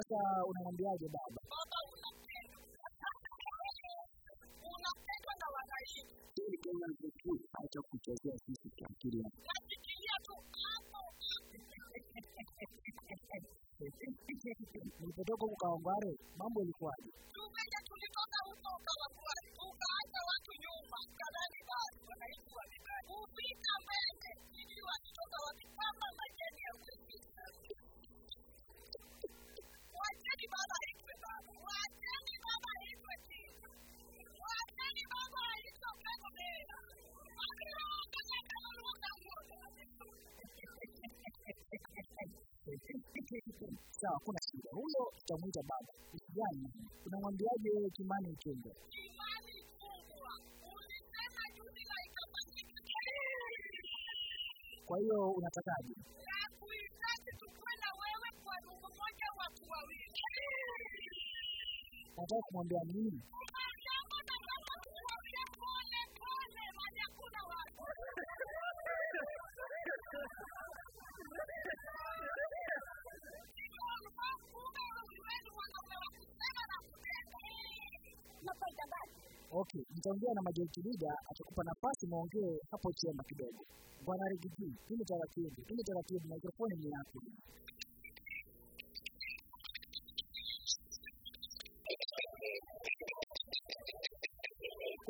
Sasa unamwambiaje baba? baba unapendwa na wananchi Hii Kenya nziki acha kuchezea sisi kiakili yako. tu hapo huko mambo ilikuwaje? tumeja tulitoka huko watu nyuma kadhani basi wananchi walibaki kufika mbele ili wakipamba majani ya wacheni baba aitwe baba wacheni baba aitwe tisa wacheni baba aitwe kagomea Sawa, kuna shida. Huyo utamwita baba. Kijana Unamwambiaje Kimani Ichung'wa? imani kubwa ulisema juzi na ikafanyika Kwa hiyo unatakaje? na kuhitaji na wewe Nataka kumwambia nini? Okay, nitaongea na majority leader atakupa nafasi muongee hapo chema kidogo. Bwana Rigiji, hili taratibu, taratibu, mikrofoni ni yako.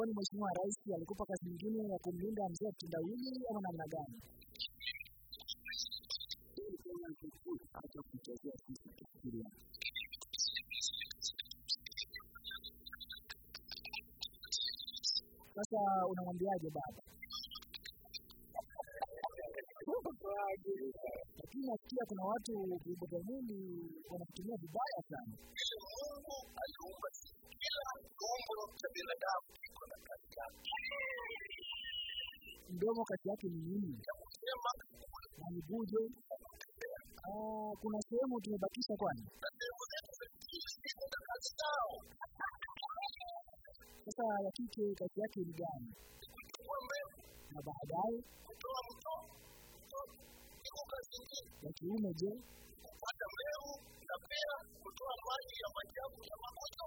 Kwani Mheshimiwa Rais alikupa kazi nyingine ya kumlinda mzee kitendawili ama namna gani? Sasa unamwambiaje baba? Lakini nasikia kuna watu viungo vya mwili wanatumia vibaya sana. Kila kiungo cha binadamu iko na kazi yake. Mdomo kati yake ni nini? Kusema Na miguje? Ah, kuna sehemu tumebakisha kwani? kazi. Sasa ya kike kazi yake ni gani? Na baadaye kutoa mtoto iko kazi nyingine. ya kiume je? Kupata mbegu na pia kutoa maji ya majabu ya magonjwa.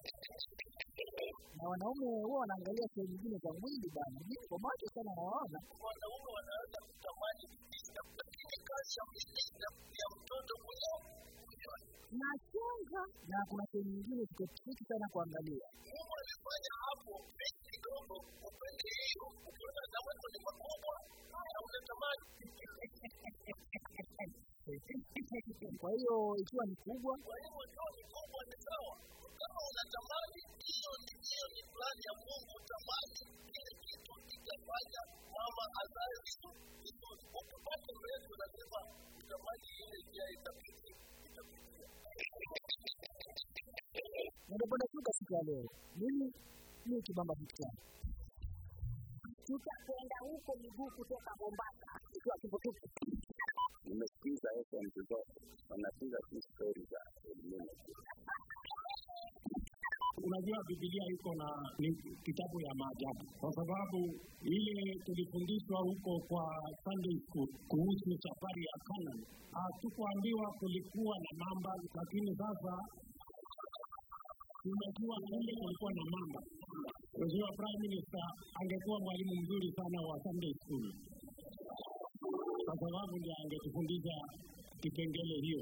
Na wanaume huwa wanaangalia sehemu nyingine za mwili bana. Mimi kwa macho sana nawaona. Wanaume wanaweza kutamani na lakini kazi ya mwili na ya mtoto Nachunga na kuna sehemu nyingine ziko sana kuangalia. Mungu alifanya hapo pesi kidogo upende hiyo ukiona zamani ni makubwa na unatamani Kwa hiyo ikiwa ni kubwa, kwa hivyo ndio ni kubwa ni sawa kama unatamani hiyo ni hiyo ni plani ya Mungu tamani kile kitu kitafanya mama azae vizuri vizuri ukipata mrefu lazima utamani ile njia itapiti itapitia ningependa kuka siku ya leo. Mimi ni kibamba Victor. tutakwenda huko miguu kutoka Mombasa tukiwa kivutuku. nimesikiza FM zote wanasikiza tu stori za elimini. Unajua, Biblia iko na ni kitabu ya maajabu, kwa sababu ile tulifundishwa huko kwa Sunday school kuhusu safari ya Canaan, hatukuambiwa kulikuwa na mamba, lakini sasa tunajua kule kulikuwa na mamba. Mheshimiwa Prime Minister angekuwa mwalimu mzuri sana wa Sunday school, kwa sababu ndiye angetufundisha kipengele hiyo.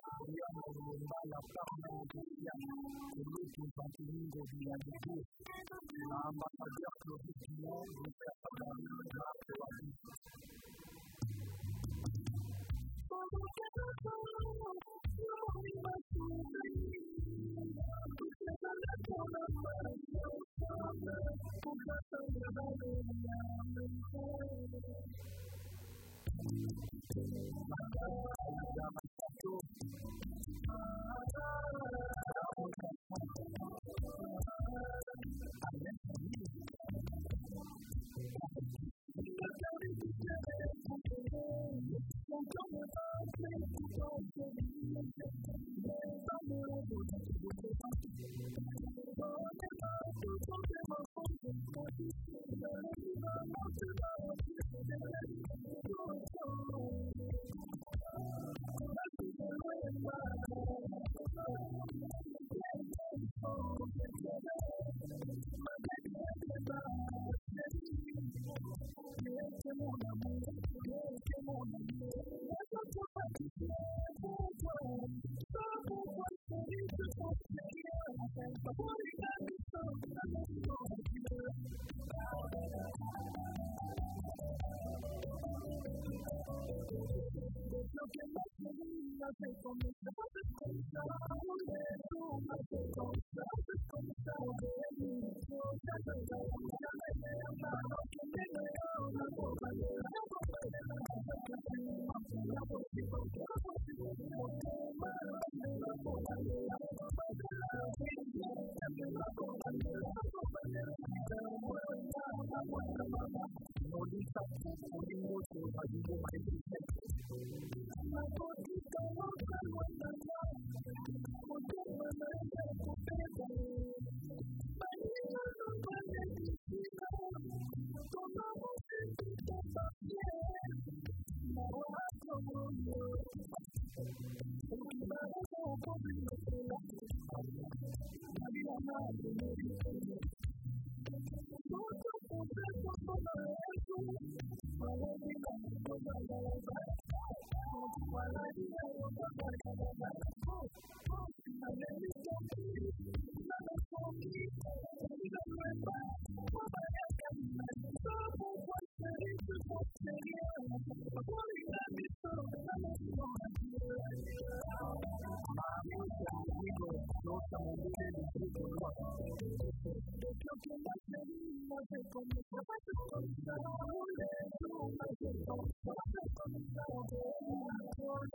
vogliamo rinnovare la fama di Giulia con l'ultimo patrimonio di Gesù, la mamma di Giacomo di Giulia, che è stata la mia grazie alla vita. Thank you. Thank you. on the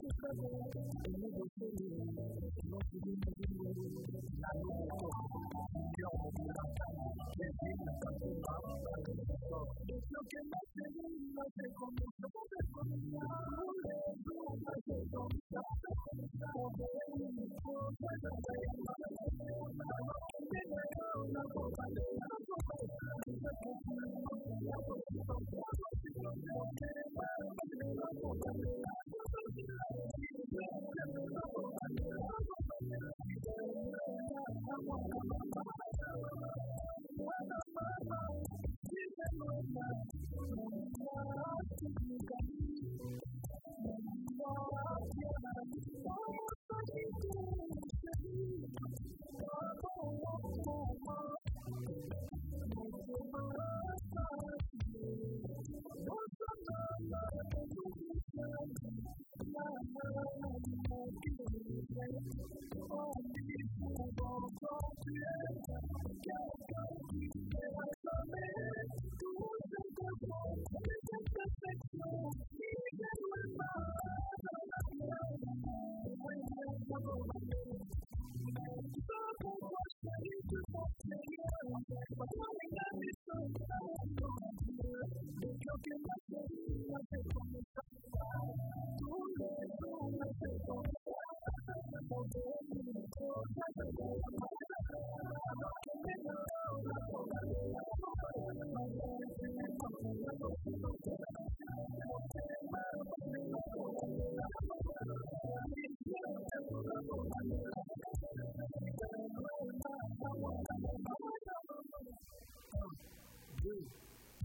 Thank you.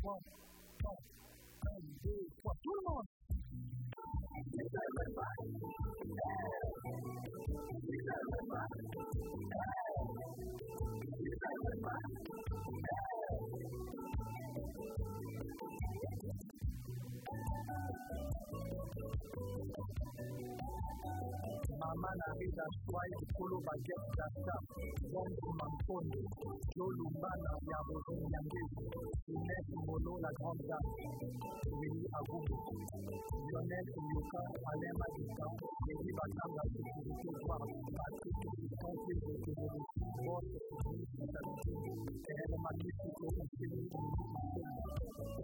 one. kwaye dikolo baketlasa zonke mampondo lolumana ya bozinyangezo Lionel Molo la grande dame Vini Agumbo Lionel Myoka Alema Dika Vini Batanga Sécurité Noire Patrick Kanté de Télévi Bosse o Kiko Kiko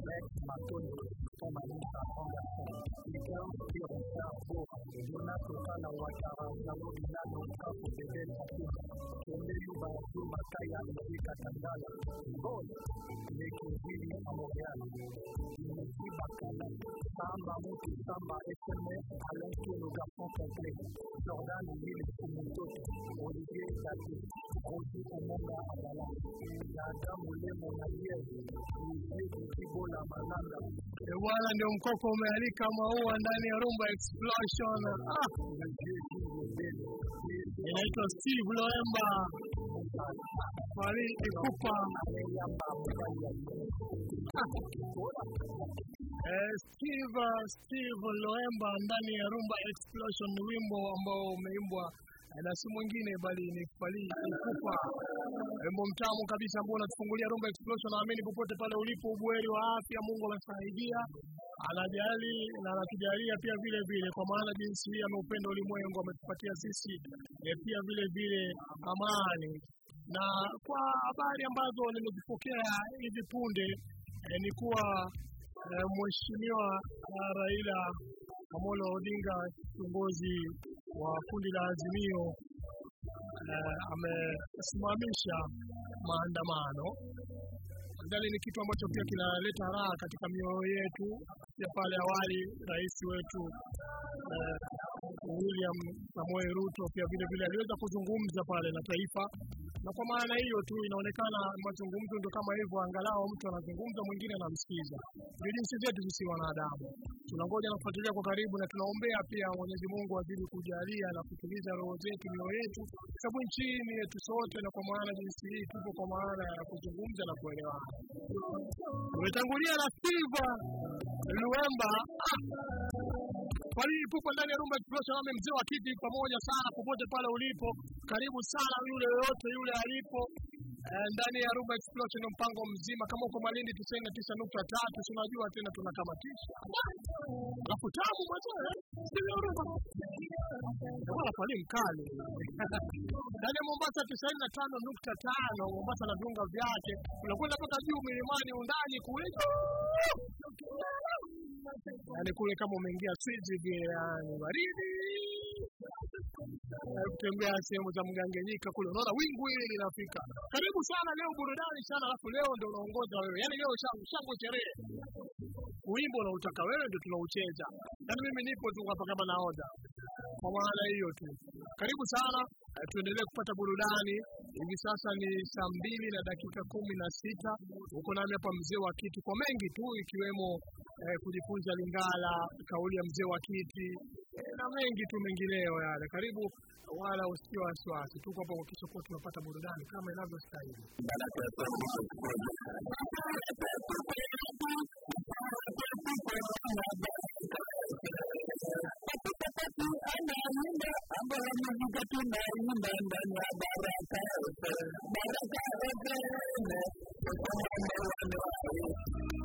Rex Matondo Tomani Sanga Miguel o Sarbo Jonas Sala Watara Sabo yanayoita kandala gol ni kuzidia mahojiano imesiba samba mtu samba alafu jordan kumonga abala na ndio mkoko umealika maua ndani ya rumba explosion. Ah, inaitwa Steve Loemba. Fali Ikupa. Eh, Steve Steve Loemba ndani ya Rumba Explosion, wimbo ambao umeimbwa eh, na si mwingine bali ni Fali Ikupa, wimbo mtamu kabisa ambao unatufungulia Rumba Explosion. Naamini popote pale ulipo, ubweri wa afya, Mungu amesaidia, anajali na anatujalia pia vile vile, kwa maana jinsi hii ameupenda ulimwengu, ametupatia sisi eh, pia vile vile amani na kwa habari ambazo nimezipokea hivi punde eh, ni kuwa eh, mheshimiwa uh, Raila Amolo Odinga kiongozi wa kundi la Azimio eh, amesimamisha maandamano. Nadhani ni kitu ambacho pia kinaleta raha katika mioyo yetu. Pia pale awali rais wetu eh, William Samoei Ruto pia vile vile aliweza kuzungumza pale na taifa, na kwa maana hiyo tu inaonekana mazungumzo ndio kama hivyo, angalau mtu anazungumza mwingine anamsikiza. Ndio jinsi zetu sisi wanadamu, tunangoja na kufuatilia kwa karibu, na tunaombea pia Mwenyezi Mungu azidi kujalia na kutuliza roho zetu, mioyo yetu, sababu nchi ni yetu sote, na kwa maana jinsi hii tupo kwa maana ya kuzungumza na kuelewana. Tumetangulia na Silva Luemba kwa Pupa ndani ya Rumba kiposha wame mzee wa kiti pamoja sana, popote pale ulipo, karibu sana yule yoyote yule alipo eh, ndani ya Rumba Explosion, mpango mzima. Kama uko Malindi tisini na tisa nukta tatu tunajua tena tunakamatisha, alafu tamu mwenyewe fani mkali? Ndani ya Mombasa tisaini na tano nukta tano Mombasa viunga vyake, unakwenda mpaka juu milimani undani kule yani kule kama umeingia switi vile, yani baridi Eh, kutembea sehemu za Mganganyika kule, unaona wingu hili linafika. Karibu sana leo, burudani sana, alafu leo ndio unaongoza wewe, yani leo shangu shangu sherehe, wimbo unautaka wewe ndio tunaucheza, yani mimi nipo tu hapa kama naoda. Kwa maana hiyo tu, karibu sana eh, tuendelee kupata burudani. Hivi sasa ni saa mbili na dakika kumi na sita uko nami hapa mzee wa kitu kwa mengi tu ikiwemo eh, kujifunza Lingala, kauli ya mzee wa kiti eh, na mengi tu mengineyo yale. Karibu wala usio wasiwasi, tuko hapo kwa kisoko, tunapata burudani kama inavyostahili. baraka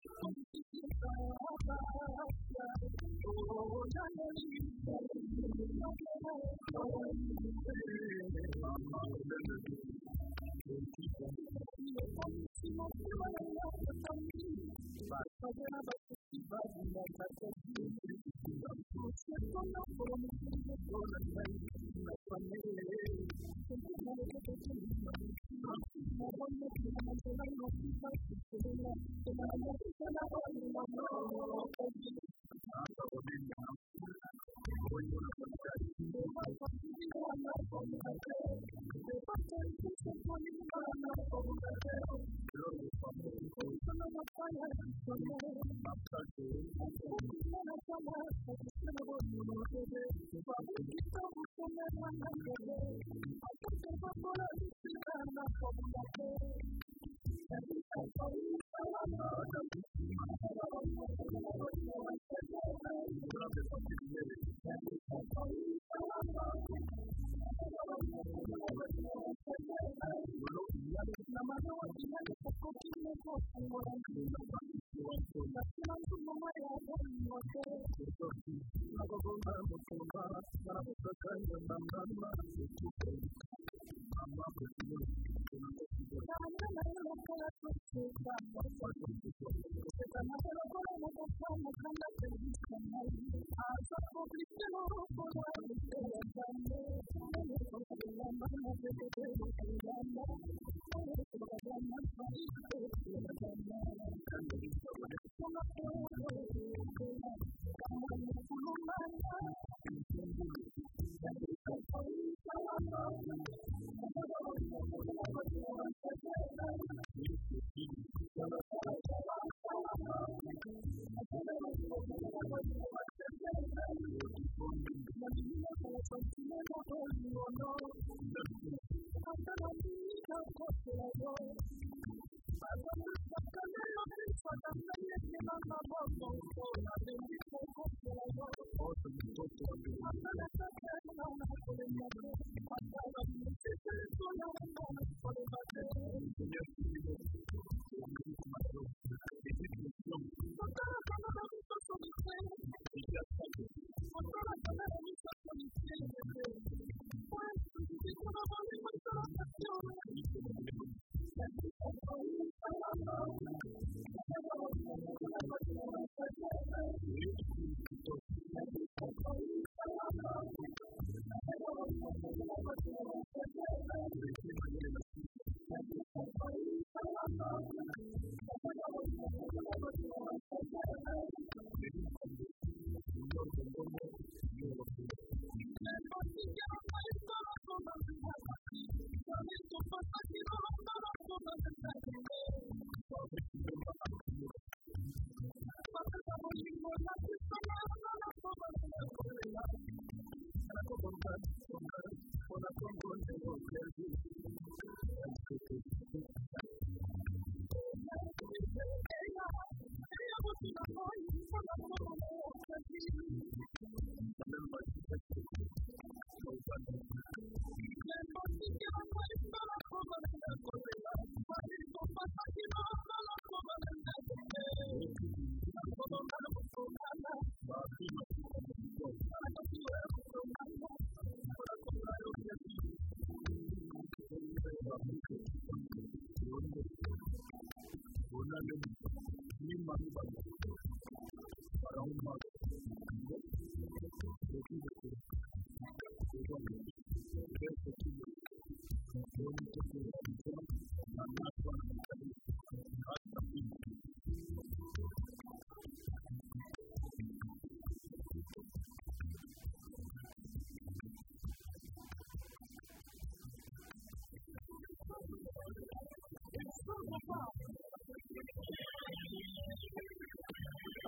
一起高歌，歌唱新时代的光辉。毛主席领导革命，领导革命，毛主席领导革命，领导革命。毛主席领导革命，领导革命，毛主席领导革命，领导革命。money from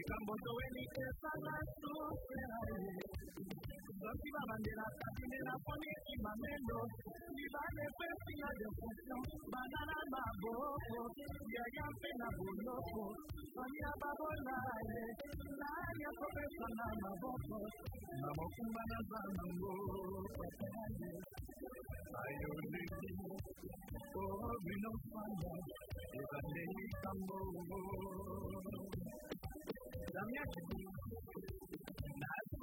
Ikambotoweni kesana suferaye Próxima bandera, la primera pone el banana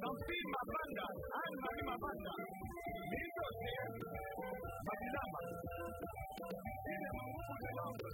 Nampiri Mabanda, Anne Marie Mabanda, Minister of Care, Mabilama. Ile mkuze wangu,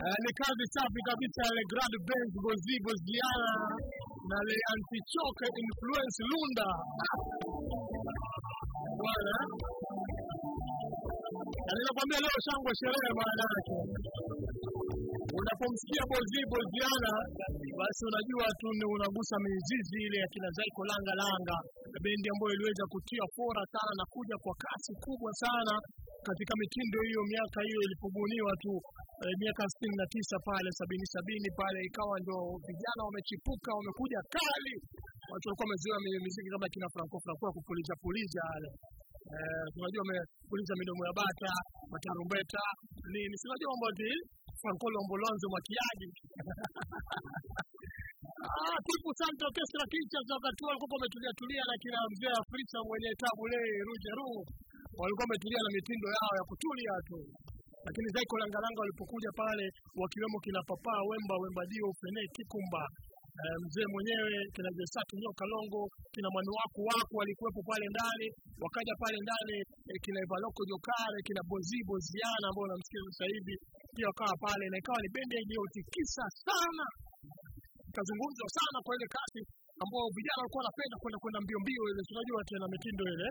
Eh, ni kazi safi kabisa Le Grand Benz Bozi Boziana na Le Antichoke Influence Lunda. Bwana, na ninakwambia leo shangwe sherehe maana yake. Unapomsikia Bozi Boziana basi unajua tu unagusa mizizi ile ya kina Zaiko Langa Langa, bendi ambayo iliweza kutia fora sana na kuja kwa kasi kubwa sana katika mitindo hiyo miaka hiyo ilipobuniwa tu eh, miaka sitini na tisa pale sabini sabini pale, ikawa ndio vijana wamechipuka, wamekuja kali. Watu walikuwa wamezoea mi- miziki kama kina Franco Franco kupuliza puliza yale eh, tunajua wamepuliza midomo ya bata, matarumbeta nini, sinajua mambo ati Franco Lombolonzo makiaji Ah, Tipu Santo Orchestra za wakati walikuwa wametulia tulia na kila mzee Afrika mwenye tabu le Ruje Ru walikuwa wametulia na mitindo yao ya kutulia tu, lakini Zaiko Langalanga walipokuja pale, wakiwemo kina Papa Wemba Wemba Dio Fene Kikumba eh, mzee mwenyewe kina Jesaki Nyoka Longo kina mwanu waku waku walikuwepo pale ndani, wakaja pale ndani eh, kina Ivaloko Jokare kina Bozi Boziana ambao unamsikia sasa hivi pia wakawa pale, na ikawa ni bendi iliyotikisa sana ikazungumzwa sana kwa ile kasi ambao vijana walikuwa wanapenda kwenda kwenda mbio mbio ile, tunajua tena mitindo ile,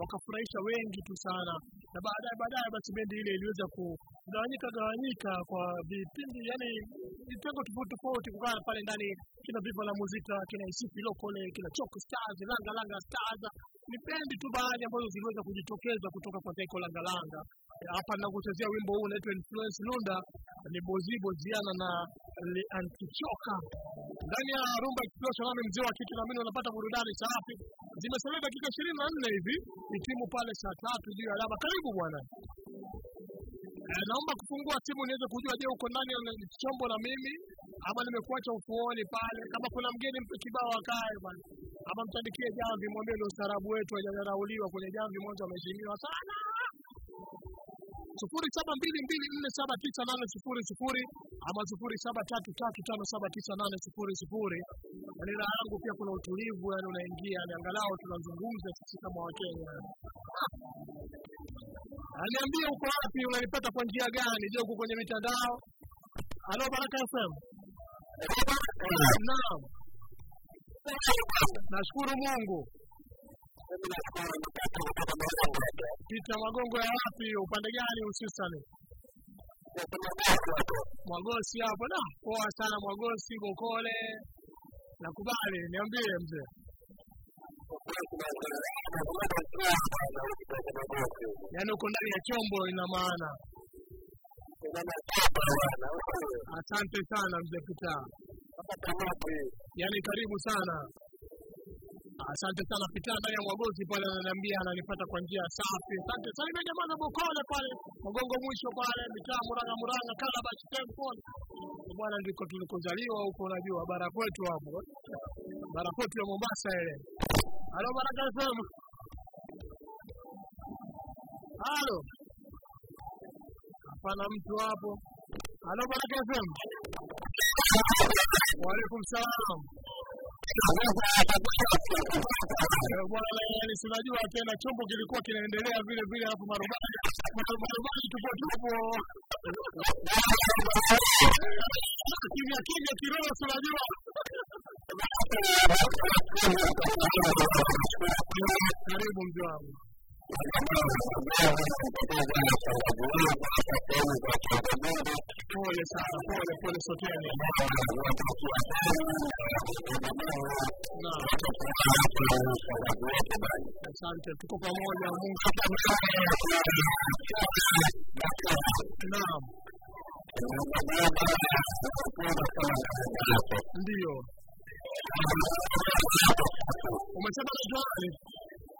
wakafurahisha wengi tu sana, na baadaye baadaye basi bendi ile iliweza kugawanyika gawanyika kwa vipindi, yani vitengo tofauti tofauti, kukaa pale ndani kina Viva la Muzika, kina Isipi Lokole, kina Choko Stars, Langa Langa Stars, ni bendi tu baadhi ambazo ziliweza kujitokeza kutoka kwa Taiko Langa Langa. Hapa nakuchezea wimbo huu unaitwa Influence Lunda, ni Bozi Boziana na Antichoka ndani ya Rumba kitosha mimi mzee wa kike, naamini unapata burudani safi. Zimesalia dakika ishirini na nne hivi timu pale saa tatu juu ya alama. Karibu bwana. Eh, naomba kufungua simu niweze kujua, je, uko ndani ya chombo na mimi ama nimekuacha ufuoni pale? Kama kuna mgeni mpe kibao akae bwana, ama mtandikie jamvi, mwambie ndio ustaarabu wetu, hajadharauliwa kwenye jamvi, mwanzo ameheshimiwa sana sufuri saba mbili mbili nne saba tisa nane sufuri sufuri ama sufuri saba tatu tatu tano saba tisa nane sufuri sufuri. Na ni raha yangu pia, kuna utulivu, yani unaingia, ni angalau tunazungumza sisi kama Wakenya. Aniambia uko wapi, unanipata kwa njia gani? Je, uko kwenye mitandao? Halo Baraka FM. Naam, nashukuru Mungu. Pita Magongo ya wapi? Upande gani hususani? Mwagosi hapo. na poa sana Mwagosi, Bokole. Nakubali, niambie mzee. Yaani uko ndani ya chombo, ina maana. Asante sana mzee Pita, yaani karibu sana. Asante sana Pitana ndani ya Mwagozi pale, ananiambia ananipata kwa njia safi. Asante sana jamaa za Bokole pale, Mgongo mwisho pale, mitaa Muranga Muranga, Calabash Temple. Bwana, ndiko tulikozaliwa huko, unajua bara kwetu hapo, bara kwetu ya Mombasa ile. Halo Baraka FM. Halo. Hapana mtu hapo. Halo Baraka FM. Wa alaikum Eh, Bwana, yani si unajua tena chombo kilikuwa kinaendelea vile vile hapo marubani. Marubani tupo tupo. Kimya kimya kiroho si unajua. Karibu mzee wangu. Asante, tuko pamoja. Naam,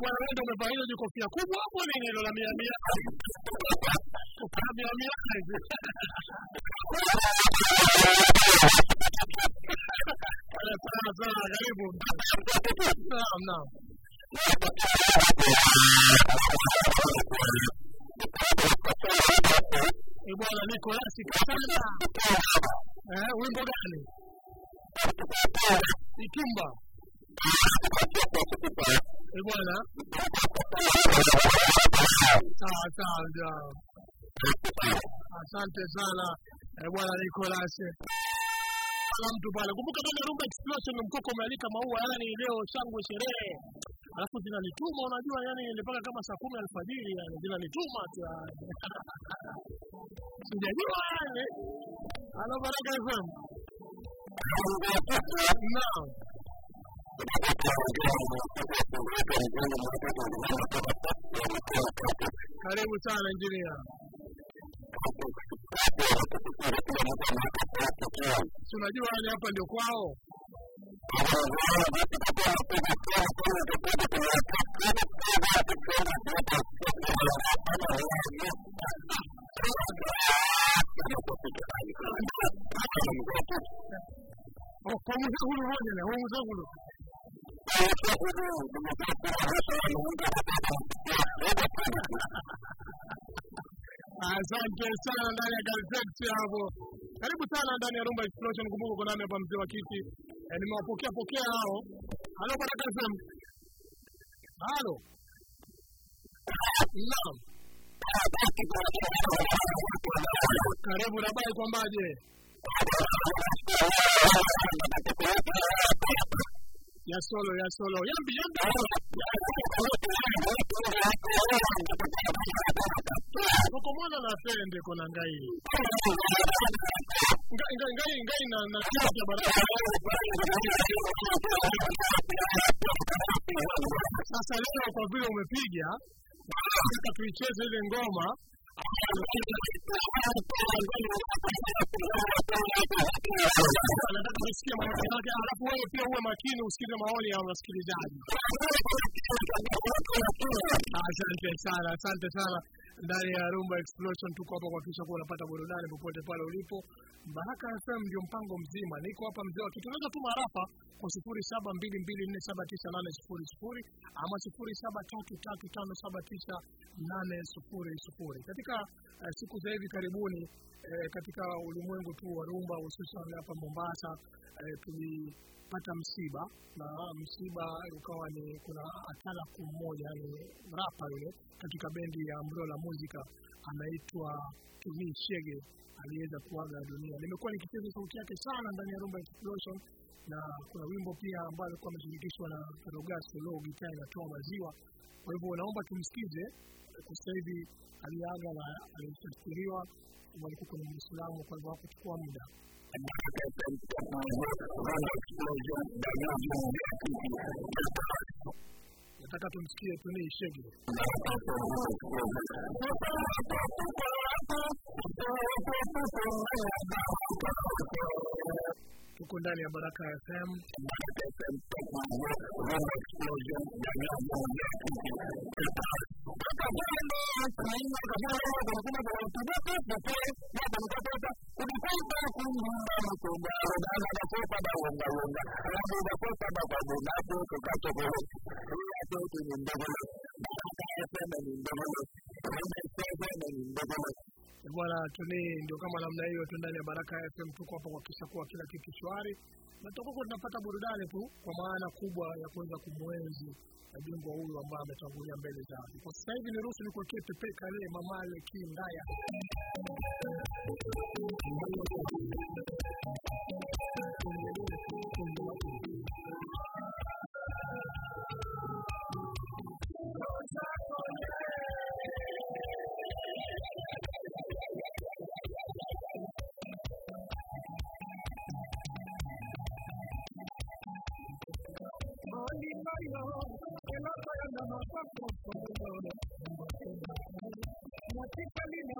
Bwana wewe ndio umevaa hilo jikofia kubwa hapo nini hilo la mia mia? Kofia mia mia Sana sana karibu. Naam naam. Bwana niko rasi sana. Eh, wimbo gani? Itumba. e bwana. Sawa sawa. Asante sana. e bwana Nicolas. Mtu pale. Kumbuka ndani Rumba Explosion mkoko umealika maua yani leo shangwe sherehe. Alafu zinanituma unajua yani nilipaka kama saa kumi alfajiri yani zinanituma tu. Sijajua yani. Halo Baraka FM. Karibu sana engineer. Si unajua yani hapa ndio kwao. Asante sana ndani ya Gazeti hapo. Karibu sana ndani ya Rumba Explosion. Kumbuka uko nami hapa mzee wa kiti. Eh, nimewapokea pokea hao. Halo Baraka FM. Halo. Naam. Karibu Rabai kwambaje? Ya solo, ya solo. Yambi, yambi. Koko mwana na fende kona ngai. Ngai ngai ngai na na ya baraka. Sasa leo kwa vile umepiga nataka tuicheze ile ngoma nataka nisikie maoni yake, alafu wewe pia uwe makini usikize maoni ya wasikilizaji. Asante sana, asante sana. Ndani ya Rumba Explosion. Tuko hapa kuhakikisha kuwa unapata burudani popote pale ulipo. Baraka FM ndio mpango mzima. Niko hapa mzee wa kitu. Unaweza tuma harafa kwa sifuri saba mbili mbili nne saba tisa nane sifuri sifuri ama sifuri saba tatu tatu tano saba tisa nane sifuri sifuri. Katika uh, siku za hivi karibuni eh, katika ulimwengu tu wa rumba hususan hapa Mombasa eh, tulipata msiba na msiba ukawa ni kuna atalaku mmoja ni rapa yule katika bendi ya Mrola Muzika anaitwa Kevin Shege aliweza kuaga dunia. Nimekuwa nikicheza sauti yake sana ndani ya Rumba Explosion na kuna wimbo pia ambao alikuwa ameshirikishwa na Rogas Low gitaa inatoa maziwa. Kwa hivyo naomba tumsikize sasa hivi aliaga na alitafsiriwa walikuwa kwenye Muislamu, kwa hivyo hakuchukua muda. Nataka tumsikie Tune Ishege. huko ndani ya Baraka ya FM. Thank you. Bwana Tuni, ndio kama namna hiyo tu ndani ya Baraka FM. Tuko hapa kuhakikisha kuwa kila kitu shwari na tutakuwa tunapata burudani tu, kwa maana kubwa ya kuweza kumwenzi bingwa huyu ambaye ametangulia mbele za. Kwa sasa hivi niruhusu nikuwekee Pepe Kale Mamale La chica linda,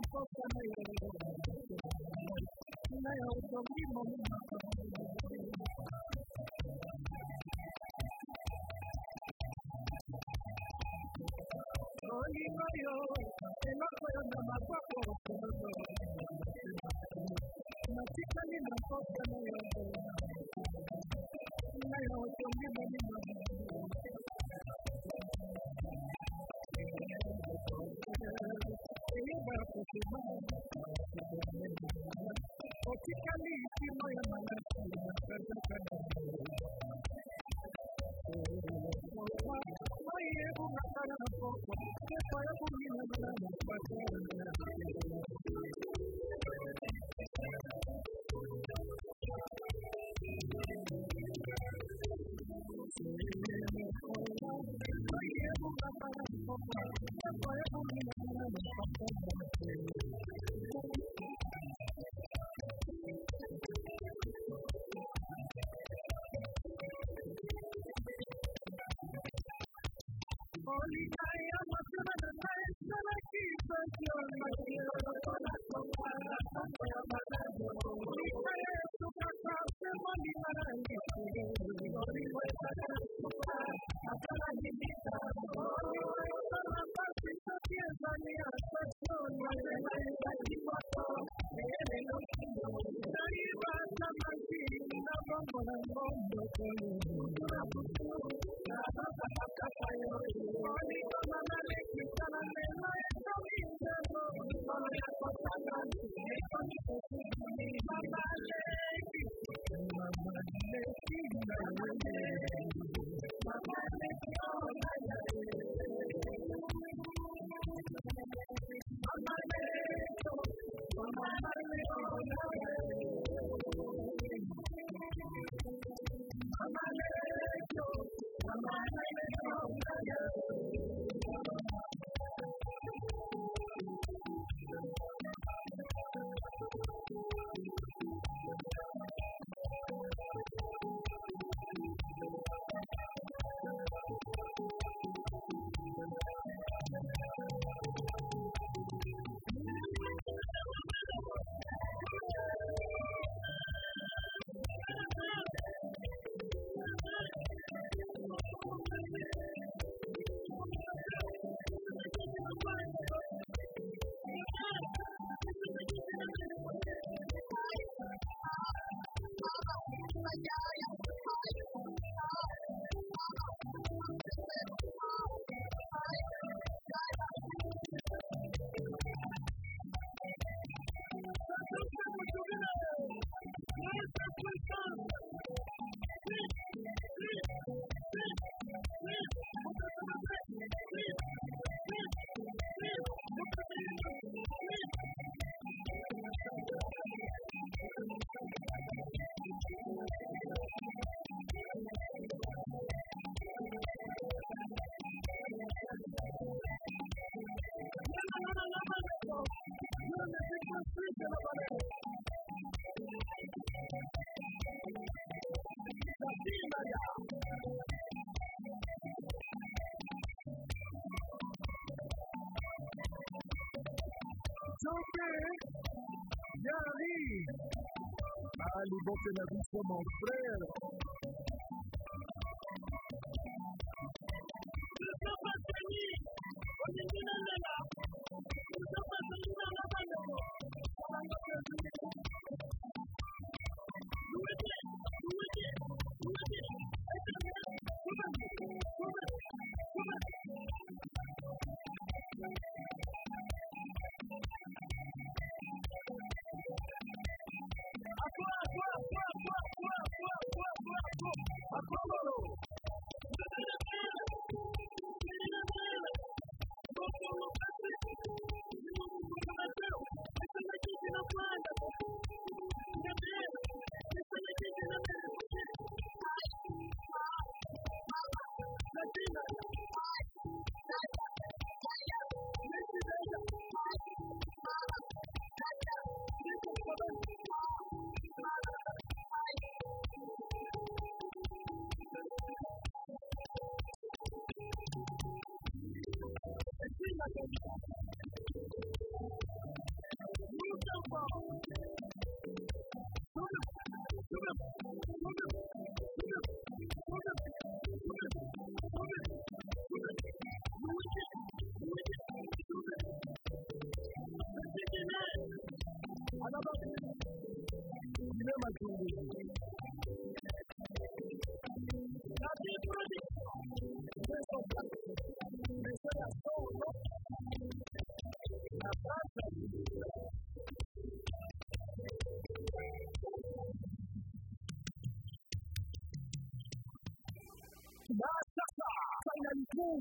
Jean-Pierre Gary. Allez, bon, c'est la vie, mon frère.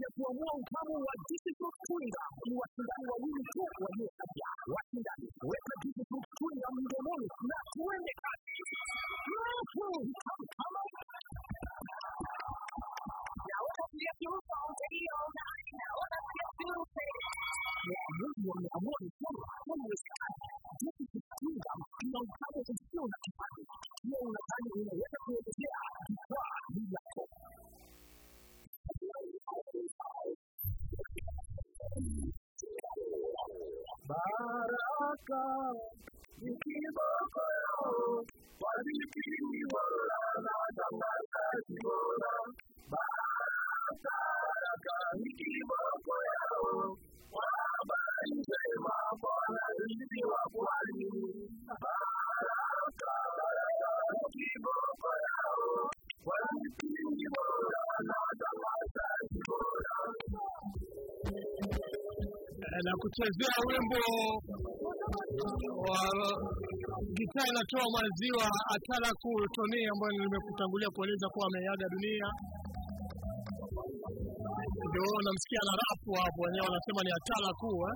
that were once coming were difficult things kuchezea wimbo wa gitaa inatoa maziwa Ataraku Toni, ambayo nimekutangulia kueleza kuwa ameaga dunia. Ndio namsikia na rafu hapo, wenyewe wanasema ni Ataraku eh?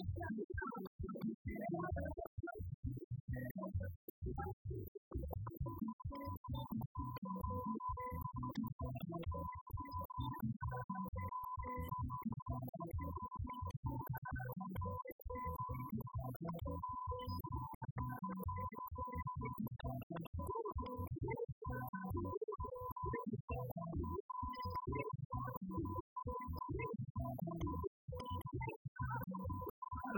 understand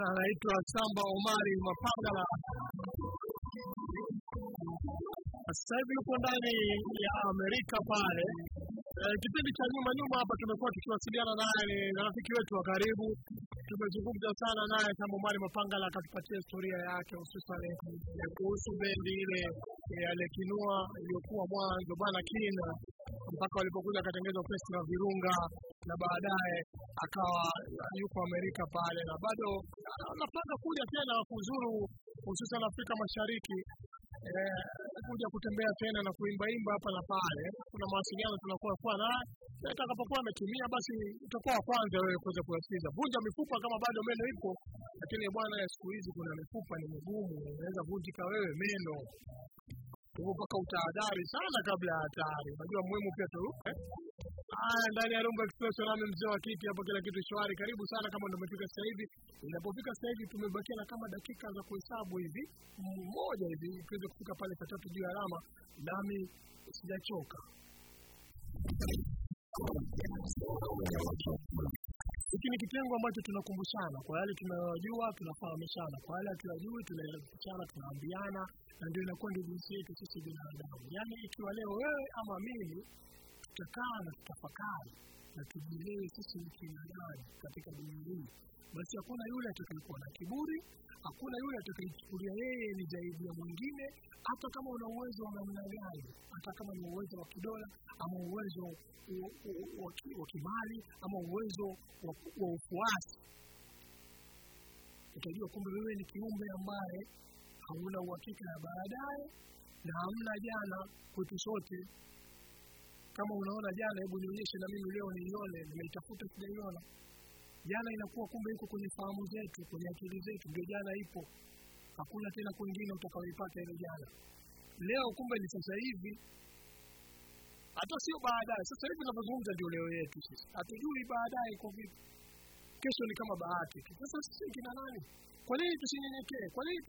anaitwa Samba Omari Mapangala. Sasa hivi yuko ndani ya Amerika pale. Eh, kipindi cha nyuma nyuma hapa tumekuwa tukiwasiliana naye, ni rafiki wetu wa karibu. Tumezungumza sana naye Samba Omari Mapangala, akatupatia historia yake hususan kuhusu bendi ile ya Lekinua iliyokuwa mwanzo bana kina mpaka walipokuja akatengeza festival ya Virunga na baadaye akawa yuko Amerika pale na bado anapanga kuja tena kuzuru hususan Afrika Mashariki eh, kuja kutembea tena na kuimbaimba hapa na pale. Kuna mawasiliano tunakuwa kwa na atakapokuwa ametumia, basi utakuwa wa kwanza wewe kuweza kuyasikiza. Vunja mifupa kama bado meno ipo, lakini bwana, siku hizi kuna mifupa ni migumu, unaweza vunjika wewe meno hivyo mpaka utahadhari sana kabla ya hatari. Unajua muhimu pia tu? Haya, ndani ya Rumba Express nami mzee wa kiti hapo, kila kitu shwari. Karibu sana kama ndio umefika sasa hivi. Inapofika sasa hivi tumebakia na kama dakika za kuhesabu hivi mmoja hivi tuweze kufika pale saa tatu juu ya alama, nami sijachoka. Hiki ni kitengo ambacho tunakumbushana kwa yale tunayojua, tunafahamishana kwa yale hatuyajui, tunaelimishana, tunaambiana, na ndio inakuwa ndio jinsi yetu sisi binadamu. Yaani, ikiwa leo wewe ama mimi tutakaa na tutafakari na tujielewe sisi ni kina nani katika dunia hii, basi hakuna yule atakayekuwa na kiburi, hakuna yule atakayechukulia yeye ni zaidi ya mwingine, hata kama una uwezo wa namna gani, hata kama ni uwezo wa kidola ama uwezo wa- wa- wa ki- wa kimali ama uwezo wa wa ufuasi, utajua kumbe wewe ni kiumbe ambaye hauna uhakika ya baadaye na hamna jana kwetu sote. Kama unaona jana, hebu nionyeshe na mimi leo nione nimeitafuta sijaiona. Jana inakuwa kumbe iko kwenye fahamu zetu, kwenye akili zetu, ndio jana ipo. Hakuna tena kwingine utakaoipata ile jana. Leo kumbe ni sasa hivi, hata sio baadaye. Sasa hivi tunavyozungumza ndio leo yetu sisi, hatujui baadaye iko vipi. Kesho ni kama bahati tu. Sasa sisi kina nani? Kwa nini tusinyenyekee? Kwa nini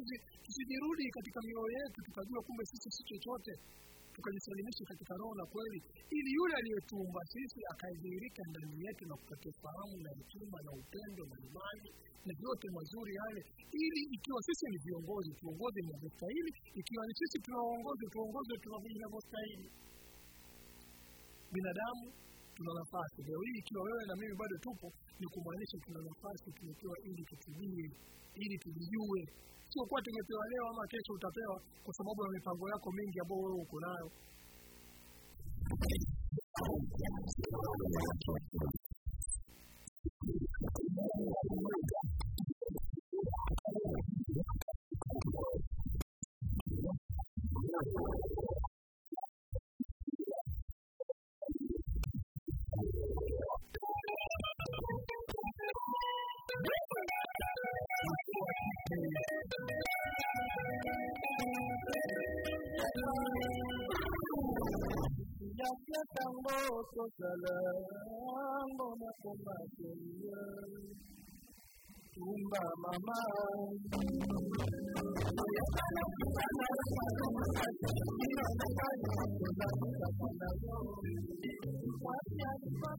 tusijirudi katika mioyo yetu tukajua kumbe sisi si chochote, tukajisalimisha katika roho na kweli, ili yule aliyetumba sisi akadhihirika ndani yetu na kupatia fahamu na hekima na upendo na imani na yote mazuri yale, ili ikiwa sisi ni viongozi tuongoze inavyostahili, ikiwa ni sisi tunaongoza tuongoze tunavyo- inavyostahili. Binadamu tuna nafasi leo hii, ikiwa wewe na mimi bado tupo, ni kumaanisha tuna nafasi tumepewa ili tutubie, ili tujijue, sio kuwa tumepewa leo ama kesho utapewa kwa sababu ya mipango yako mingi ambayo wewe uko nayo. 你要叫我做什么？我拿什么去呀？爸爸妈妈，我要把你们的爱全部都给你，我要把你们的爱全部都给你。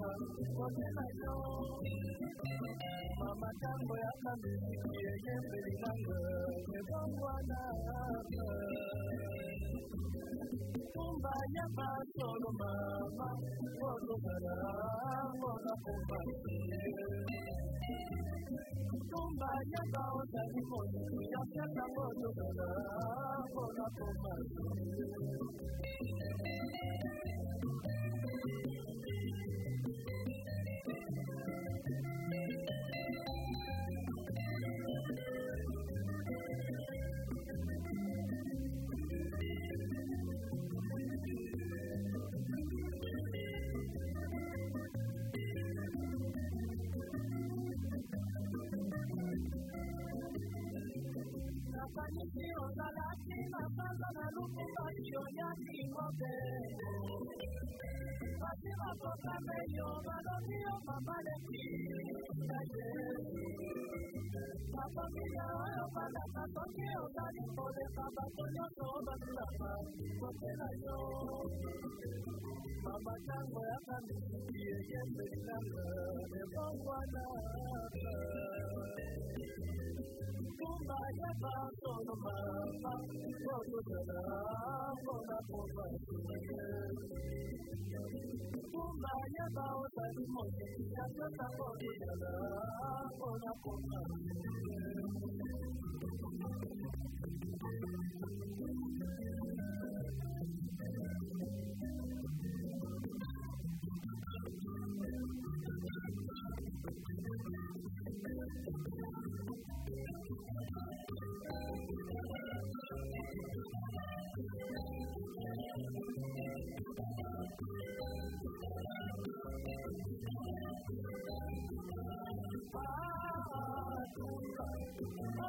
mama wapinayo mama tango ya kami yenye mbilinanga mebongwa na anga kumba ya masolo mama wodogala ngona kumba kumba ya baotani moyo yakata wodogala ngona kumba Thank you. Mafanikio za lazima kwanza na nukumario yake ng'ombe. Lazima kwa kameyo malomio mamaleki kaje. Mafamilia hayo pana matokeo gani baba kwenye toba tulapa yo. Mama tango ya kamilie jembe nebongwana. 不买也罢，我都买了，要走也罢，我拿不走这些。不买也罢，我再怎么坚强，我依然要拿，我拿不走这些。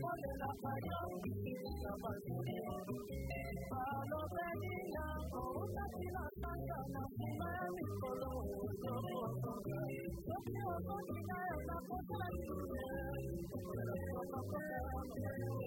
我见他飞扬，见他放肆的模样。他落在你眼眸，他点亮了那片漫天的星光。我见过他，他风度翩翩，我见过他，他风度翩翩。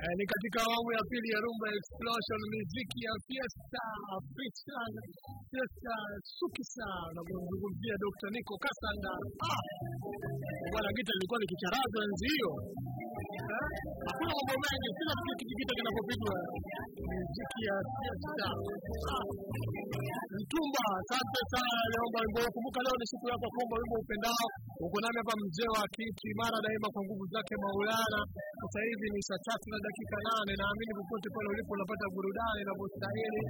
Eh, ni katika awamu ya pili ya Rumba Explosion, miziki ya Fiesta African Fiesta Sukisa, na kumzungumzia Dr. Nico Kasanga. Ah, bwana gita lilikuwa likicharaza enzi hiyo. Eh, Hakuna mambo mengi, kila kitu kijikita kinapopigwa miziki ya Fiesta. Ah, Mtumba, asante sana Leomba Wimbo. Kumbuka leo ni siku yako kuomba wimbo upendao. Uko nami hapa mzee wa kiti mara daima kwa nguvu zake Maulana. Sasa hivi ni saa tatu na dakika nane. Naamini popote pale ulipo unapata burudani na inavyostahili.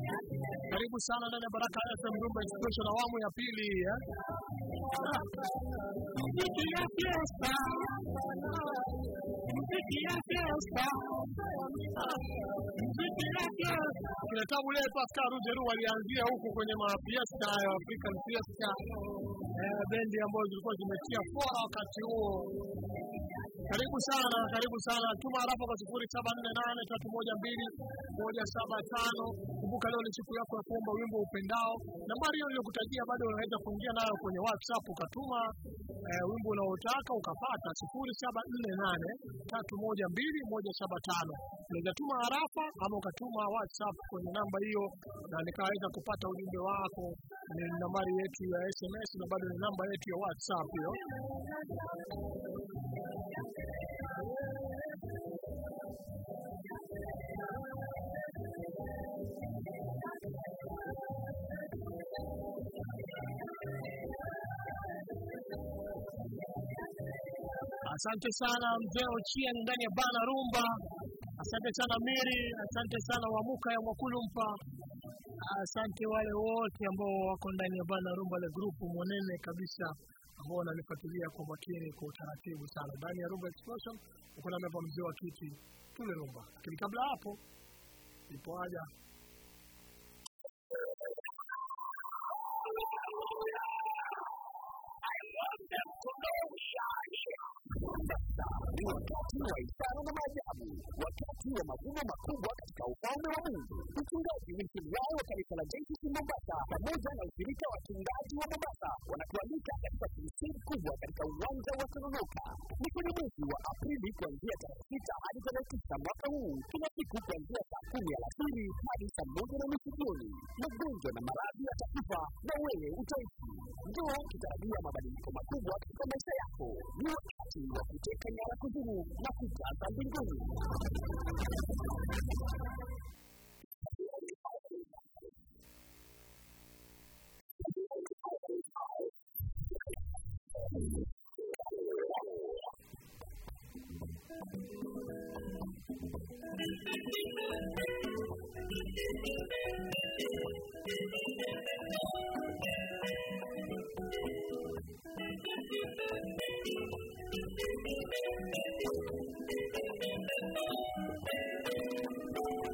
Karibu sana ndani ya Baraka FM Rumba Explosion awamu ya pili eh? Muziki ya fiesta. Muziki kina tabu leo Pascal Rujeru walianzia huku kwenye mafiesta ya African Fiesta, eh, bendi ambayo zilikuwa zimetia fora wakati huo. Karibu sana, karibu sana. Tuma harafa kwa sifuri saba nne nane tatu moja mbili moja saba tano. Kumbuka leo ni siku yako ya kuomba wimbo upendao. Nambari hiyo niliyokutajia bado unaweza kuingia nayo kwenye WhatsApp ukatuma eh, wimbo unaotaka ukapata sifuri saba nne nane tatu moja mbili moja saba tano. Unaweza tuma harafa ama ukatuma WhatsApp kwenye namba hiyo na nikaweza kupata ujumbe wako. Ni nambari yetu ya SMS na bado ni namba yetu ya WhatsApp hiyo. Asante sana mzee Ochieng ndani ya bana rumba. Asante sana Miri, asante sana Wamuka ya Mwakulumpa. Asante wale wote ambao wako ndani ya bana rumba, la grupu mwanene kabisa ambao wananifuatilia kwa makini, kwa utaratibu sana. Ndani ya Rumba Explosion. Uko na hapa mzee wa kiti tule rumba, lakini kabla hapo ipo haja wakati wa mavuno makubwa katika ufalme wa Mungu. Mchungaji Wilson Wao wa kanisa la JCC Mombasa pamoja na ushirika wa wachungaji wa Mombasa wanatualika katika crusade kubwa katika uwanja wa Sononoka. Ni kwenye mwezi wa Aprili kuanzia tarehe sita hadi tarehe tisa mwaka huu, kila siku kuanzia saa kumi alasiri hadi saa moja na nusu jioni. Magonjwa na maradhi yatakufa na wewe utaishi. Njoo ukitarajia mabadiliko makubwa katika maisha yako. kwakira gutekanya abakozi ubu no kubyaza andi ndimi Thank you. Thank you.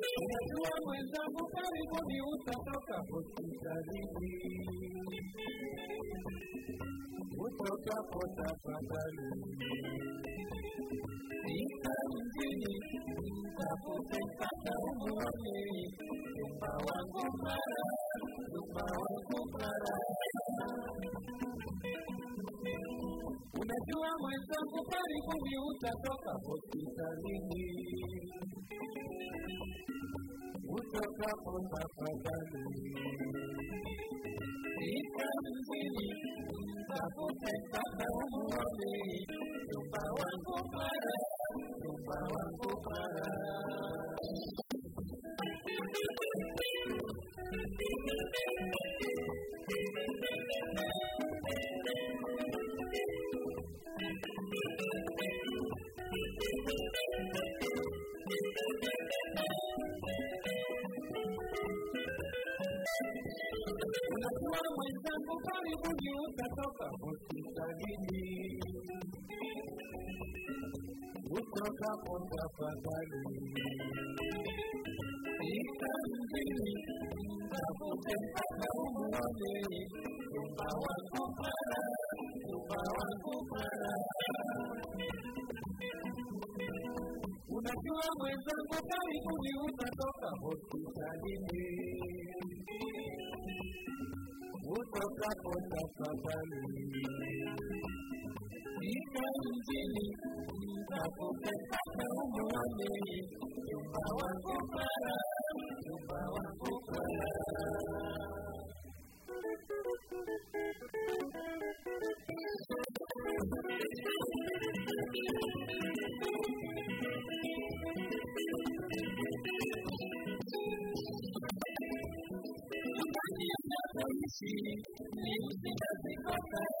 Unajua mwenzangu, karibuni utatoka hospitalini, utokapo tafadhali fika mjini, mtafute mpaka umuone nyumba wangu mara, nyumba wangu mara. Unajua mwenzangu, karibuni utatoka hospitalini. Utokapo tafadhali fika mjini, mtafute mpaka umuone nyumba wangu mara, nyumba wangu mara. Unajua mwenzangu, Utoka kwa tafadhali, itabidi Unajua mwenzangu, karibuni utatoka hospitalini. Utokapo tafadhali Injili Nakupendana umone Jumpa wangu para Jumpa wangu para Thank you.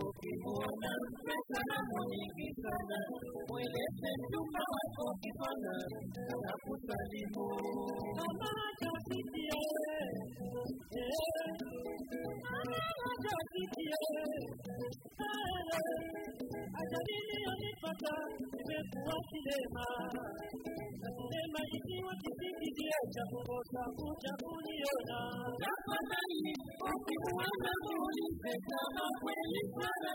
Ukimwona msalamu nyingi sana, mweleze mchumba wako kifana, anakusalimu kama tafikie tafikie kweli sana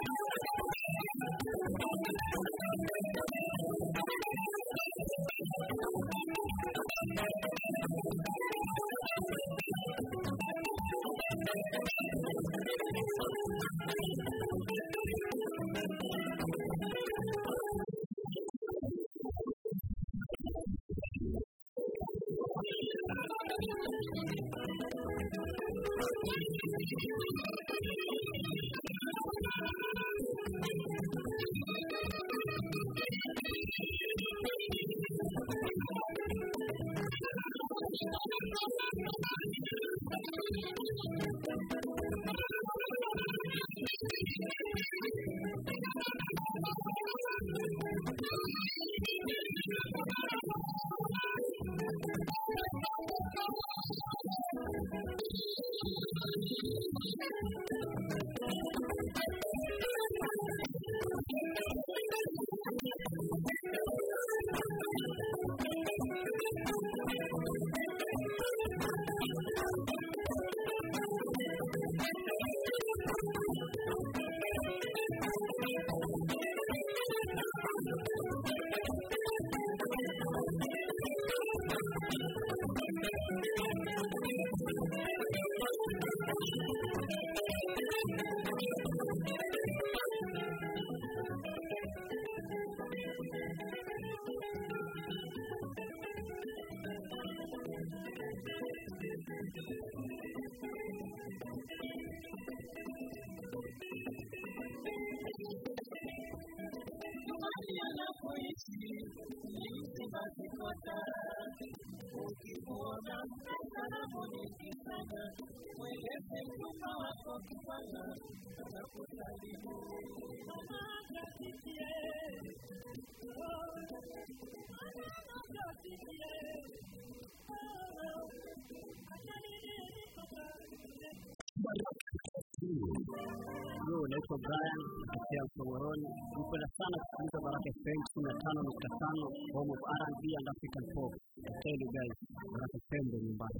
mweleze mchumba wako kifanya anakusalimu naitwa Brian kutokea Msongoroni. Nipenda sana kusikiliza Baraka FM kumi na tano nukta tano home of R&B and African pop. Baraka FM ndo nyumbani.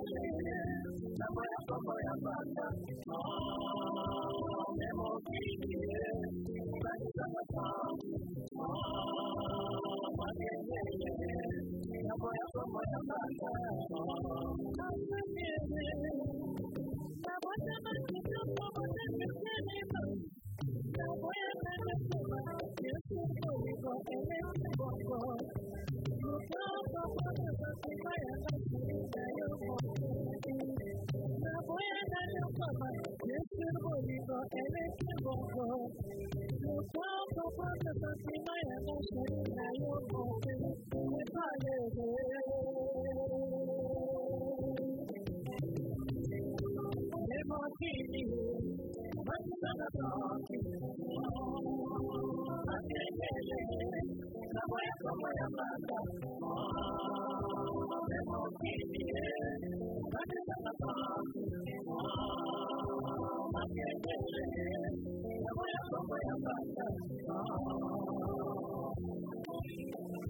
forever, forever, forever. Oh, Thank you.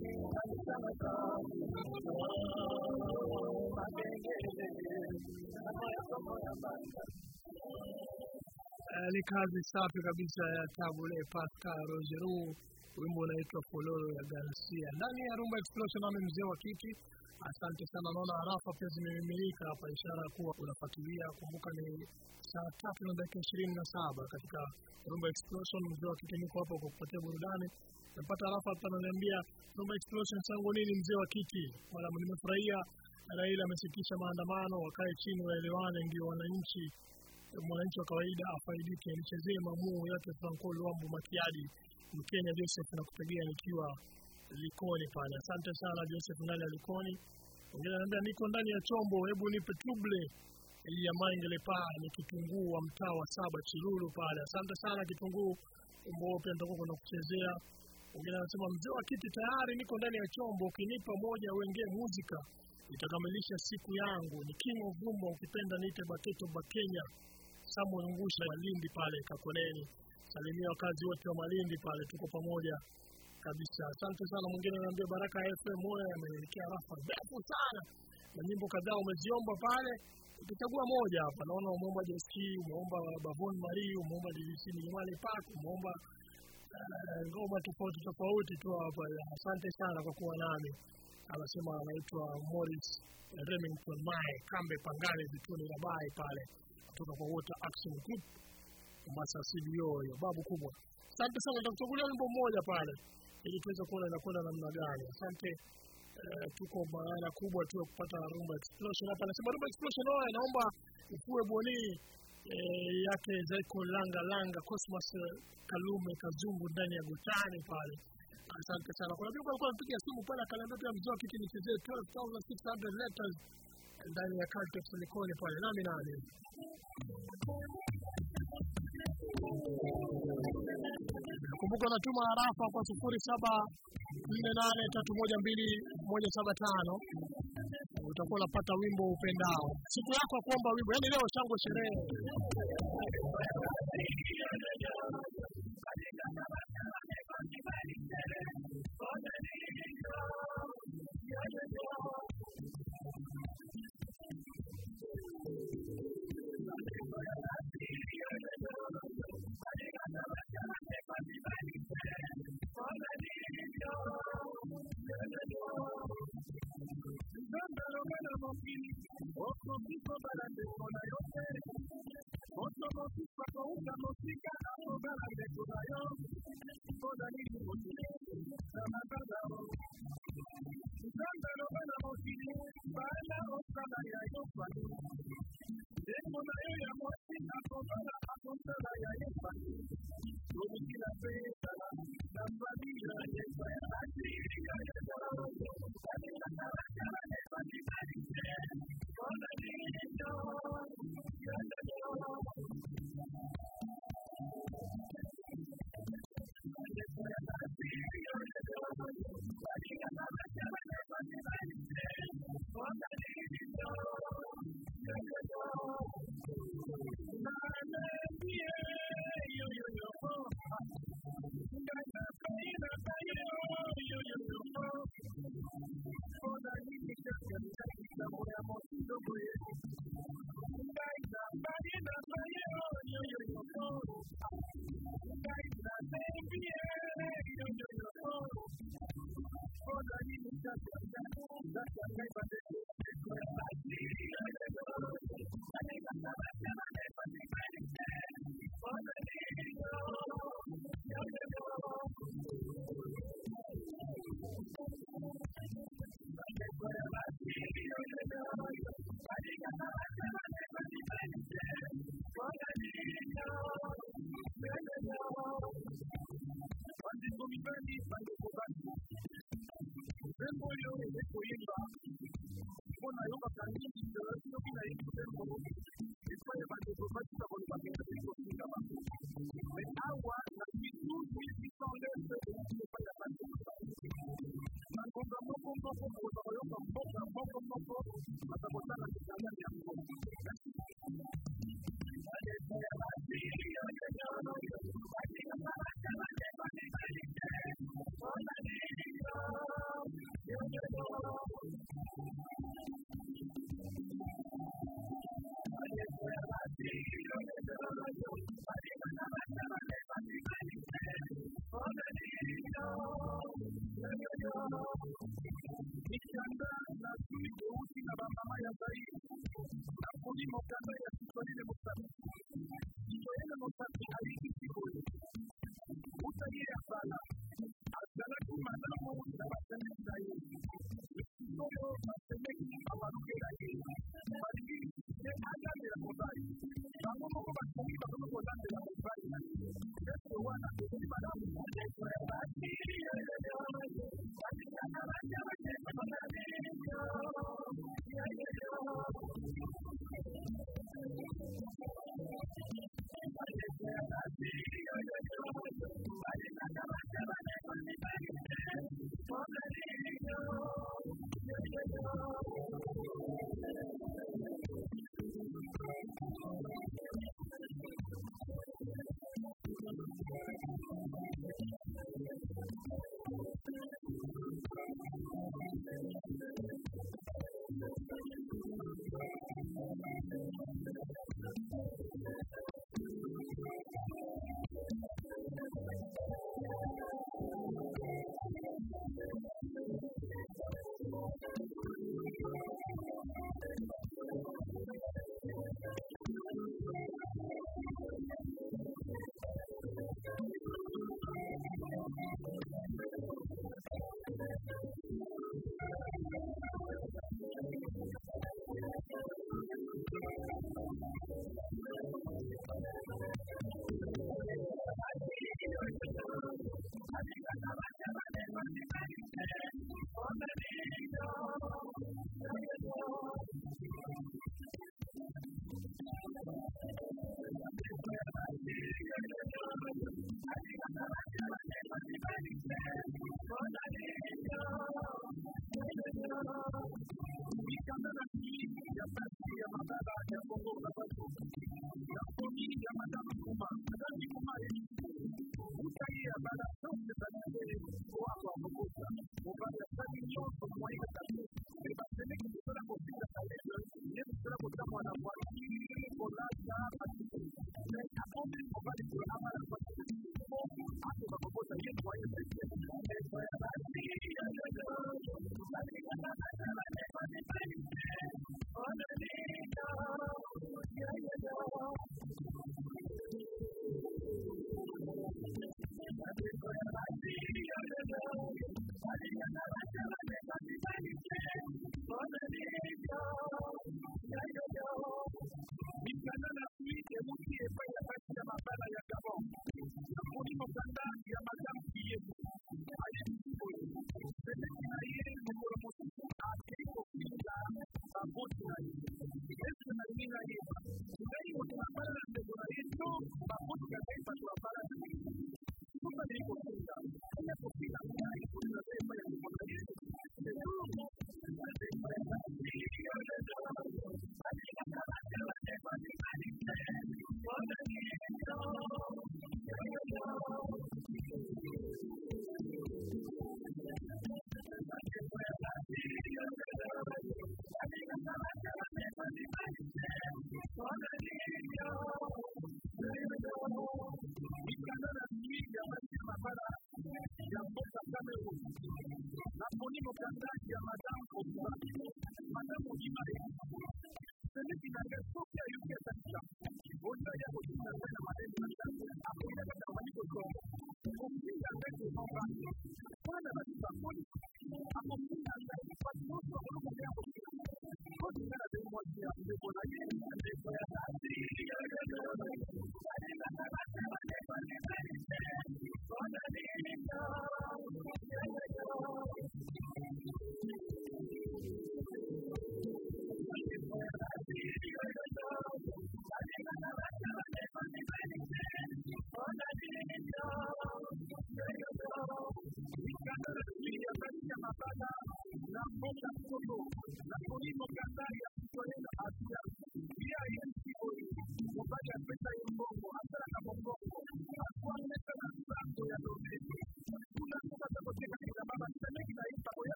ni kazi safi kabisa ya Tabule Pascal Rogeru, wimbo unaitwa Fololo ya Garcia ndani ya Rumba Explosion. Nami mzee wa kiti, asante sana. Naona harafa pia zimemimilika hapa, ishara kuwa unafuatilia. Kumbuka ni saa tatu na dakika ishirini na saba katika Rumba Explosion. Mzee wa kiti niko hapa kwa kupatia burudani. Napata rafa hapa, ananiambia Rumba Explosion changu nini, mzee wa kiti. Wala nimefurahia Raila amesitisha maandamano, wakae chini waelewane, ndio wananchi mwananchi wa kawaida afaidike. Nichezee mamuu yake Franco Luambo Makiadi, Mkenya Joseph na kutegea nikiwa Likoni pale. Asante sana Joseph ndani ya Likoni. Mwingine ananiambia niko ndani ya chombo, hebu nipe tuble ya Maingele paa ni kitunguu wa mtaa wa saba Chilulu pale. Asante sana kitunguu, mbona nitakuwa kwenda kuchezea. Mwingine anasema mzee wa kiti, tayari niko ndani ya chombo, ukinipa moja uengee muzika itakamilisha siku yangu. Ni King of Rumba, ukipenda niite Baketo Bakenya. Samuel Ngusha Malindi pale Kakoneni. Salimia wakazi wote wa Malindi pale, tuko pamoja kabisa. Asante sana. Mwingine anaambia Baraka FM moyo ameelekea rafa ndefu sana na nyimbo kadhaa umeziomba pale, ukichagua moja hapa. Naona umeomba JSK, umeomba Bavon Marie, umeomba DVC Milimani Park, umeomba ngoma tofauti tofauti tu hapa. Asante sana kwa kuwa nami. Anasema anaitwa Morris Remington Mae Kambe Pangale Vituni Rabai pale kutoka kwa Water Action Group Mombasa CBO hiyo babu kubwa. Asante sana, nitakuchagulia wimbo mmoja pale ili tuweze kuona inakwenda namna gani. Asante. Uh, tuko maana kubwa tu ya kupata Rumba Explosion hapa. Nasema Rumba Explosion naomba ufue boni eh, yake Zaiko Langa Langa Cosmos eh, Kalume Kazungu ndani ya butani pale. Asante sana. Kuna mtu alikuwa anapiga simu pale akaniambia pia mzee kiti nichezee 12600 letters ndani ya kati ya Silikoni pale. Nami nani? Kumbuka natuma harafa kwa sufuri saba nne nane tatu moja mbili moja saba tano. Utakuwa unapata wimbo upendao. Siku yako ya kuomba wimbo, yaani leo shangwe sherehe.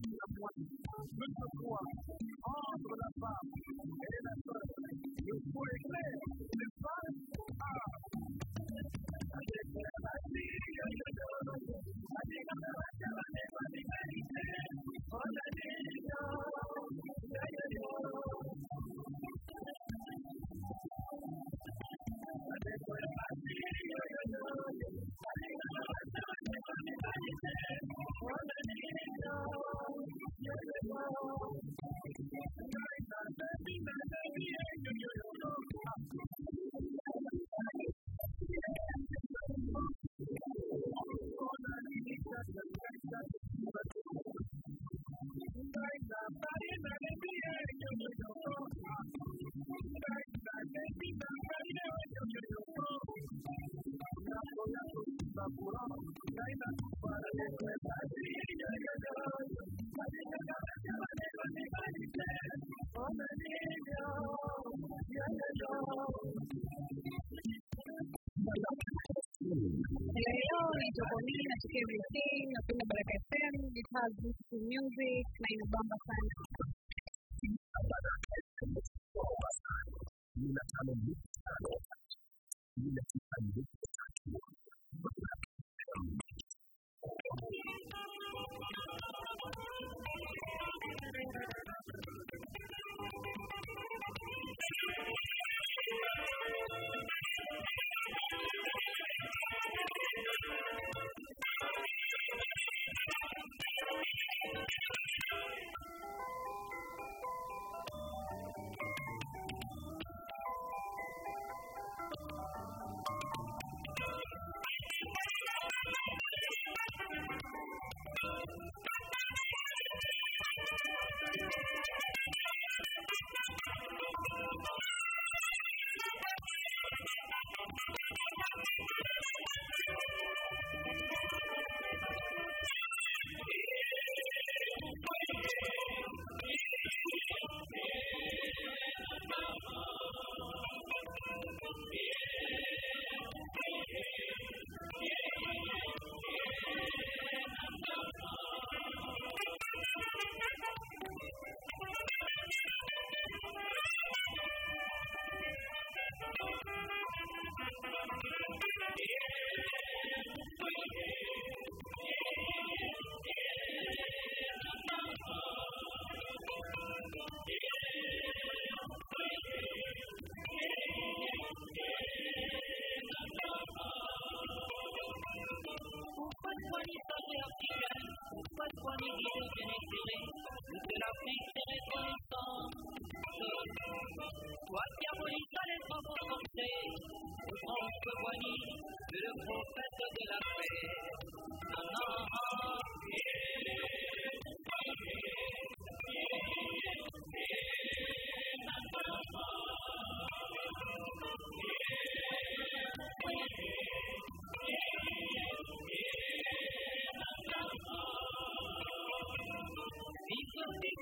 Good for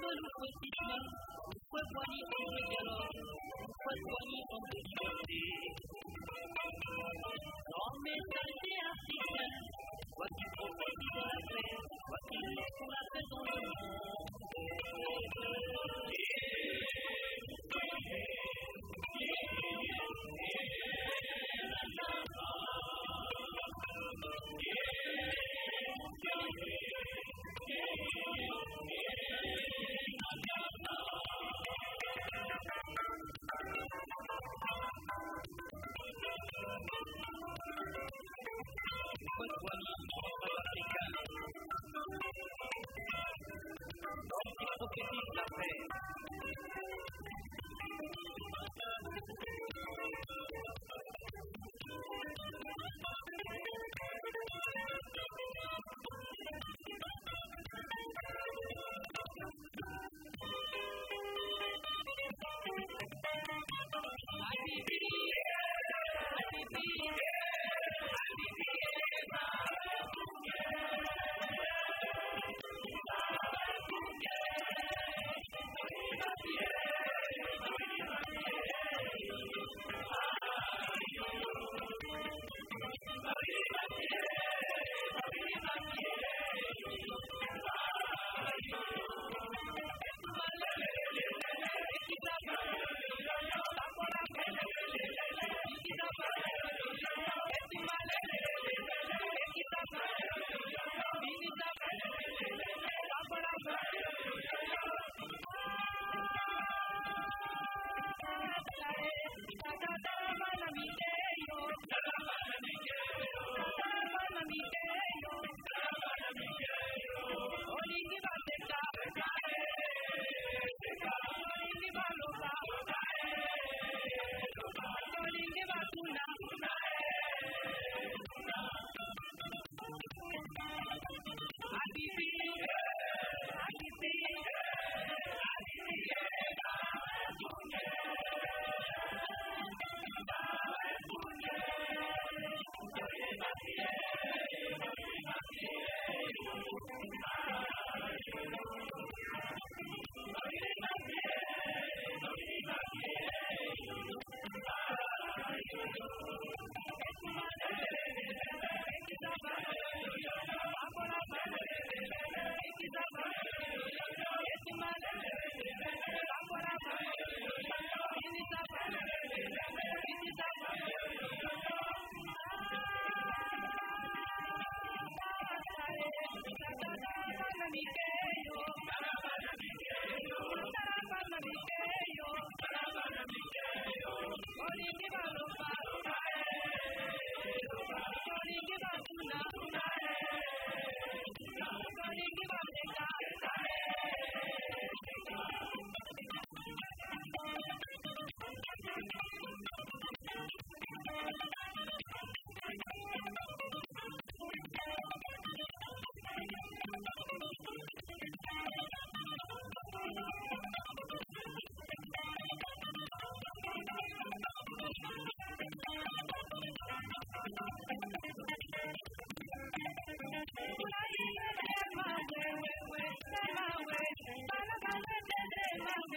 todo lo posible. being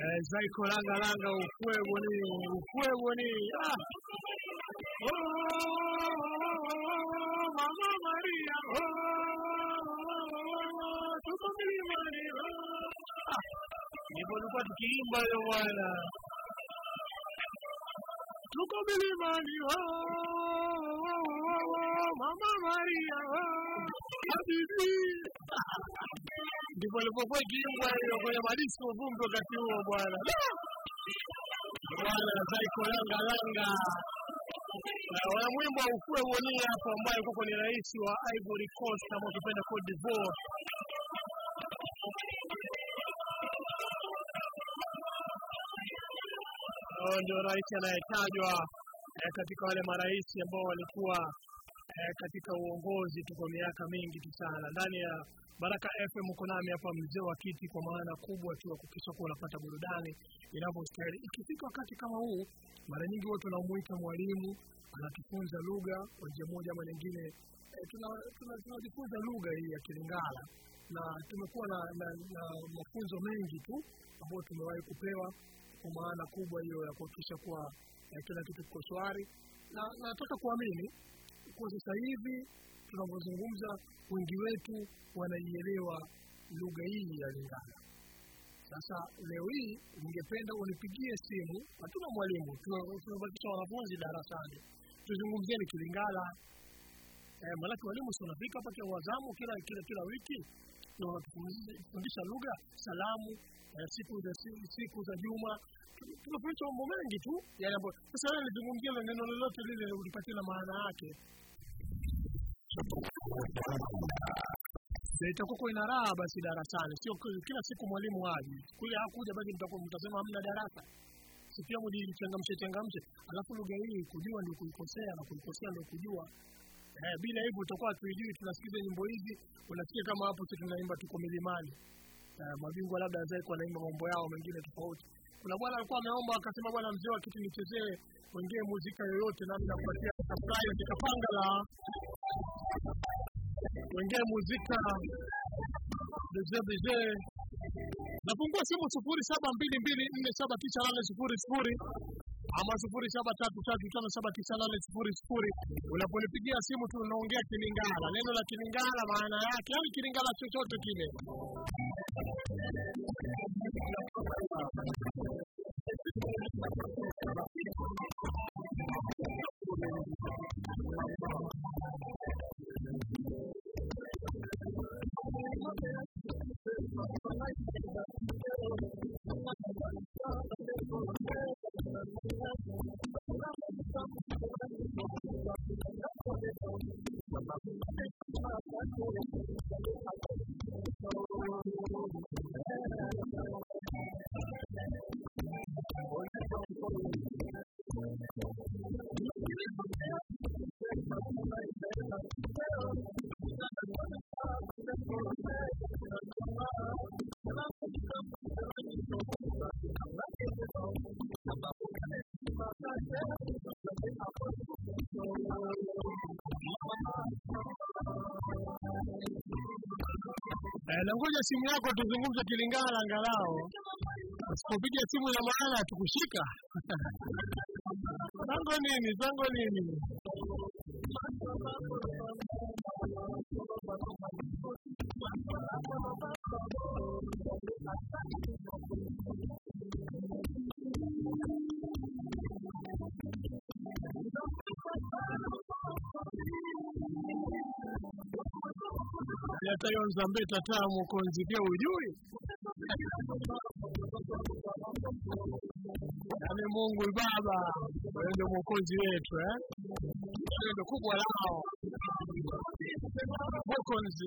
Eh, zaiko langa langa ufuego ni ufuego ni ah. Hiyo uvumbe wakati huo bwana. Bwana zaiko langa langa. Na wanamwimbo wa ufue uonie hapo ambaye kuko ni rais wa Ivory Coast kama ukipenda Cote d'Ivoire ndio rais anayetajwa eh, katika wale marais ambao walikuwa eh, katika uongozi tu kwa miaka mingi tu sana ndani ya Baraka FM uko nami hapa mzee wa kiti, kwa maana kubwa tu ya kuhakikisha kuwa unapata burudani inavyostahili. Ikifika wakati kama huu, mara nyingi huwa tunamuita mwalimu anatufunza lugha kwa njia moja ama nyingine. Eh, tuna- tuna- tunajifunza lugha hii ya Kilingala na tumekuwa na, na, na mafunzo mengi tu ambayo tumewahi kupewa kwa maana kubwa hiyo ya kuhakikisha kuwa eh, kila kitu kiko shwari, na nataka kuamini kwa sasa hivi tunavyozungumza, wengi wetu wanaielewa lugha hii ya Lingala. Sasa leo hii ningependa unipigie simu, hatuna mwalimu, tunabakisha wanafunzi darasani, tuzungumzie ni Kilingala. Eh, maanake walimu si wanafika hapa kwa wazamu kila kila kila wiki na wanatufundisha lugha, salamu, eh, siku za siku za juma, Tu- tunafundisha mambo mengi tu yale sasa wewe nizungumzie neno lolote lile ulipatie na maana yake itakuwa ina raha basi darasani, sio kila siku mwalimu aje kule hakuja, basi mtasema hamna darasa. Si pia mjichangamshe changamshe, alafu lugha hii kujua ndio kuikosea na kuikosea ndio kujua. Eh, bila hivyo utakuwa tuijui, tunasikiza nyimbo hizi, unasikia kama hapo sisi tunaimba tuko milimani. Eh, mabingwa labda wazee kwa naimba mambo yao mengine tofauti. Kuna bwana alikuwa ameomba akasema, bwana mzee wa kitu nichezee wengine muzika yoyote, nami nakupatia supply nikapanga la wengine muzika beze. Nafungua simu sufuri saba mbili mbili nne saba tisa nane sufuri sufuri ama sufuri saba tatu tatu tano saba tisa nane sufuri sufuri. Unaponipigia simu tunaongea unaongea Kilingala, neno la Kilingala maana yake, yani Kilingala chochote kile. Simu yako tuzungumze Kilingala angalau. Usipopiga simu ya maana tukushika. Zango nini? Zango nini? Yatayonza mbeta tamu konzi pia ujui ni Mungu Baba ndio mwokozi wetu eh? Ndio kubwa lao. Mokonzi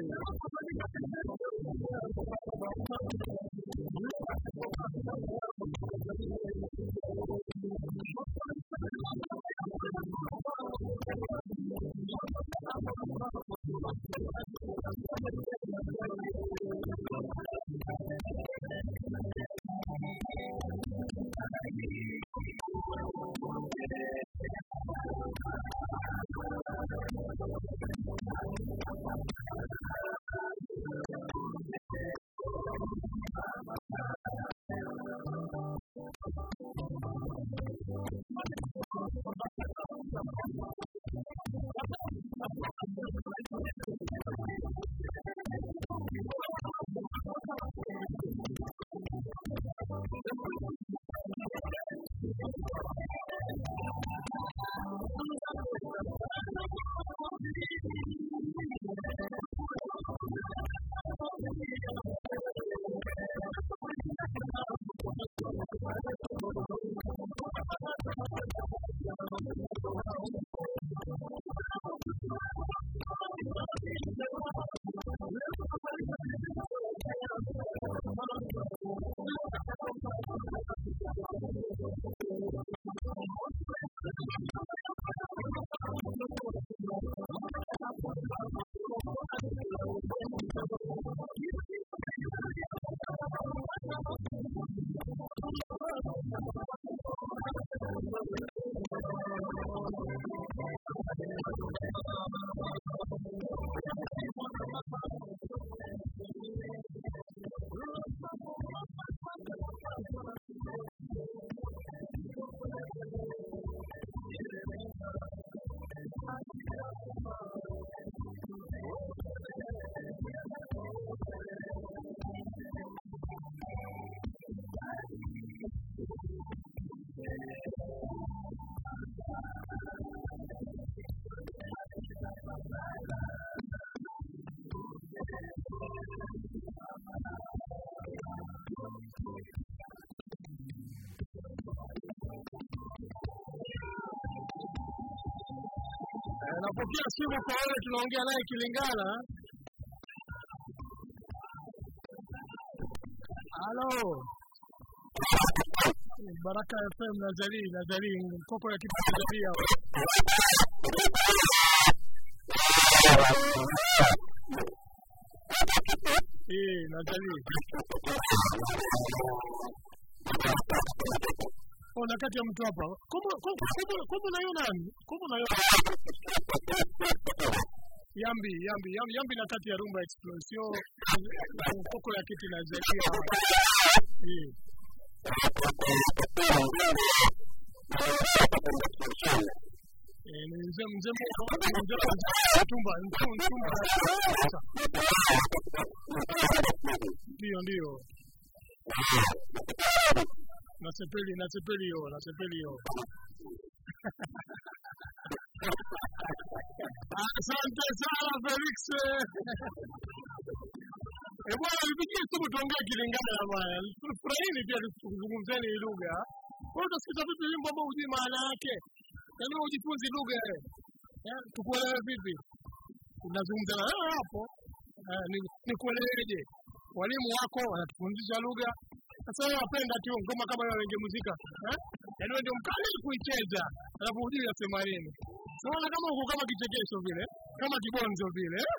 napokea simu kwa wale tunaongea naye Kilingala. Halo. Baraka FM Nazari, Nazari, mkopo ya kitu. Eh, Nazari. Ona kati ya mtu hapa. Kumbe kumbe kumbe unaiona nani? Yambi, Yambi, Yambi, na kati ya Rumba explosio mfuko ya kiti na. Eh. Eh, ni mzee mzee mtumba mtumba. Ndio ndio. Nasepeli nasepeli yo, nasepeli yo. Asante sana Felix. Eh bwana, nipigie simu tuongee Kilingala na bwana. Furahini pia tuzungumzeni hii lugha. Wewe utasikiza vipi wimbo ambao hujui maana yake? Yaani ujifunzi lugha ile. Eh, tukuelewe vipi? Unazungumza na wewe hapo. Eh, ni nikueleweje? Walimu wako wanatufundisha lugha. Sasa wewe wapenda tu ngoma kama hiyo wenge muzika. Eh? Yaani wewe ndio mkali kuicheza. Alafu hujui unasema nini. Sasa kama uko kama kichekesho vile, kama kibonzo vile.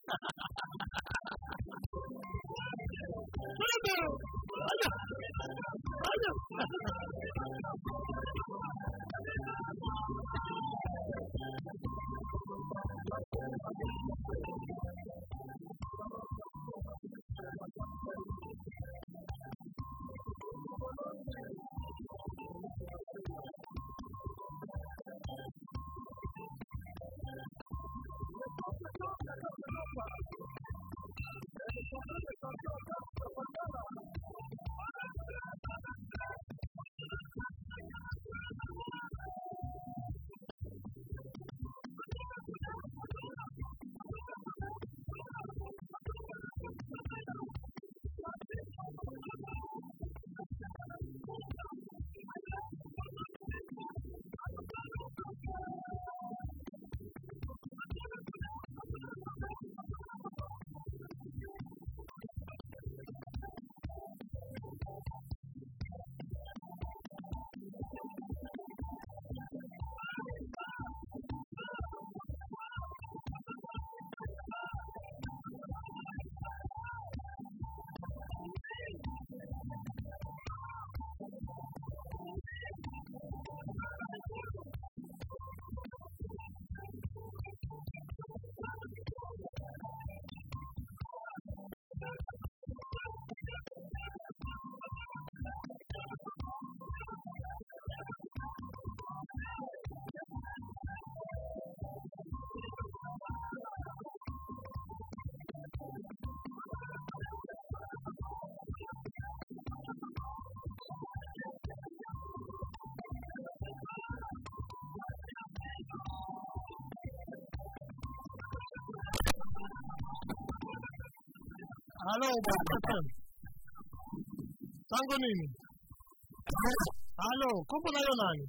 Halo bwana. Tango nini? Halo, kumbe nayo nani?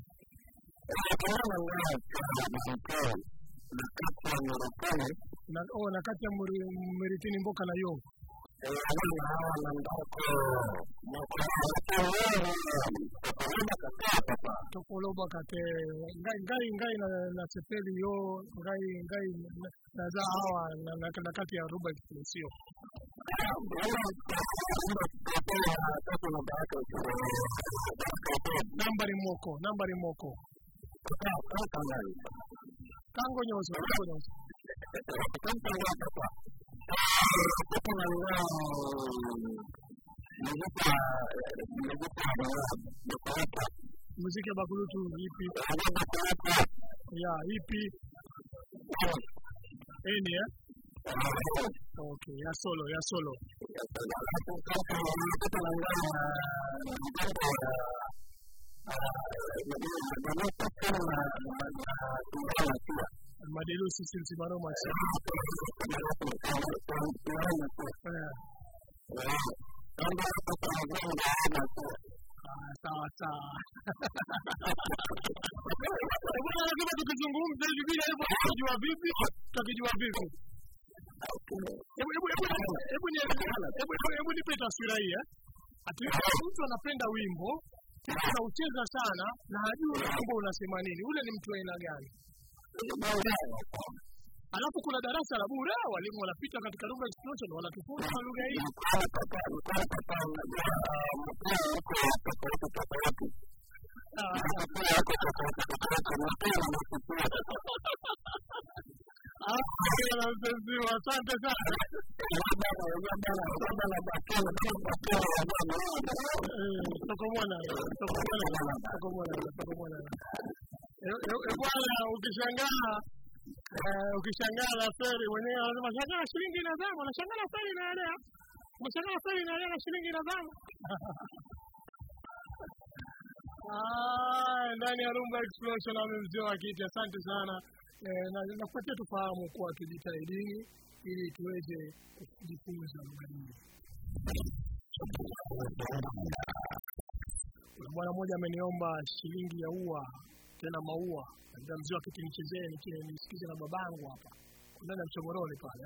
Na oh na kati ya meritini Mboka na yo. Tokoloba kate ngai ngai na, na sepeli yo ngai ngai na, za hawa na, kati ya Ruba Expressio. Nambari moko, nambari moko. Kango nyoso, kango nyoso. Muziki ya bakulutu ipi? Ya, ipi? Eni eh? Ok, ya solo, ya solo. Sawa sawa. Tukizungumza hivi bila hivyo, tukijua vipi? Tukijua vipi? Hebu hebu hebu hebu ni hebu hebu nipe taswira hii eh. Mtu anapenda wimbo anaucheza sana na hajui wimbo unasema nini. Ule ni mtu aina gani? Alafu kuna darasa la bure, walimu wanapita katika lugha explosion wanatufunza lugha hii. Ah, sana. Eh. Eh, eh, Bwana, ukishangaa ukishangaa na feri mwenyewe anasema shangaa shilingi inazama, na feri inaelea. Umeshangaa feri inaelea na shilingi inazama. Ah, ndani ya Rumba Explosion amemzee wa kiti. Asante sana eh, na nakupatia tufahamu kuwa tujitahidi ili tuweze kujifunza lugha hii. Kuna bwana mmoja ameniomba shilingi ya ua tena maua, ndio mzee wa kiti nichezee nisikize na babangu hapa. Kuna na mchomoroni pale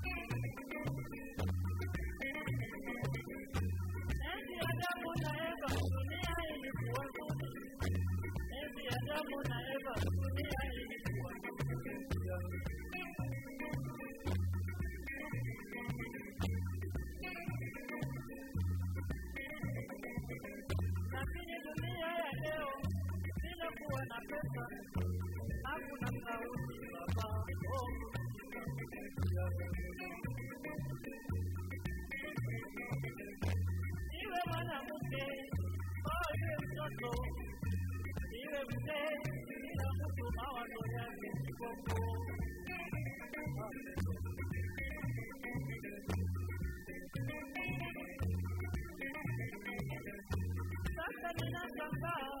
Santa Nina Santa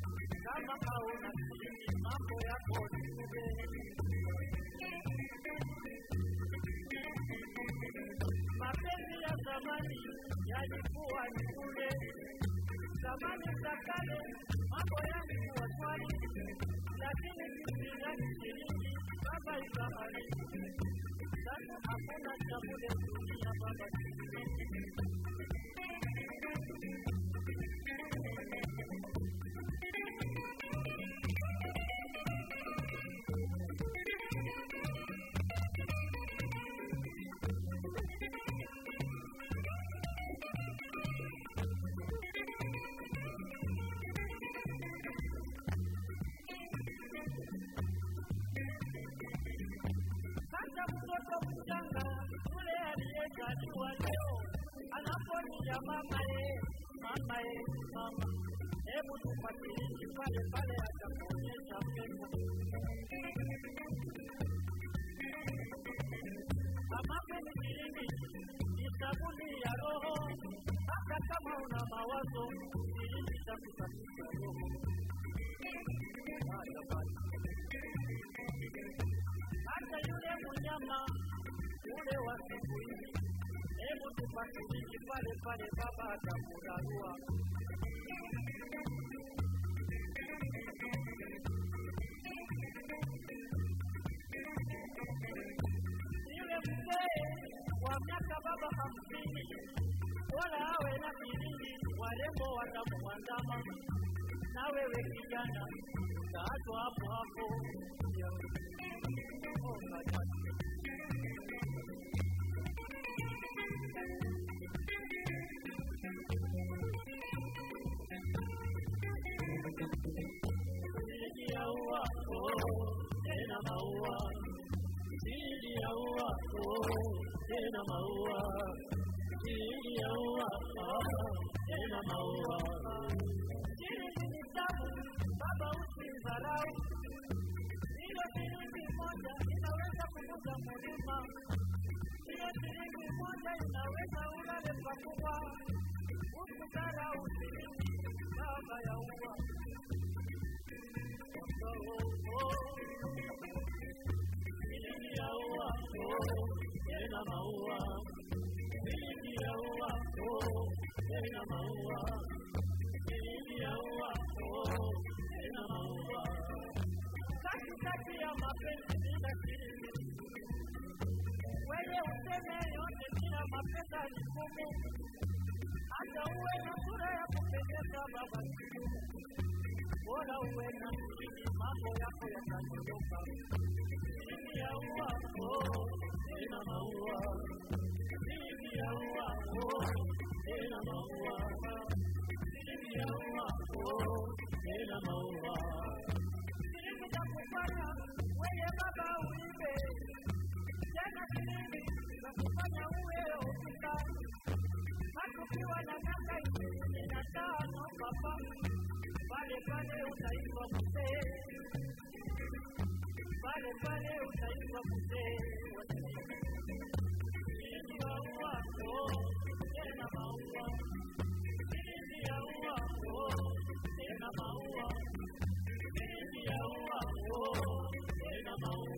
kama kaona, chini mambo yako ni kubeni. Mapenzi ya zamani yalikuwa ni kule zamani za kale, mambo yalikuwa shwari, lakini sisi ndani shilingi baba ibahari sasa hakuna cha kule dunia baba anapolia mama ye, mama ye, mama, hebu tufuatilie pale pale, atakuonyesha pepo. Mamake ni shilingi, ni sabuni ya roho, hata kama una mawazo, shilingi itakusafisha roho. Hata yule mnyama ule wa siku hizi, hebu tupatiliki pale pale, baba atakurarua. Yule mzee wa miaka baba hamsini, wala awe na kilingi warembo watamuandama, na wewe kijana hapo hapo. Oh, tena maua. Chini ya ua, tena maua. Chini ya ua, tena maua. Shilingi ni tamu, baba usidharau. Hiyo shilingi moja inaweza kuuza mlima. Hiyo shilingi moja inaweza ulale pakubwa. Usidharau shilingi, baba ya ua. Hata uwe na sura ya kupendeza baba bora uwena mambo yako yataondoka chini ya uwako tena maua chini ya uwako tena maua chini ya uwako tena maua nilikukufanya wewe baba uibe jana kilimi nakufanya uwe ofisa hakukiwa na valeu, tá Taipa, você. Valeu, valeu, tá Taipa, você. Queria um amor, era maua. Queria um amor, é na mão Queria um amor. É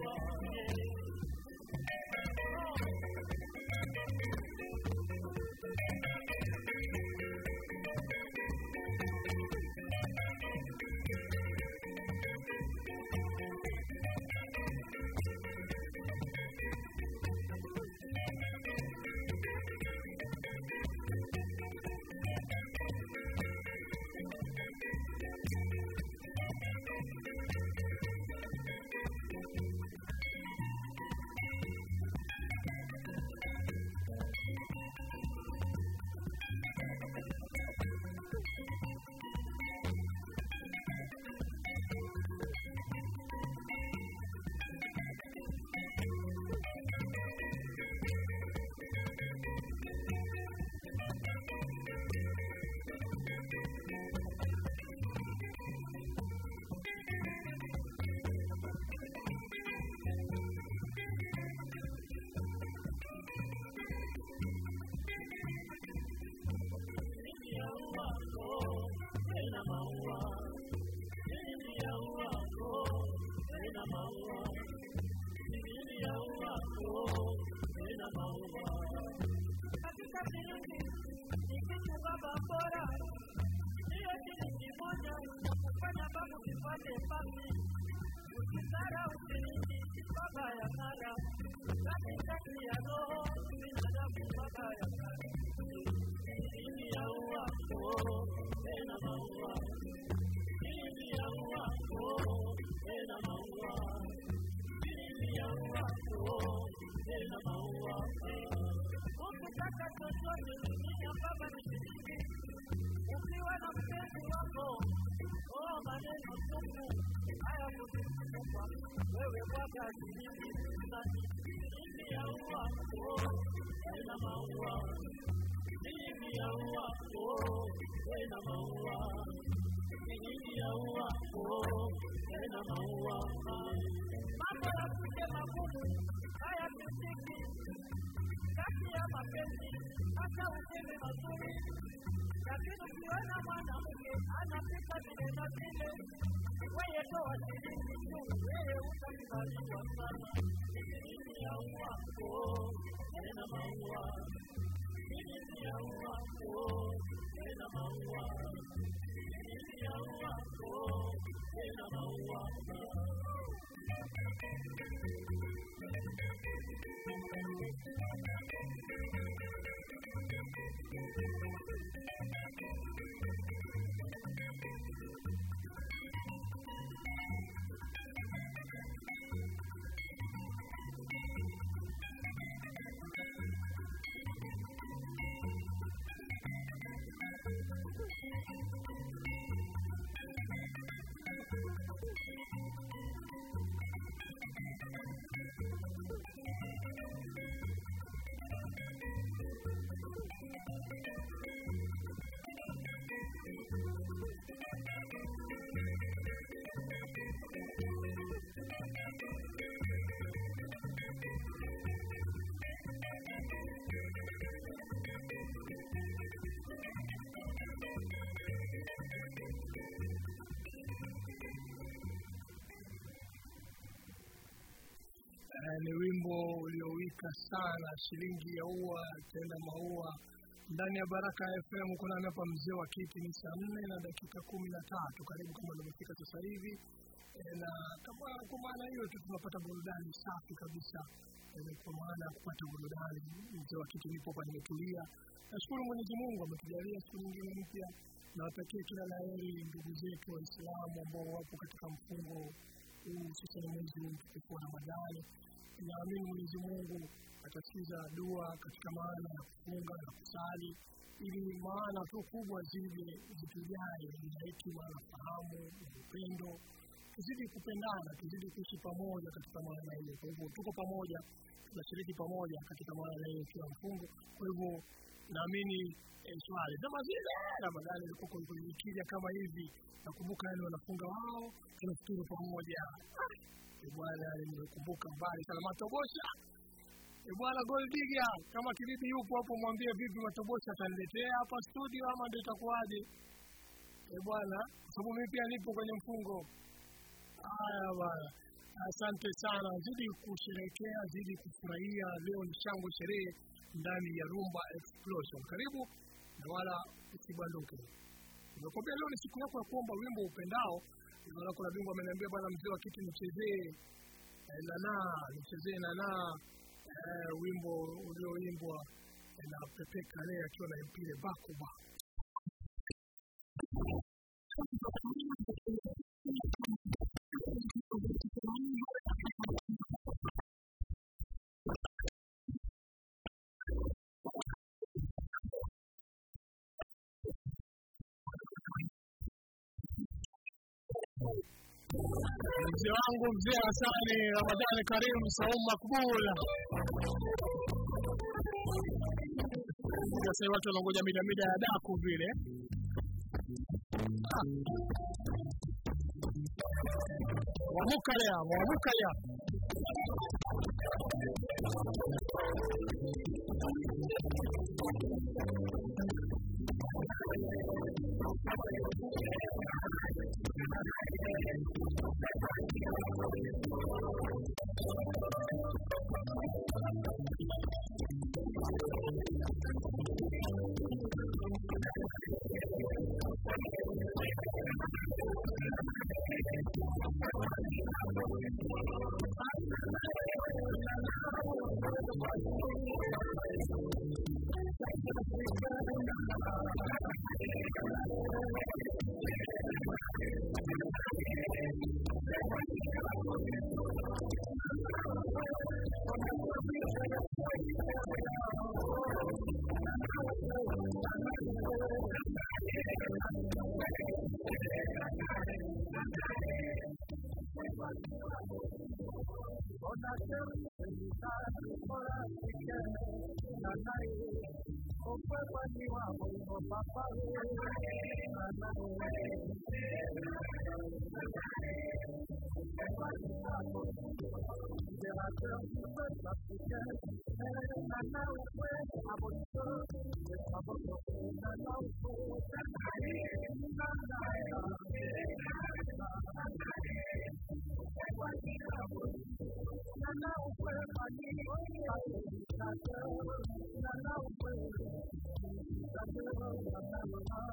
mpaka usipate pasi. Ukisara usirini baba ya kara, katikati ya roho binadamu baba ya kara. Ili ya ua oh, tena maua. Ili ya ua oh, tena maua. Ili ya ua oh, tena maua. Ukitaka chochote wewe shilingi msani. Ili ya oh, tena maua. Ili ya oh, tena maua. Ili ya oh, tena maua. Mambo ya kuja magumu haya kisiki kati ya mapenzi hata useme mazuri, lakini ukiona mwanamke anapika vile na vile, 我也说我是无声的灵魂啊，你一定要忘我，才能忘我。你一定要忘我，才能忘我。你一定要忘我，才能忘我。Thank. Ni wimbo uliowika sana, shilingi ya ua tena maua. Ndani ya Baraka FM kuna hapa mzee wa kiti, ni saa nne na dakika kumi na tatu karibu kama limefika sasa hivi eh, na kama kwa maana hiyo tu tunapata burudani safi kabisa eh, kwa maana ya kupata burudani. Mzee wa kiti nipo hapa nimetulia. Nashukuru Mwenyezi Mungu ametujalia siku nyingine mpya. Nawatakia kila la heri ndugu zetu Waislamu ambao wapo katika mfungo huu hususan mwezi mtukufu wa Ramadhani. Naamini Mwenyezi Mungu atasikiza dua katika maana ya kufunga na kusali, ili maana tu kubwa zile zitujae na hekima na fahamu na upendo, tuzidi kupendana, tuzidi kuishi pamoja katika maana hiyo. Kwa hivyo tuko pamoja, tunashiriki pamoja katika maana hiyo kila mfungo. Kwa hivyo naamini eh, swali zama zile Ramadhani ilikuwa kama hivi, nakumbuka yani wanafunga wao, tunafuturu pamoja. Bwana, nimekumbuka mbali sana Matobosha. Eh, bwana Goldiga, kama kibibi yupo hapo, mwambie vipi Matobosha ataniletea hapa studio ama ndio itakuwaje? Eh, bwana, sababu mimi pia nipo kwenye mfungo. Haya bwana, asante sana, zidi kusherekea, zidi kufurahia. Leo ni shangwe sherehe ndani ya Rumba Explosion. Karibu na wala usibanduke. Nimekwambia leo ni siku yako ya kuomba wimbo upendao. Maana kuna bingwa ameniambia bwana, mzee wa kiti nichezee eh, nanaa, nichezee nanaa, eh, wimbo ulioimbwa eh, na Pepe Kale akiwa na mpile Bakuba. mzee wangu mzee Hasani Ramadhani Karimu Saumu Makbul. Sasa watu wanangoja mida mida ya daku vile wamuka lea mwamuka lea nanae okwebaniwa oyo papa nanae ekwaniwa oyoerate okwebafike nanawekwe aboso aboso nanawekwe nanae nanae ekwaniwa oyo nanawekwe bani Thank you.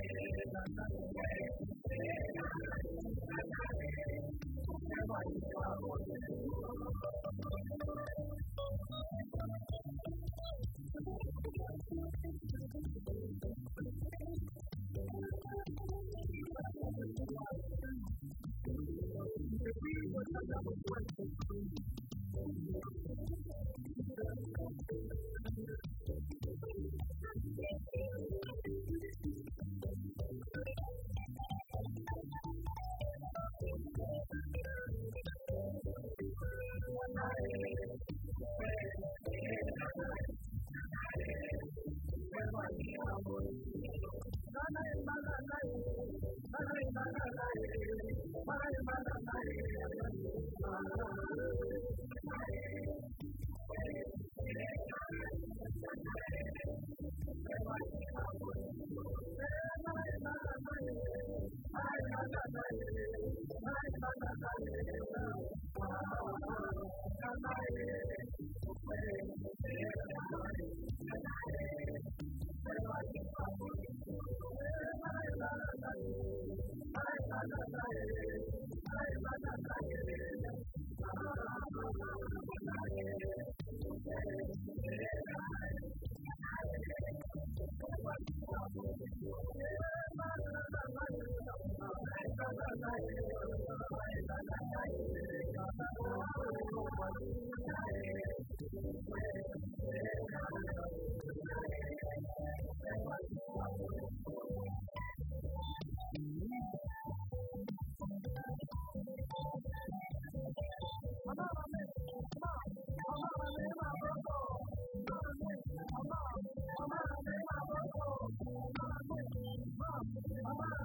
Come on.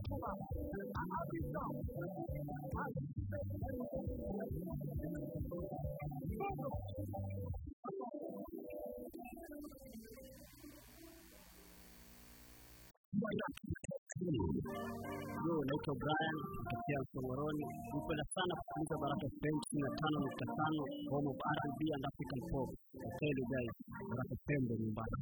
Yo, naitwa Brian kutokea Msongoroni. Nipenda sana kusikiliza Baraka FM tisini na tano nukta tano home of R&B and African pop. I guys, Baraka FM ndo nyumbani.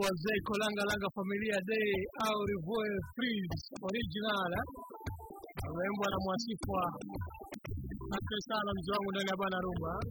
wimbo wa Zeko Kolanga Langa Familia Day au Revoir Freeze original eh? ameimbwa na mwasifwa. Asante sana mzee wangu ndani ya bana rumba. Eh?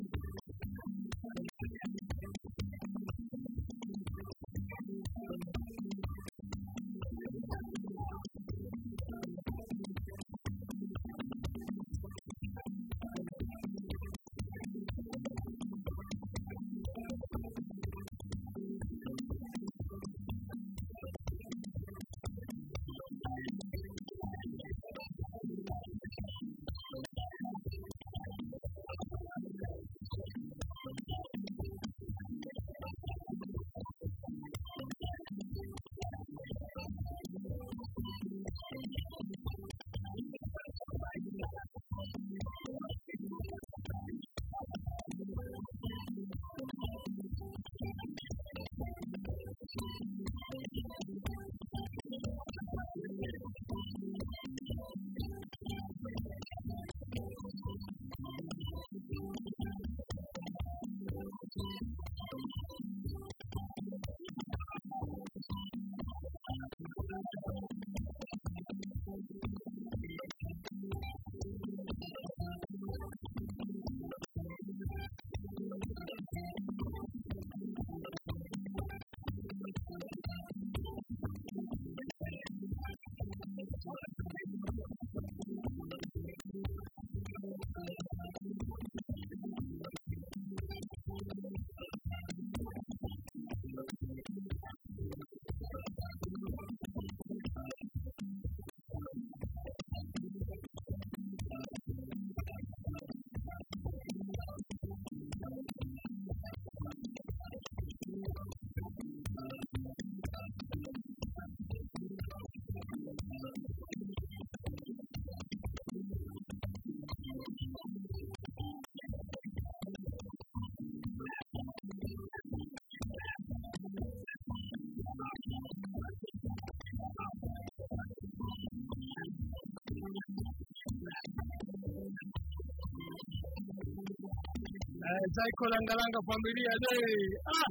Zaiko Langalanga familia day. Ah.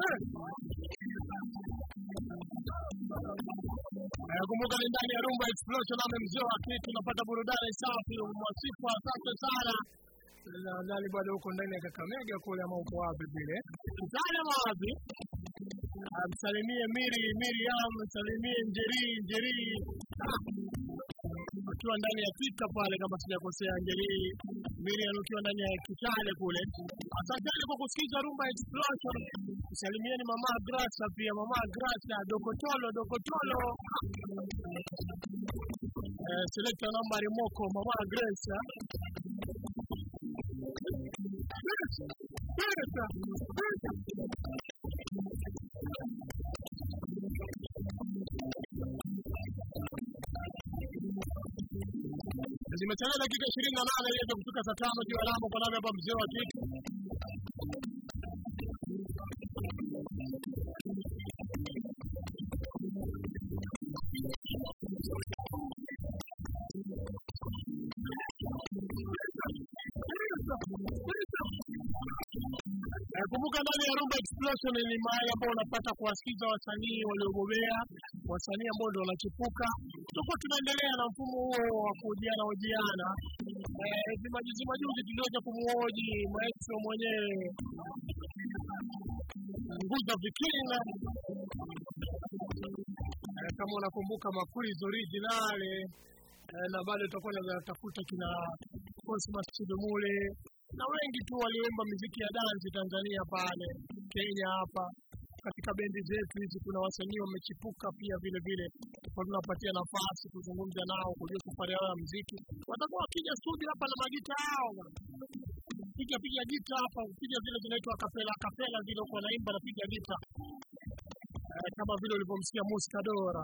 Eh. Eh, kumbuka ni ndani ya Rumba Explosion na mzee wa kitu tunapata burudani safi mwasifu asante sana. Na nani bado huko ndani ya Kakamega kule ama uko wapi vile? Sana wapi? Ah, msalimie Miri Miriam, msalimie Njeri Njeri ukiwa ndani ya Twitter pale, kama sijakosea, Njeri Miriam ukiwa ndani ya Kitale kule. Asanteni kwa kusikiza Rumba Explosion. Salimieni mama Grasa pia, mama Grasa Dokotolo Dokotolo eh, selekta nambari moko mama Grasa zimesalia dakika ishirini na nane iweze kufika saa tano juu ya alama kwa nami hapa mzee wa kiki Eh, kumbuka ndani ya Rumba Explosion ni mahali ambao unapata kuwasikiza wasanii waliobobea, wasanii ambao ndio wanachipuka. Tutakuwa tunaendelea na mfumo huo wa kuhojiana hojiana. Eh, hivi majuzi majuzi tuliweza kumhoji maestro mwenyewe. Nguza vikina. Eh, kama unakumbuka Makuiz original eh, na bado tutakuwa natafuta kina Cosmas Chidumule na wengi tu walioimba miziki ya dansi Tanzania pale Kenya hapa. Katika bendi zetu hizi kuna wasanii wamechipuka pia vile vile, kwa tunapatia nafasi kuzungumza nao, kujua safari yao ya muziki. Watakuwa wakija studio hapa na magita yao piga piga gita hapa, piga zile zinaitwa kapela kapela zile, uko naimba na piga gita eh, kama vile ulivyomsikia Muskadora.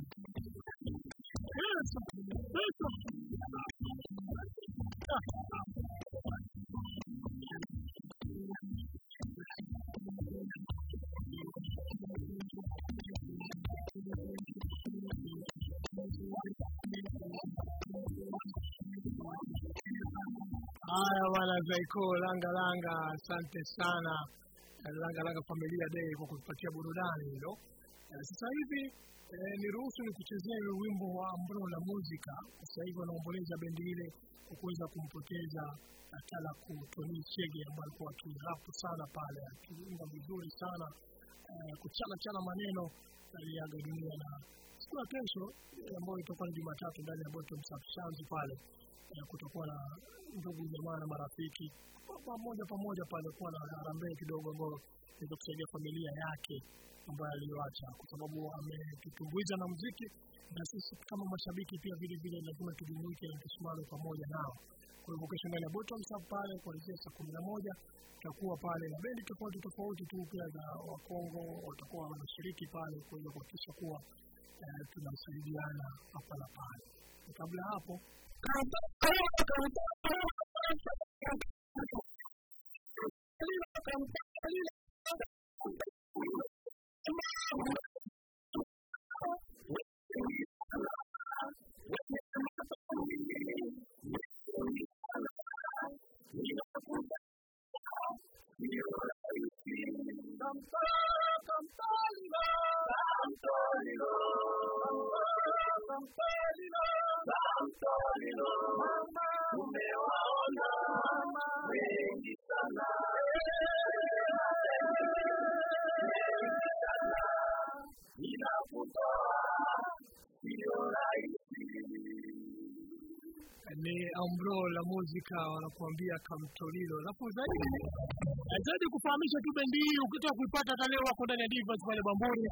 Bwana Zaiko langa langa, asante sana langa langa familia day kwa kutupatia burudani hilo. Eh, Sasa hivi eh, niruhusu nikuchezea wimbo wa Ambro la muzika. Sasa hivi wanaomboleza bendi ile kwa kuweza kumpoteza atala kutoni Chege ambaye alikuwa akirapu sana pale akiimba vizuri sana eh, kuchana chana maneno aliaga dunia na siku ya kesho eh, ambayo itakuwa ni Jumatatu ndani ya Bottom Subshanzi pale kutakuwa na ndugu jamaa na marafiki pamoja pamoja pale kuwa na harambee kidogo ambayo inaweza kusaidia familia yake ambayo aliyoacha, kwa sababu ametutumbuiza na mziki, na sisi kama mashabiki pia vile vile lazima tujumuike na tusimame pamoja nao. Kwa hivyo kesho ndani ya Bottom Sub pale kuanzia saa kumi na moja tutakuwa pale na bendi tofauti tofauti tu pia za Wakongo watakuwa wanashiriki pale kuweza kuhakikisha kuwa eh, tunasaidiana hapa na pale. Antolio, Antolio, Antolio. Ni Ambro la muzika wanakuambia Kamtolilo. Alafu zaidi zaidi kufahamisha tu bendi hii, ukitaka kuipata hata wako ndani ya Divas pale Bamburi,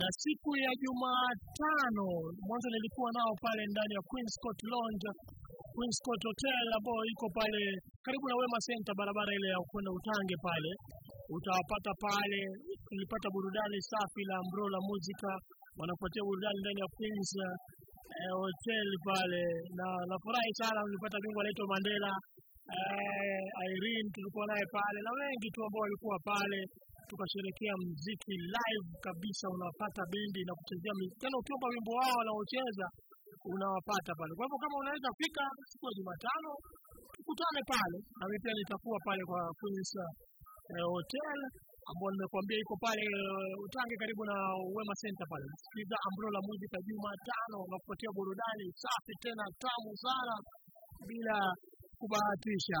na siku ya Jumatano mwanzo nilikuwa nao pale ndani ya Queen's Court Lounge, Queen's Court Hotel ambayo iko pale karibu na Wema Center, barabara ile ya kwenda Utange pale, utawapata pale. Tulipata burudani safi la Ambro la muzika, wanapatia burudani ndani ya Queen's eh, hotel pale, na nafurahi sana nilipata bingwa anaitwa Mandela eh, Irene tulikuwa naye pale na wengi tu ambao walikuwa pale, tukasherekea mziki live kabisa, unapata bendi na kuchezea tena, ukiomba wimbo wao wanaocheza unawapata pale. Kwa hivyo kama unaweza fika siku ya Jumatano tukutane pale, na mimi pia nitakuwa pale kwa Queen's eh, hotel ambao nimekuambia iko pale uh, Utange karibu na Wema Center pale. Sikiza Ambrola Muzika Jumatano na kupatia burudani safi tena tamu sana bila kubahatisha.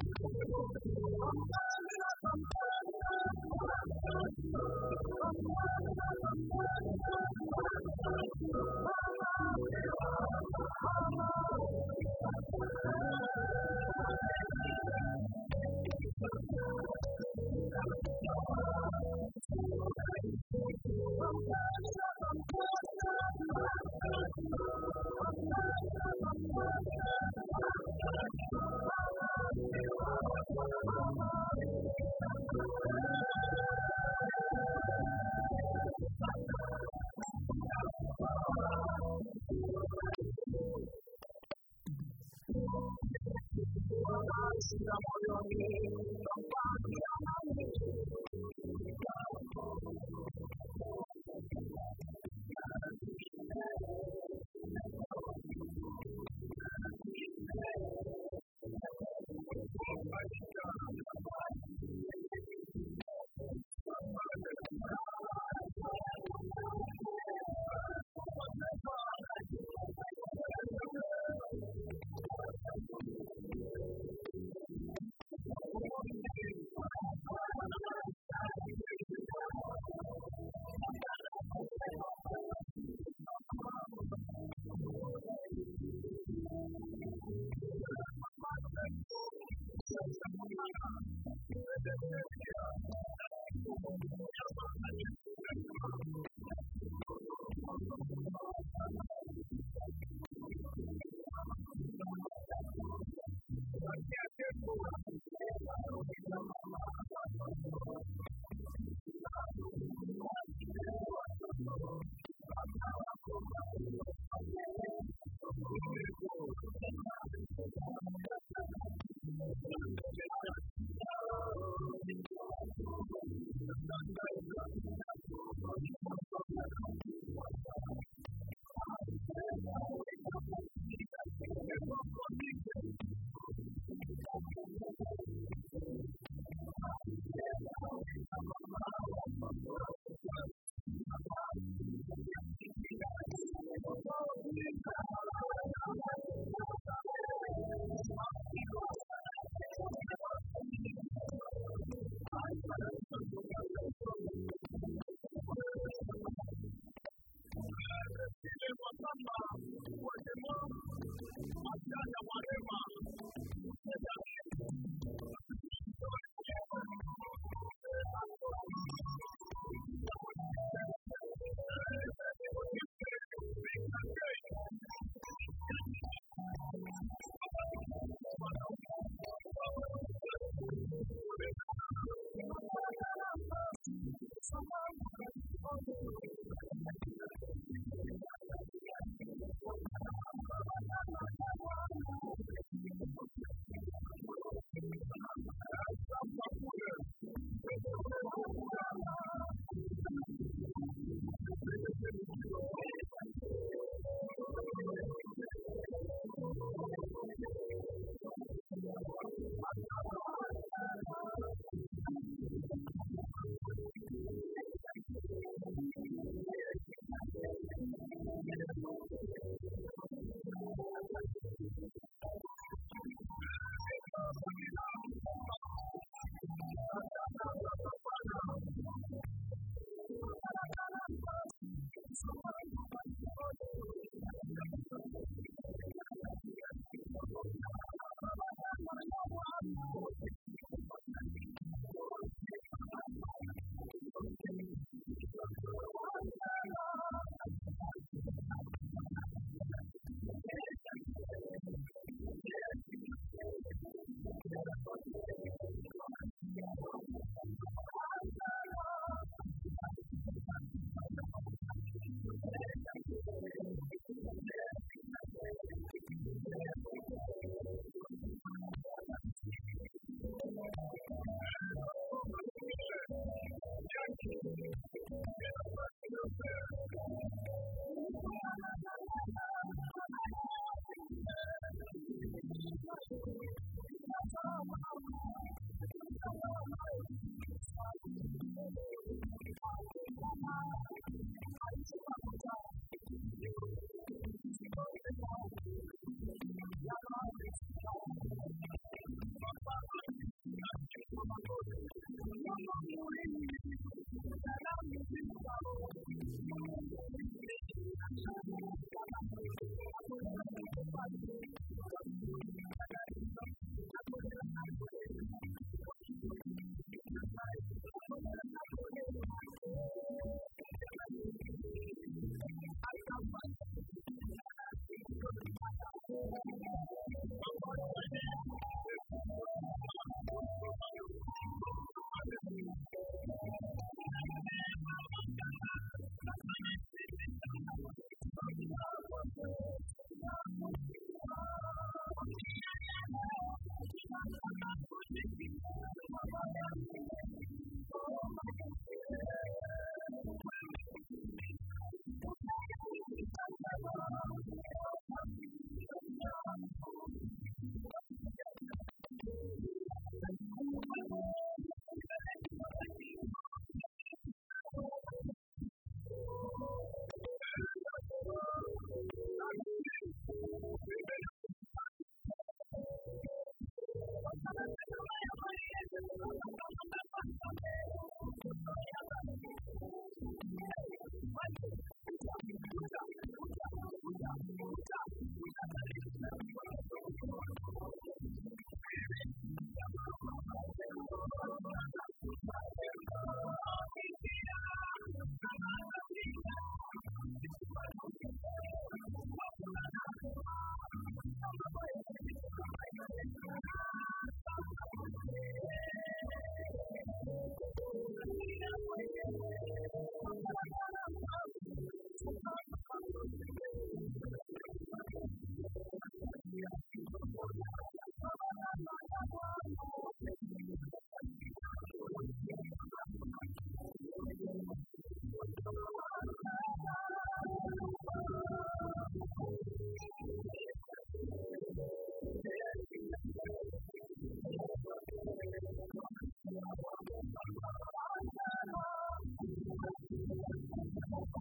that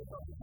with us.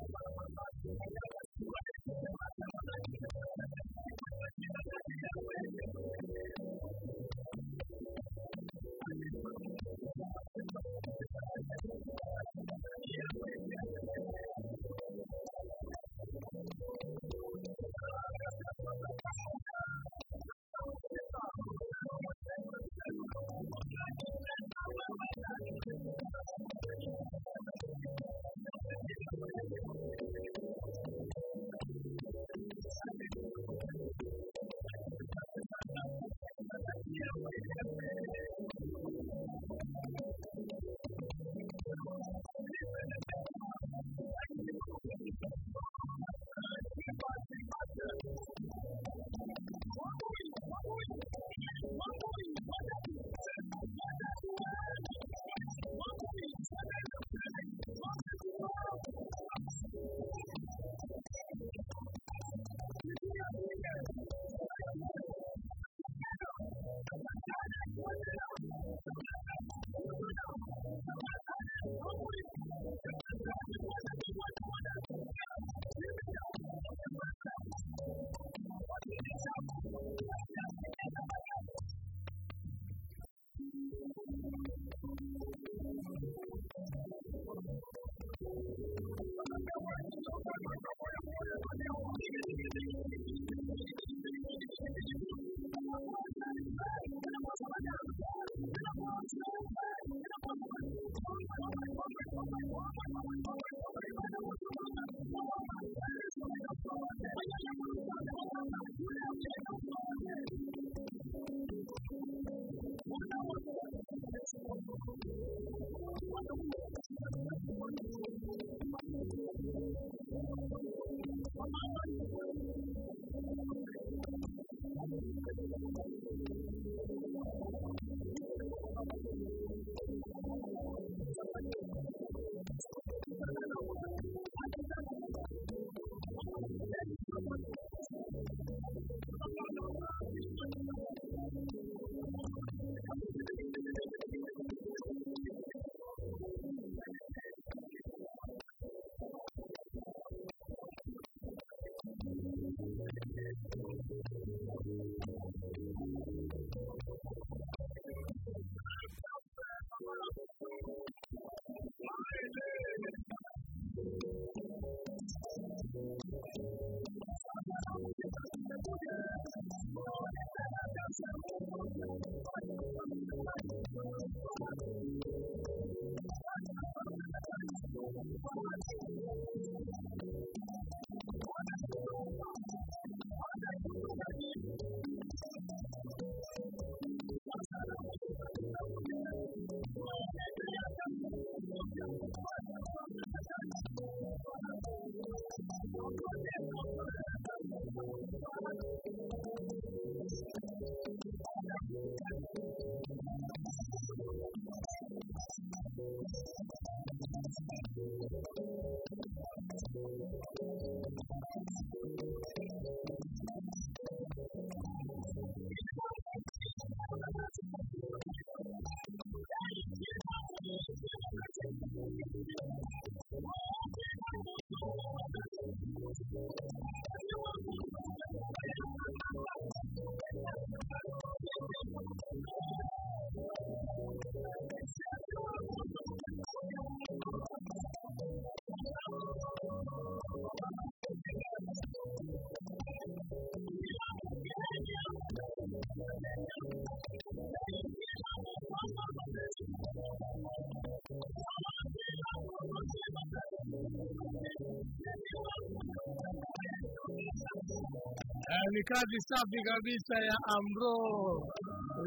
Ni kazi safi kabisa ya Amro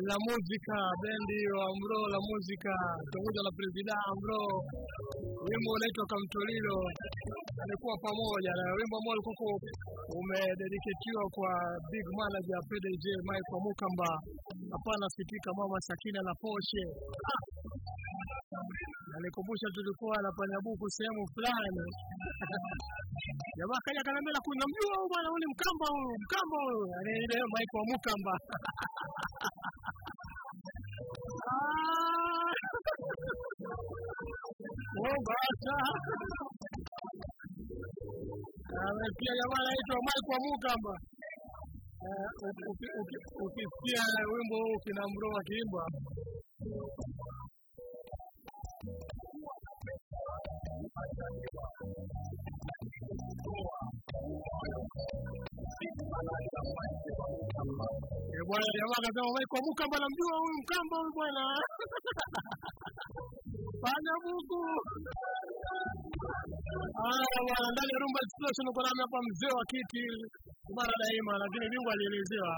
la muzika, bendi hiyo Amro la muzika tunguja na Presida Amro. Wimbo unaitwa Kamtolilo, alikuwa pamoja na wimbo ambao ulikuwa umedediketiwa kwa big manager PDG Mike Mukamba. Hapana sitika mama Sakina na Poshe ah! Nalikumbusha tulikuwa na panyabuku sehemu fulani jamaa kaja kanambia la kuna mjua huyu bwana, ule mkamba huyu, mkamba huyu, yani ile Mike wa Mukamba Ah! Mombasa amesikia jamaa anaitwa Mike wa mkamba. Eh, uki- uki- uki- Ukisikia wimbo huu kina Mro akiimba akasema Mike kwa Mkamba namjua huyu mkamba huyu bwana. Fanya buku. Haya bwana, ndani ya Rumba Explosion uko nami hapa mzee wa kiti mara daima, lakini bingwa alielezewa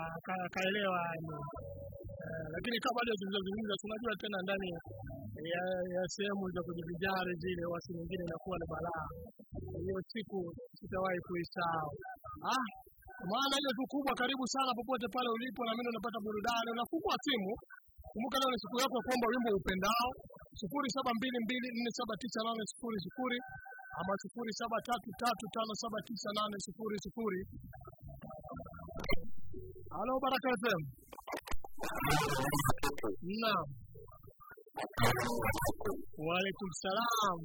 akaelewa. Eh, lakini kama bado tulizozungumza, tunajua tena ndani ya, ya sehemu za kujivijari zile, wasi nyingine inakuwa ni balaa. Hiyo siku sitawahi kuisahau. Ah, maana hiyo tu kubwa. Karibu sana popote pale ulipo, na mimi unapata burudani. Unafungua simu, kumbuka leo ni siku yako ya kuomba wimbo upendao, sufuri saba mbili mbili nne saba tisa nane sufuri sufuri ama sufuri saba tatu tatu tano saba tisa nane sufuri sufuri. Halo Baraka FM. Naam. Waalaikum salam.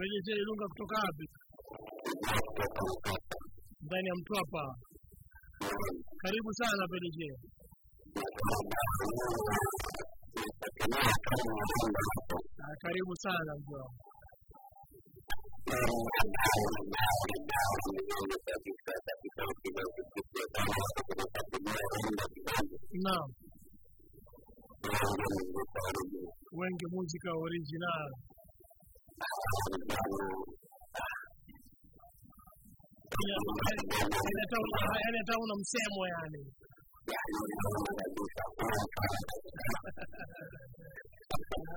Rejeshe Ilunga kutoka wapi? Ndani ya Mtwapa. Karibu sana PDG. Ah, Karibu sana mjomba. Naam. Wenge muzika original. Yaani hata una- yaani msemo yani.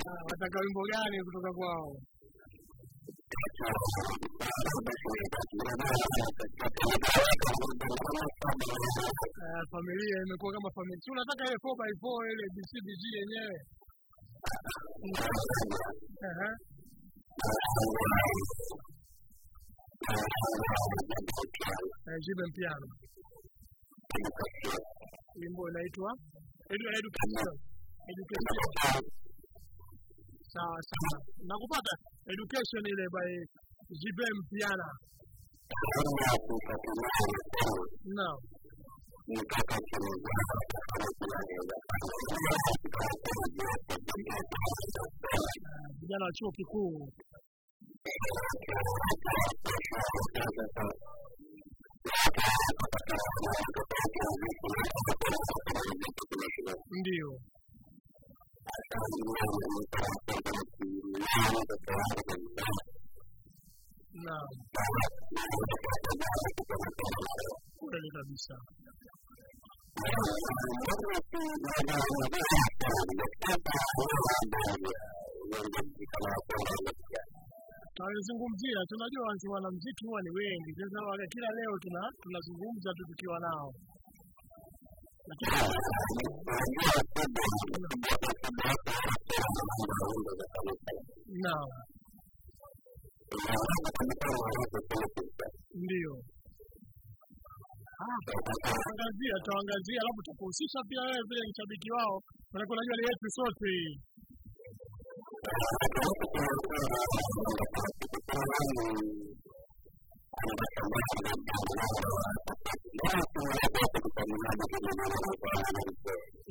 Ah, wataka wimbo gani kutoka kwao Ah, familia imekuwa kama familia si unataka ile 4x4 ile bcbg yenyewe. Eh, jibe mpiano. Wimbo inaitwa education education sawa sawa. Nakupata? Education ile by jibe mpiana. No. Vijana wa chuo kikuu ndio. Naam. Kweli kabisa tunazungumzia tunajua mziki huwa ni wengi. Sasa kila leo tuna tunazungumza tu tukiwa nao. Naam. Ndio. Ah, tutaangazia tutaangazia alafu tutakuhusisha pia wewe vile mshabiki wao. Maanake unajua ni yetu sote. hii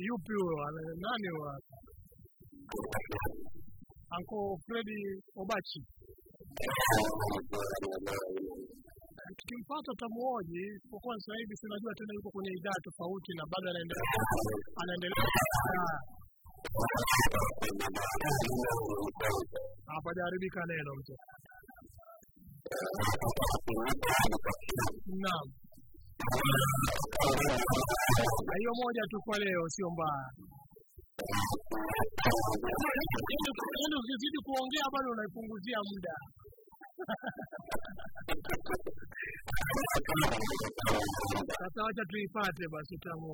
yupi huyo? Nani wa anko fredi obachi. Tukimpata tamuoji isipokuwa sasa hivi sinajua tena yuko kwenye idara tofauti na bado anaendelea anaendelea hapajaharibika neno mzee naam. Na hiyo moja tu kwa leo sio mbaya. Yaani ukizidi kuongea bado unaipunguzia muda. Sasa wacha tuipate basi tamu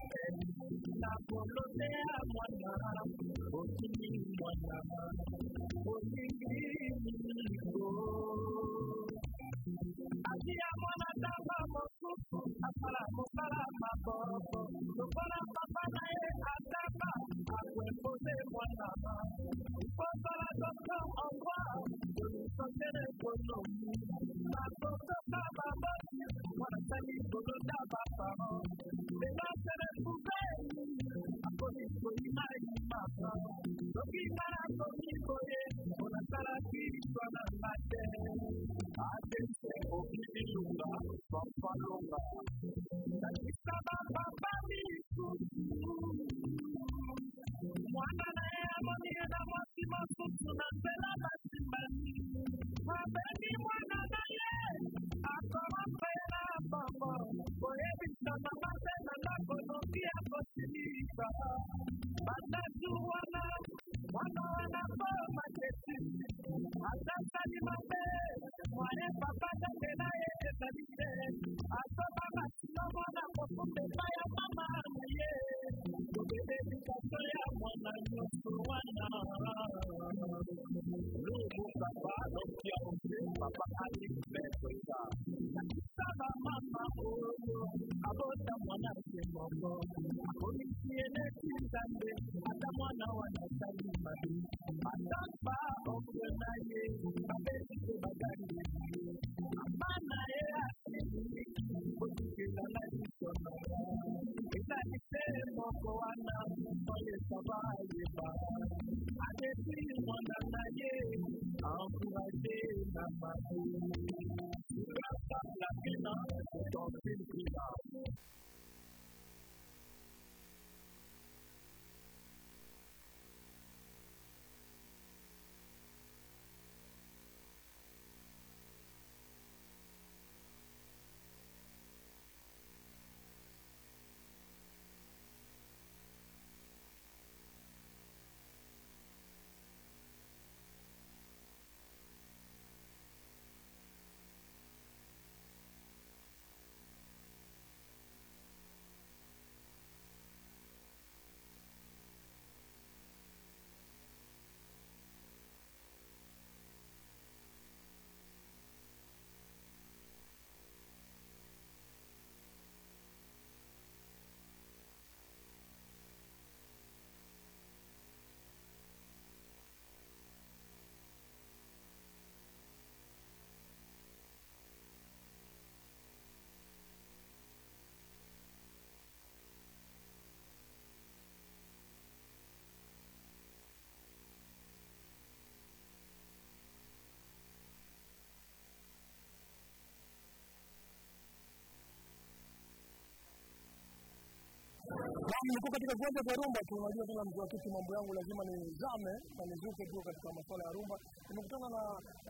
niko katika viwanja vya rumba tu, unajua wa kiti, mambo yangu lazima nizame na nizuke tu katika masuala ya rumba. Nimekutana na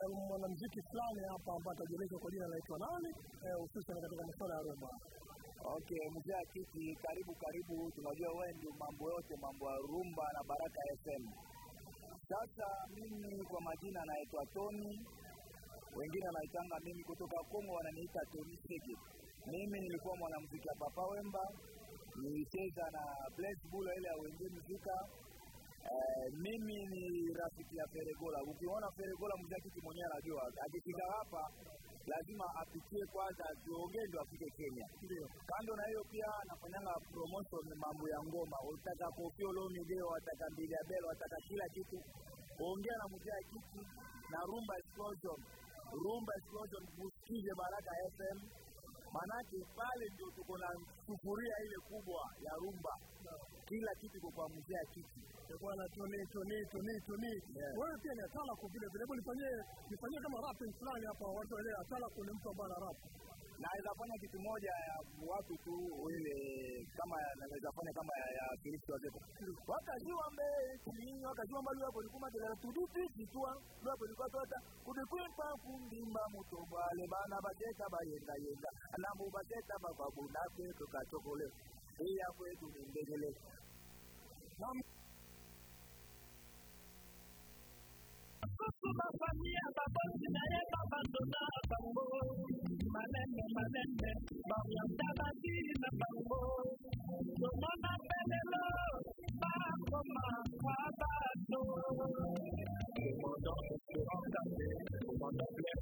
eh, mwanamuziki fulani hapa ambaye atajieleza kwa jina anaitwa nani, eh, hususan katika masuala ya rumba. Okay, mzee wa kiti, karibu karibu. Tunajua wewe ndio mambo yote, mambo ya rumba na Baraka FM. Sasa mimi kwa majina naitwa Tony, wengine wanaitanga mimi kutoka Kongo wananiita Tony Sege. Mimi nilikuwa mwanamuziki wa Papa Wemba, nilicheza na Blaze Bula ile ya wenge muzika. Eh, mimi ni rafiki ya Feregola. Ukiona Feregola mzee kiti mwenyewe anajua, akifika hapa lazima apitie kwanza, tuongee ndio afike Kenya. Kando na hiyo pia anafanyanga promotion mambo ya ngoma, utaka Koffi leo, wataka Mbili ya Belo, wataka kila kitu, ongea na mzee kiti na Rumba Explosion, Rumba Explosion, usikize Baraka FM manake pale ndio tuko na sufuria ile kubwa ya rumba, kila kitu iko kwa mzee kiti. Bwana Tony, Tony. Yeah. Wewe pia ni atalaku vile vile. Hebu nifanyie nifanyie kama rapping fulani hapa, watu waelewe atalaku ni mtu ambaye ana rap. Naweza fanya kitu moja ya watu tu ile kama naweza fanya kama ya, Kristo wazee wakajua mbeki wakajua mbali wako likuma kila tuduti kitwa wapo likuwa tota. Kudikwimpa kumbimba wale bana bateka bayenga yenga namu na bakabuna kachokole hii iya kwetu ni ndegele. Bafamia babosi na ye babandona bango manene manene bayanda bati bango tomona pelelo bakoma kwa bato komanda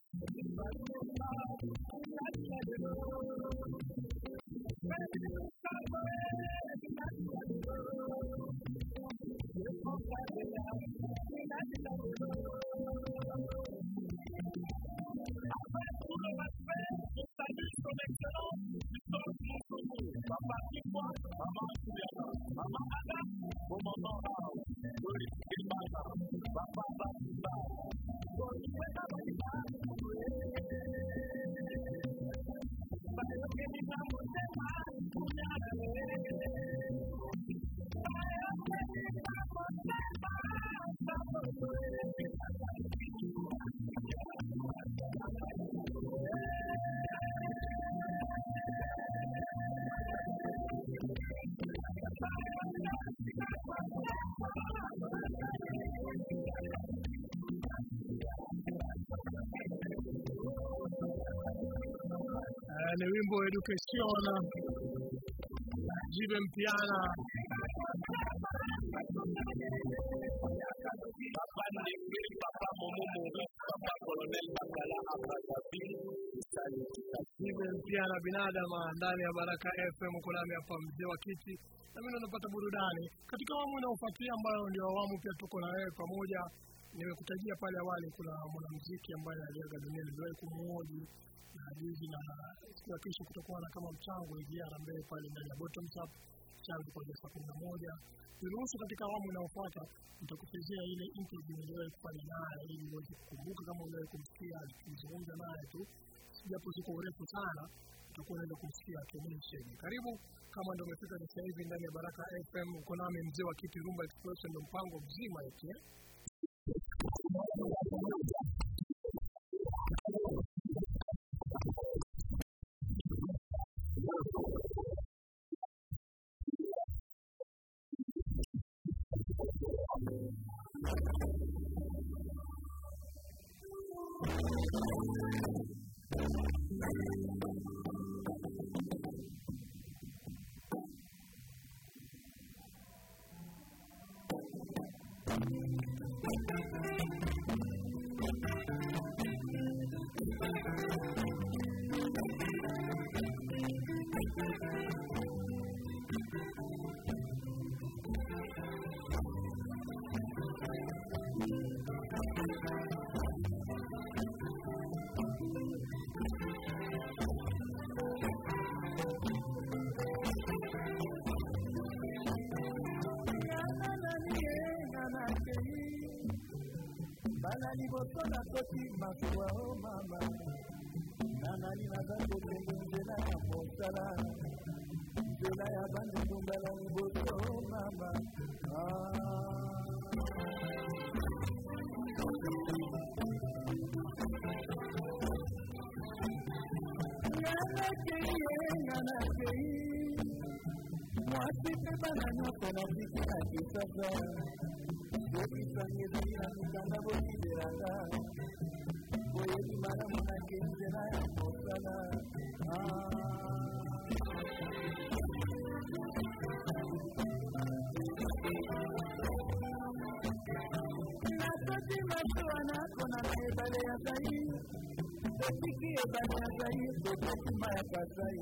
Come on. Ni wimbo education jive mpiana Papa Ndenge, Papa Momo Maurice, Papa Bakala jibe mpiana binadama ndani ya Baraka FM. Uko nami hapa mzee wa kiti, na mimi napata burudani katika awamu inayofuatia ambayo ndio awamu pia tuko na wewe pamoja. Nimekutajia pale awali, kuna mwanamuziki ambaye aliaga dunia, niliwahi kumuoji juzi, na siku ya kesho kutakuwa na kama mchango ziara mbele pale ndani ya Bottoms Up chanzo kuanzia saa kumi na moja. Niruhusu katika awamu inayofuata nitakuchezea ile interview niliwahi kufanya naye ili uweze kukumbuka kama uliwahi kumsikia akizungumza naye tu, japo siko urefu sana, utakuwa unaweza kumsikia akionyesha. Karibu kama ndio umefika sasa hivi ndani ya Baraka FM, uko nami mzee wa kiti Rumba Explosion, ndio mpango mzima eti Liboso nakoti masuwa o mama nanani naza kokende nzela ya mosala nzela ya bandundumbala liboso o mama yanakei yenga nakei mwasi mpe bana nyonso na biki na kisasa. Bokisangelai na mikanda bokidelanga sana Kweli mara mnakenzela yako sana Nasati mashua nako na maebale ya sai Totiki ebale ya sai, totiki maya kasai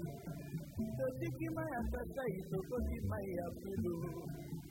Totiki maya kasai, maya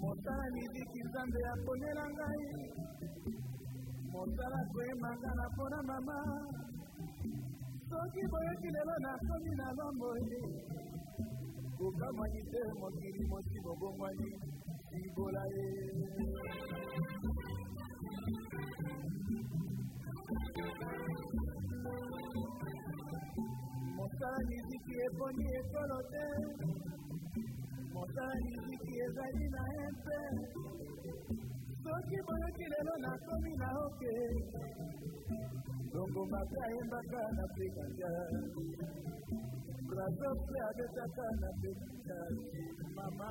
mosala libiki nzambe aponela ngai. Mosala koyemanga na mpona mama. Soki boyoki lelo nakomi na lombo ye kokamwani te mokili mosi bobongwani. Libola ye mosala miziki eponi ekolo te mosala miziki ezali na ye mpe soki boyoki lelo nakomi na oke dongo mabe ayembaka na pekaka brazo mpe abetaka na pekaka mama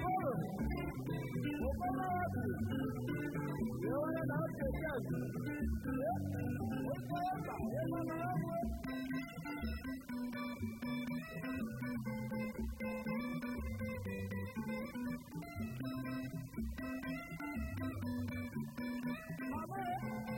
哦，我发工资，刘老板给钱，我发工资，刘老板给我。发。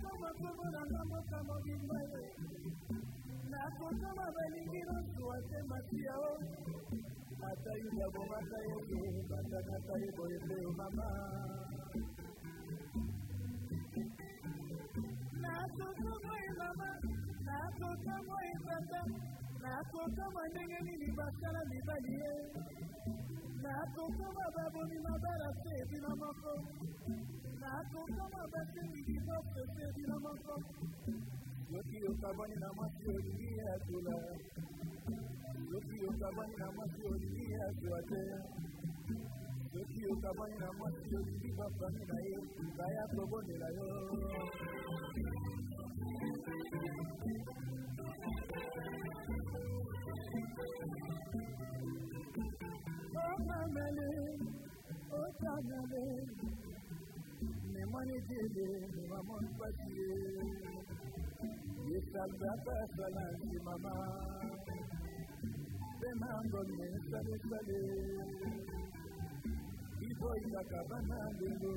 tozolanga moka mobimba ye nakotoma balingi nyonso ate masiya o ata yuda bomaka yesu batanaka ye boye mpe yo mama. Nakotoma ye mama nakotoma ye tata nakotoma ndenge nini basala mibali ye. Nakotoma babomi mabala se ebino moko. naakokama batemilima pesebilamako soki okabani na mani jele mamon patiye yesal data salansi mama benangon me sale sale iboy nakabana lelo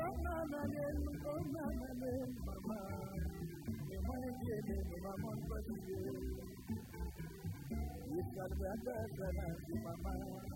onanalen onanalen mama mani jele mamon patiye yesal data salansi mama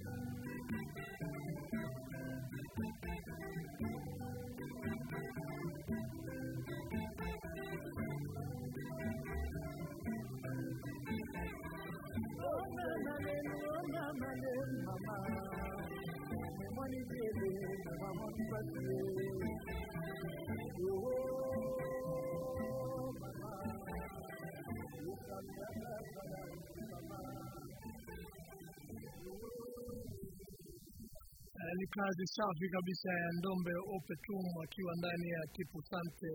ni kazi safi kabisa ya Ndombe Opetum akiwa ndani ya Tipu Sante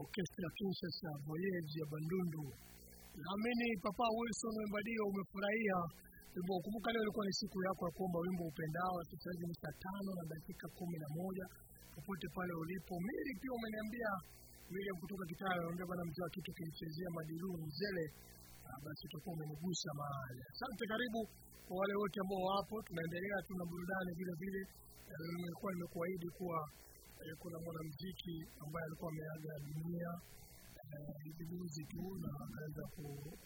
Orchestra Kinshasa Voyage ya Bandundu. Naamini Papa Wilson Wembadio umefurahia hivyo. Kumbuka leo ilikuwa ni siku yako ya kuomba wimbo upendao. Hivi ni saa tano na dakika kumi na moja popote pale ulipo. Mimi pia umeniambia William kutoka Kitale, anaambia bwana mzee kitu kimchezea Madilu Mzele. Ah, basi utakuwa umenigusa mahali. Asante, karibu kwa wale wote ambao wapo. Tunaendelea tu na burudani vile vile. Eh, Nimekuwa nimekuahidi kuwa eh, kuna mwanamuziki ambaye alikuwa ameaga dunia eh, tu na akaweza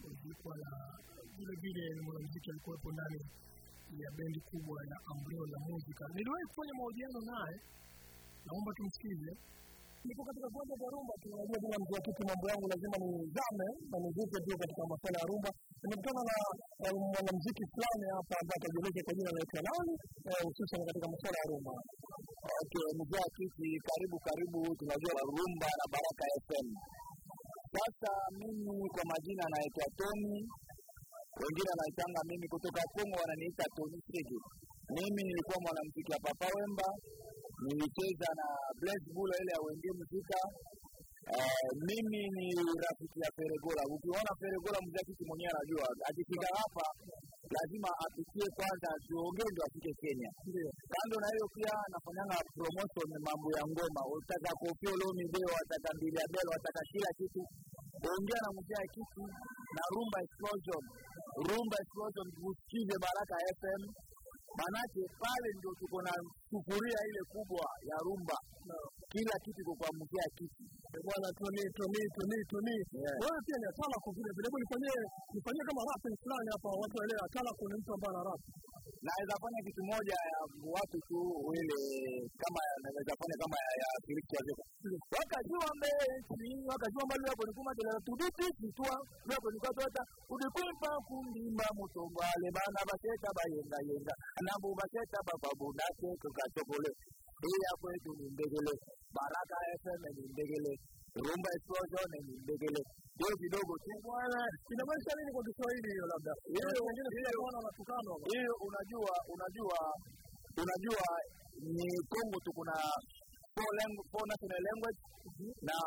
kuzikwa, na vile vile mwanamuziki alikuwepo ndani ya bendi kubwa ya Umbrella Music. Niliwahi kufanya mahojiano naye, naomba tumsikize. Niko katika kiwanja cha rumba, tunajua bila mzee wa mambo yangu lazima nizame na nivuke pia katika masuala ya rumba. Nimekutana na mwanamziki fulani hapa ambaye atajieleza kwa jina la nani, eh, hususan katika masuala ya rumba. Okay, mzee wa karibu karibu, tunajua rumba na Baraka FM. Sasa mimi kwa majina naitwa Tony, wengine wanaitanga mimi kutoka Kongo wananiita Tony Sege. Mimi nilikuwa mwanamuziki wa Papa Wemba, nilicheza na Blaze Bulo ile ya Wenge Muzika. Uh, mimi ni rafiki ya Feregola. Ukiona Feregola mzaki mwenyewe anajua, akifika hapa lazima apitie kwanza, tuongee ndio afike Kenya. Kando na hiyo pia nafanyanga promotion mambo ya ngoma, utaka Koffi Olomide, wataka Mbili yabele wataka kila kitu, ongea na mzee kitu na Rumba Explosion. Rumba Explosion, usikize Baraka FM manake pale ndio tuko na sufuria ile kubwa ya rumba, kila kitu iko kwa ya kiti. bwana toni toni toni toni wewe pia ni atalaku vile vile, hebu nifanyie nifanyie kama rapping fulani hapa, watu waelewe. atala kwa mtu ambaye ana rap. naweza fanya kitu moja ya watu tu ile kama naweza fanya kama ya, ya Felix Wazeka wakajua mbesi wakajua mbali wapo nikuma tena tuditi kitwa wapo nikatota kumbimba kundimba mutongwale bana baseta bayenda yenga nambu baba bunake tukatokole iya kwetu ni Mbegele, baraka fm ni Mbegele, rumba explosion ni Mbegele. hiyo kidogo tu. Bwana Inamaanisha nini kwa Kiswahili hiyo? Labda? Hiyo- wengine sio wana wanatukana hiyo unajua unajua unajua ni Kongo tu kuna four, language, four national language na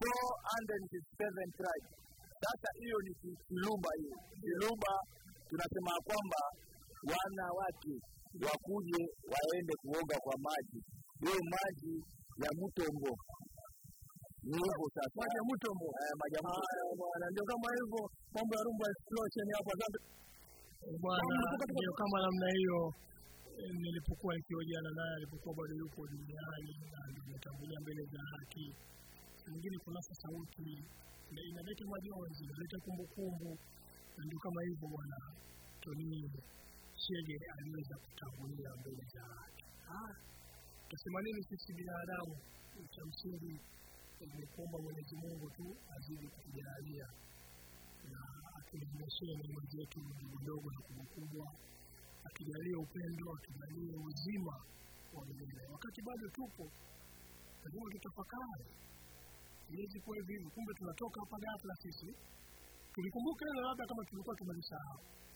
four hundred and seven tribes. Sasa hiyo ni ki- Kilumba hiyo. Kilumba tunasema kwamba wanawake wakuje waende kuoga kwa maji, hiyo maji ya mtombo Niko sasa, Maji ya mtombo. Eh, maji ya Mutombo. Haya bwana, ndio kama hivyo. Mambo ya rumba explosion hapa Zambia. Bwana, ndio kama namna hiyo. Eh, nilipokuwa nikihojiana naye alipokuwa bado yuko duniani na nimetangulia mbele za haki. Mwingine kunasa sauti na inaleta majonzi, inaleta kumbukumbu, na ndio kama hivyo bwana Tony Shege aliweza kutangulia mbele za watu. Ah, Tutasema nini sisi binadamu? Cha msingi ni kuomba Mwenyezi Mungu tu azidi kutujalia na aturejeleshee neema zetu ndogo na kubwa atujalie upendo, atujalie uzima wa milele. Wakati bado tupo, lazima tutafakari. Iwezi kuwa hivi, kumbe tunatoka hapa ghafla sisi. Tulikumbuka hilo labda kama tulikuwa tumelisahau.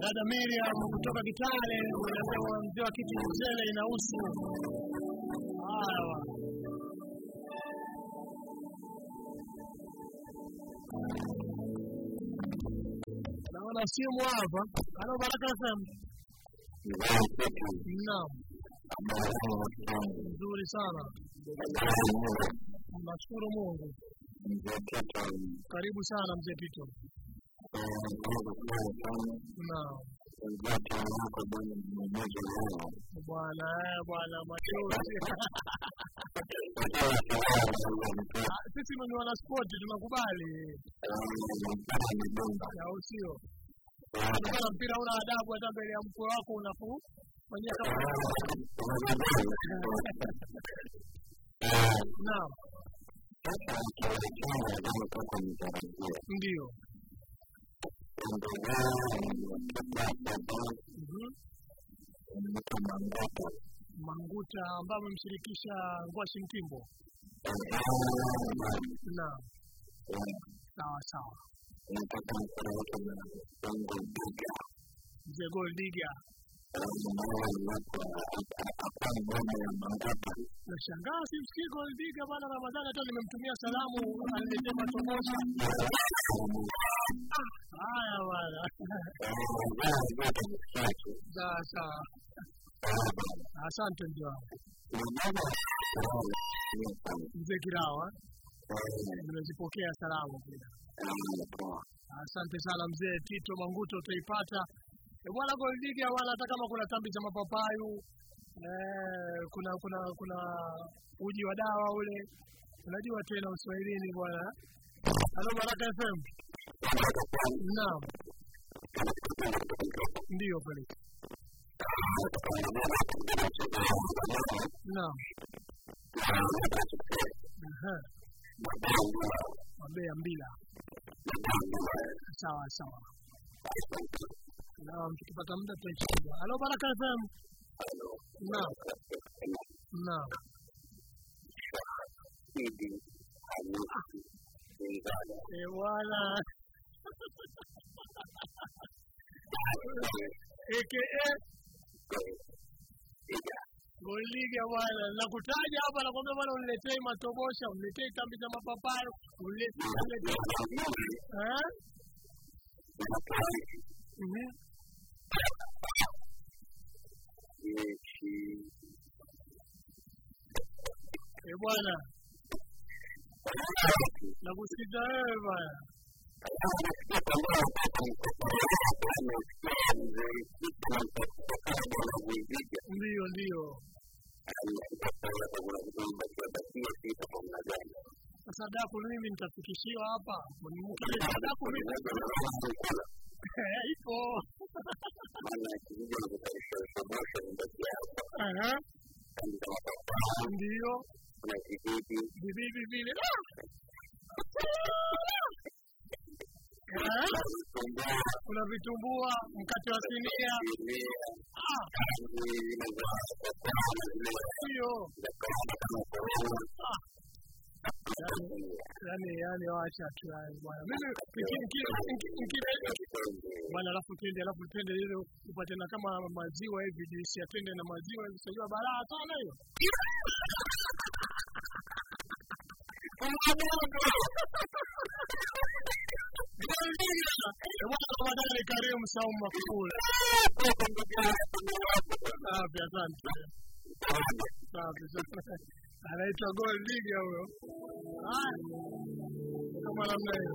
Dada Miriam kutoka Kitale, anasema mzee wa kiti mzele inahusu. Naona simu hapa. Halo Baraka FM. Naam. Nzuri sana. Nashukuru Mungu. Karibu sana mzee Pito. Naam. Bwana eh, bwana machozi. Ah, Sisi ni wana sport tunakubali. Au sio? Kama mpira una adabu hata mbele ya mkwe wako unafu fanyia kama Naam. Ndio. Manguta ambaye amemshirikisha Ngwashi Mkimbo. Naam. Sawa sawa. Mzee Gold Digger. Nashangaa simsikii Gold Digger bana Ramadhani hata nimemtumia salamu aniletee matobosha. Asante mzee Kirawa, nimezipokea salamu pia. Asante sana mzee Tito Manguto, utaipata Eh, bwana Goldiga wala hata kama kuna tambi za mapapayu eh, kuna kuna kuna uji wa dawa ule, unajua tena uswahilini bwana. Halo Baraka FM. Naam, Digo, Felipe. No. Ajá. Bambea, ambila. Sawa, sawa. Na mtukipata muda tunaichangia. Halo Baraka FM. Na. Na. Eh, wala. AKA Goliga bwana, nakutaja hapa nakwambia bwana, uniletee matobosha, uniletee tambi za mapapayo, uniletee? Mhm. Eh bwana, nakusikiza wewe bwana. Ndio, ndio. Sasa daku mimi nitafikishiwa hapa. Daku ipo. Ndio. Vivivi vile. Kuna vitumbua, mkate wa sinia. Hiyo. yani wacha tu bwana. Mimi bwana, alafu twende, alafu twende ile upate na kama maziwa hivi, juisi ya twende na maziwa hivi, sijua balaa sana hiyo. Ramadani karimu Sauma kule. Safi, asante. Safi, anaitwa gol liga huyo, kama namna hiyo.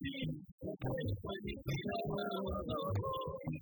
Thank you.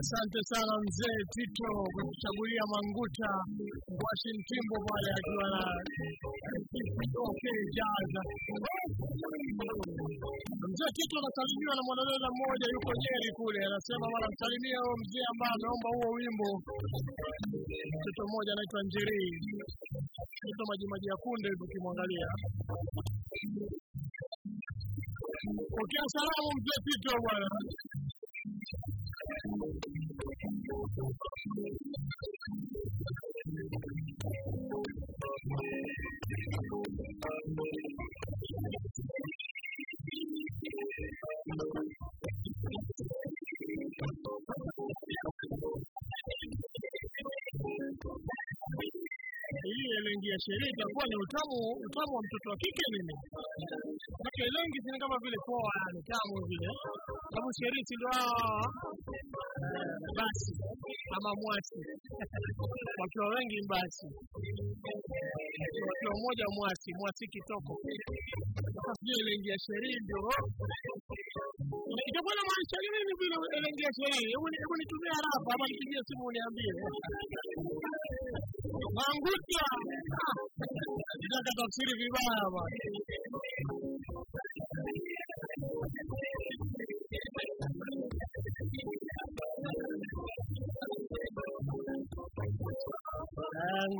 Asante sana mzee Tito kwa kuchagulia Manguta Washington pale akiwa na jaza mzee Tito anasalimiwa na mwanadada mmoja yuko Nyeri kule, anasema mara msalimia huyo mzee ambaye ameomba huo wimbo. Mtoto mmoja anaitwa Njeri, mtoto majimaji maji ya kunde hivi ukimwangalia. Pokea salamu mzee Tito bwana. Hii elengi ya sherehe itakuwa ni utamu utamu wa mtoto wa kike mimi. Maana elengi sini kama vile poa, ni tamu vile, sababu sherehe ndio basi ama mwasi wakiwa wengi mbasi wakiwa mmoja mwasi mwasi kitoko. Sijui ya sherehe ndio itakuwa na nini vile ya sherehe? Hebu ni- nitumie harafa ama nipigie simu uniambie. Manguta. Nataka tafsiri vibaya bwana.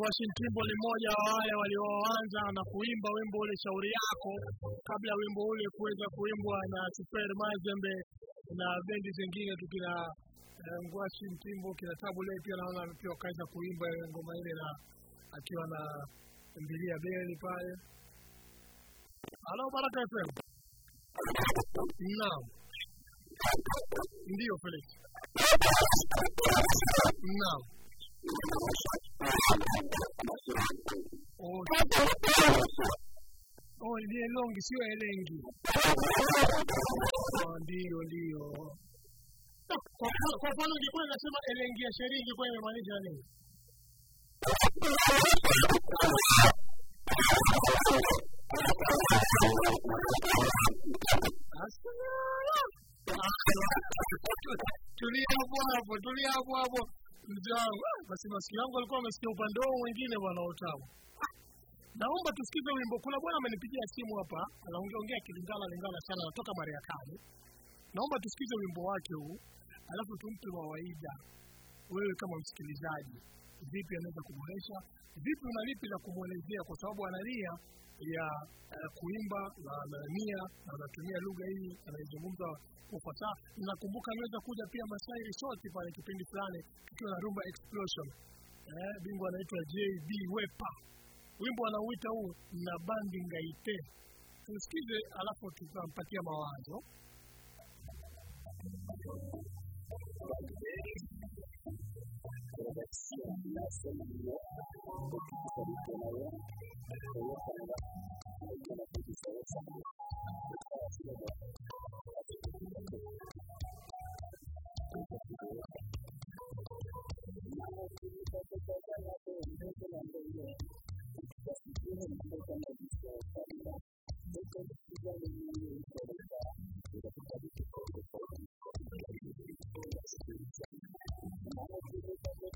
Eh, Timbo ni mmoja wa wale walioanza na kuimba wimbo ule shauri yako kabla wimbo ule kuweza kuimbwa na Super Mazembe na bendi zingine tukina eh, Ngwashi Mtimbo, kina Tabu Ley pia naona pia wakaweza kuimba ngoma ile na akiwa na mbilia beli pale. Halo Baraka FM. Naam. Ndio Felix. Naam. Oh, longi sio elengi. Oh, ndio ndio. Kwa mfano ingekuwa inasema elengi ya sheria ingekuwa imemaanisha nini? Tulia hapo hapo, tulia hapo hapo. Ah, basi masikio yangu alikuwa amesikia upande huo mwingine bwana utamu. Naomba tusikize wimbo. Kuna bwana amenipigia simu hapa, anaongeongea kilingala lingala sana, anatoka Mariakani. Naomba tusikize wimbo wake huu, alafu tumpe mawaida wewe kama msikilizaji, vipi anaweza kuboresha, vipi unalipi la kumwelezea, kwa sababu analia ya uh, kuimba na anania na anatumia lugha hii anaizungumza ufasaha. Nakumbuka ameweza kuja pia Masai Resort pale kipindi fulani tukiwa na Rumba Explosion. Eh, bingwa anaitwa JB Wepa, wimbo anauita huu na bandi ngaite. Tusikize alafu tutampatia mawazo. perversión la solemnidad porque se permite la hora de la sanidad de que la justicia de sangre está vacía de la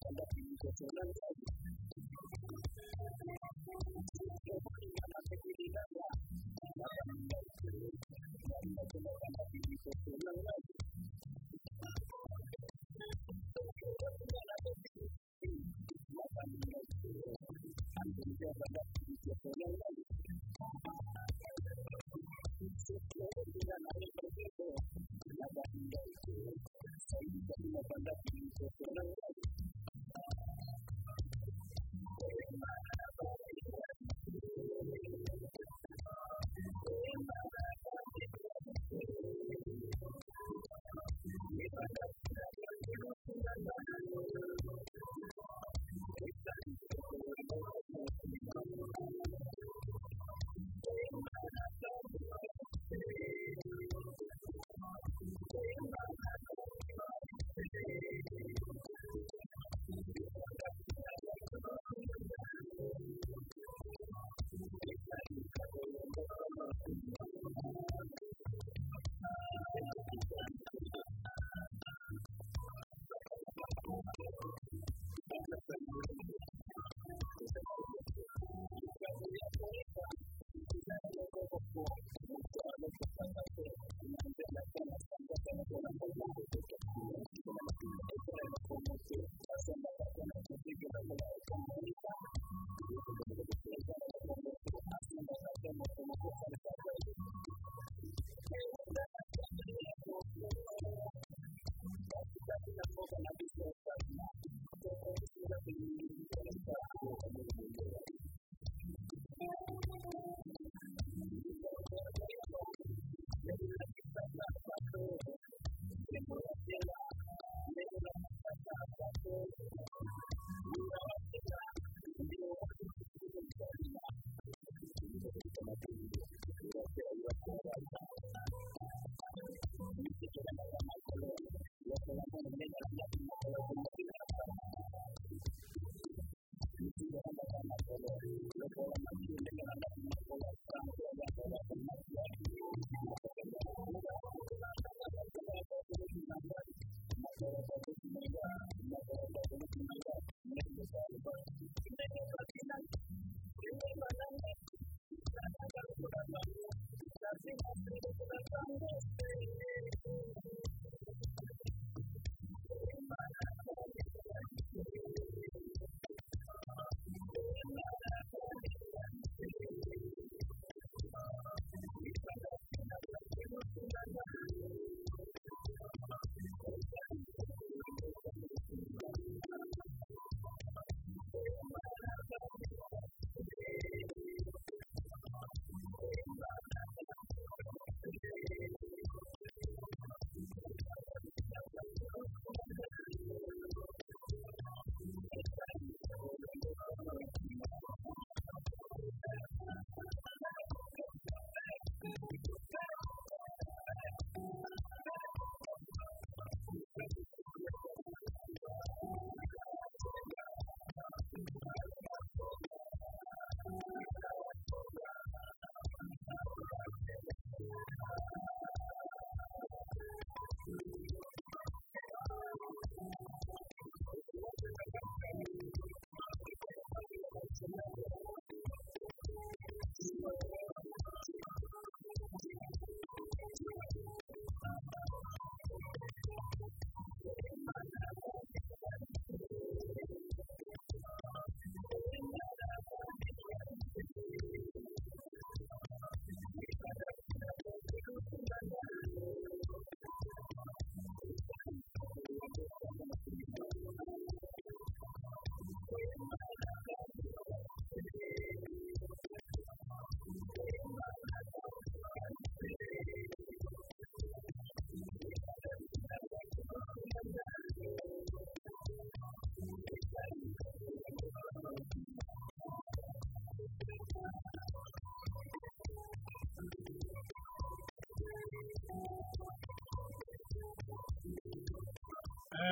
Gracias.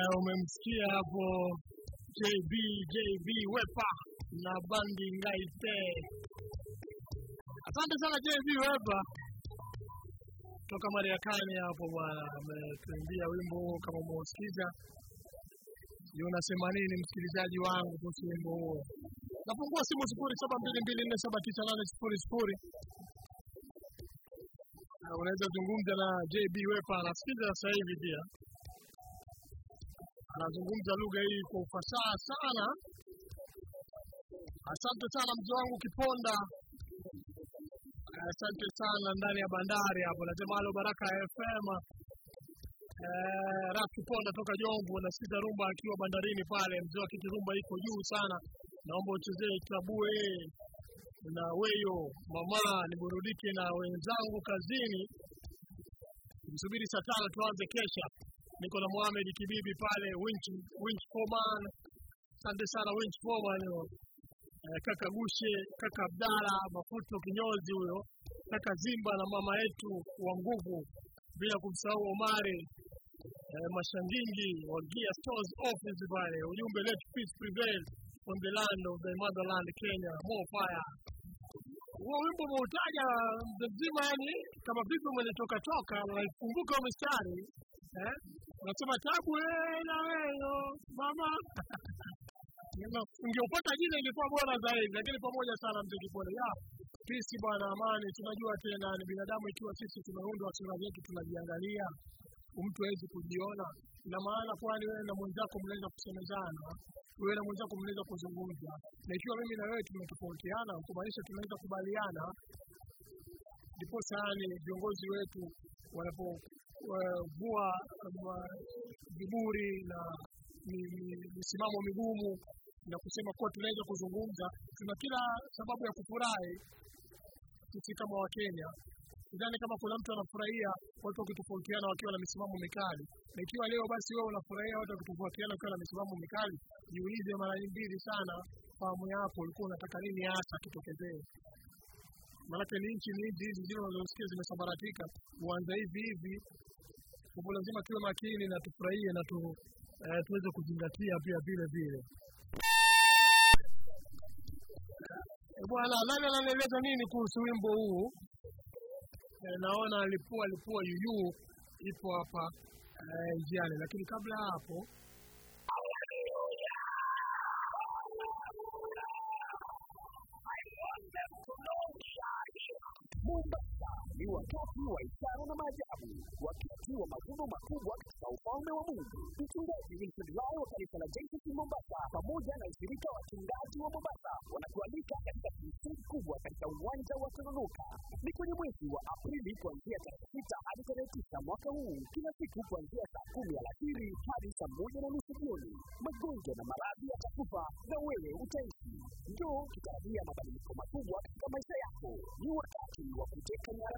é o mesmo que é, a avó JB JB Wepa na bandi Ngaite. Asante sana JB Wepa toka Mariakani hapo bwana, ametuimbia wimbo huo kama umeusikiza. Sijui unasema nini msikilizaji wangu kuhusu wimbo huo. Nafungua simu sifuri saba mbili mbili nne saba tisa nane sifuri sifuri. Na Unaweza zungumza na JB Wepa, anasikiza sasa hivi pia anazungumza lugha hii kwa ufasaha sana. Asante sana mzee wangu Kiponda, asante sana ndani ya bandari hapo, nasema halo Baraka FM. Eh, Raf Kiponda toka Jomvu, nasikiza rumba akiwa bandarini pale. Mzee wa kiti rumba iko juu sana, naomba uchezee tabue na weyo mama, niburudike na wenzangu kazini. Msubiri saa tano tuanze kesha niko na Mohamed Kibibi pale Winch Winch Foreman. Asante sana Winch Foreman. Eh, kaka Gushe, kaka Abdala, Mafuto kinyozi huyo, kaka Zimba na mama yetu wa nguvu, bila kumsahau Omari eh, Mashangingi wa Gear Stores office pale. Ujumbe let peace prevail on the land of the motherland Kenya, more fire. Huo wimbo umeutaja mzima, yani kama vipi umenitoka toka, unaikumbuka mistari eh? Unasema tabu na mama. Neno, ungeupata jina ilikuwa bora zaidi, lakini pamoja sana mzee Kipole. Ya, sisi bwana amani, tunajua tena ni binadamu, ikiwa sisi tumeundwa sura zetu tunajiangalia, mtu hawezi kujiona. Ina maana kwani wewe na mwenzako mnaweza kusemezana, wewe na mwenzako mnaweza kuzungumza, na ikiwa mimi na wewe tumetofautiana, kumaanisha tunaweza kubaliana, ndiposa yani viongozi wetu wanapovua viburi na mi- mi- misimamo migumu na kusema kuwa tunaweza kuzungumza. Tuna kila sababu ya kufurahi sisi kama Wakenya. Sidhani kama kuna mtu anafurahia watu wakitofautiana wakiwa na misimamo mikali, na ikiwa leo basi wewe unafurahia watu wakitofautiana wakiwa na misimamo mikali, jiulize mara mbili sana fahamu yako, ulikuwa unataka nini hasa kitokezee? Maanake ni nchi ni nchi hizi zile unazosikia zimesambaratika, uanza hivi hivi. Kwa hivyo lazima tuwe makini na tufurahie na tu, eh, tuweze kuzingatia pia vile vile. Eh, Bwana, nani ananieleza nini kuhusu wimbo huu? E, naona alipua alipua yuyu ipo hapa njiani, njiani, lakini kabla hapo ni wakati wa ishara na maajabu, wakati wa mavuno makubwa katika ufalme wa Mungu. Mchungaji Wilfred Lai wa kanisa la JCC Mombasa pamoja na ushirika wa wachungaji wa Mombasa wanakualika katika kimsingi kubwa katika uwanja wa Tononoka. Ni kwenye mwezi wa Aprili kuanzia tarehe sita hadi tarehe tisa mwaka huu, kila siku kuanzia saa kumi alasiri hadi saa moja na nusu jioni. Magonjwa na maradhi yatakufa na wewe utaishi. Njoo tutarajia mabadiliko makubwa katika maisha yako. Ni wakati wa kuteka nyara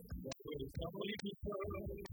the Holy Spirit.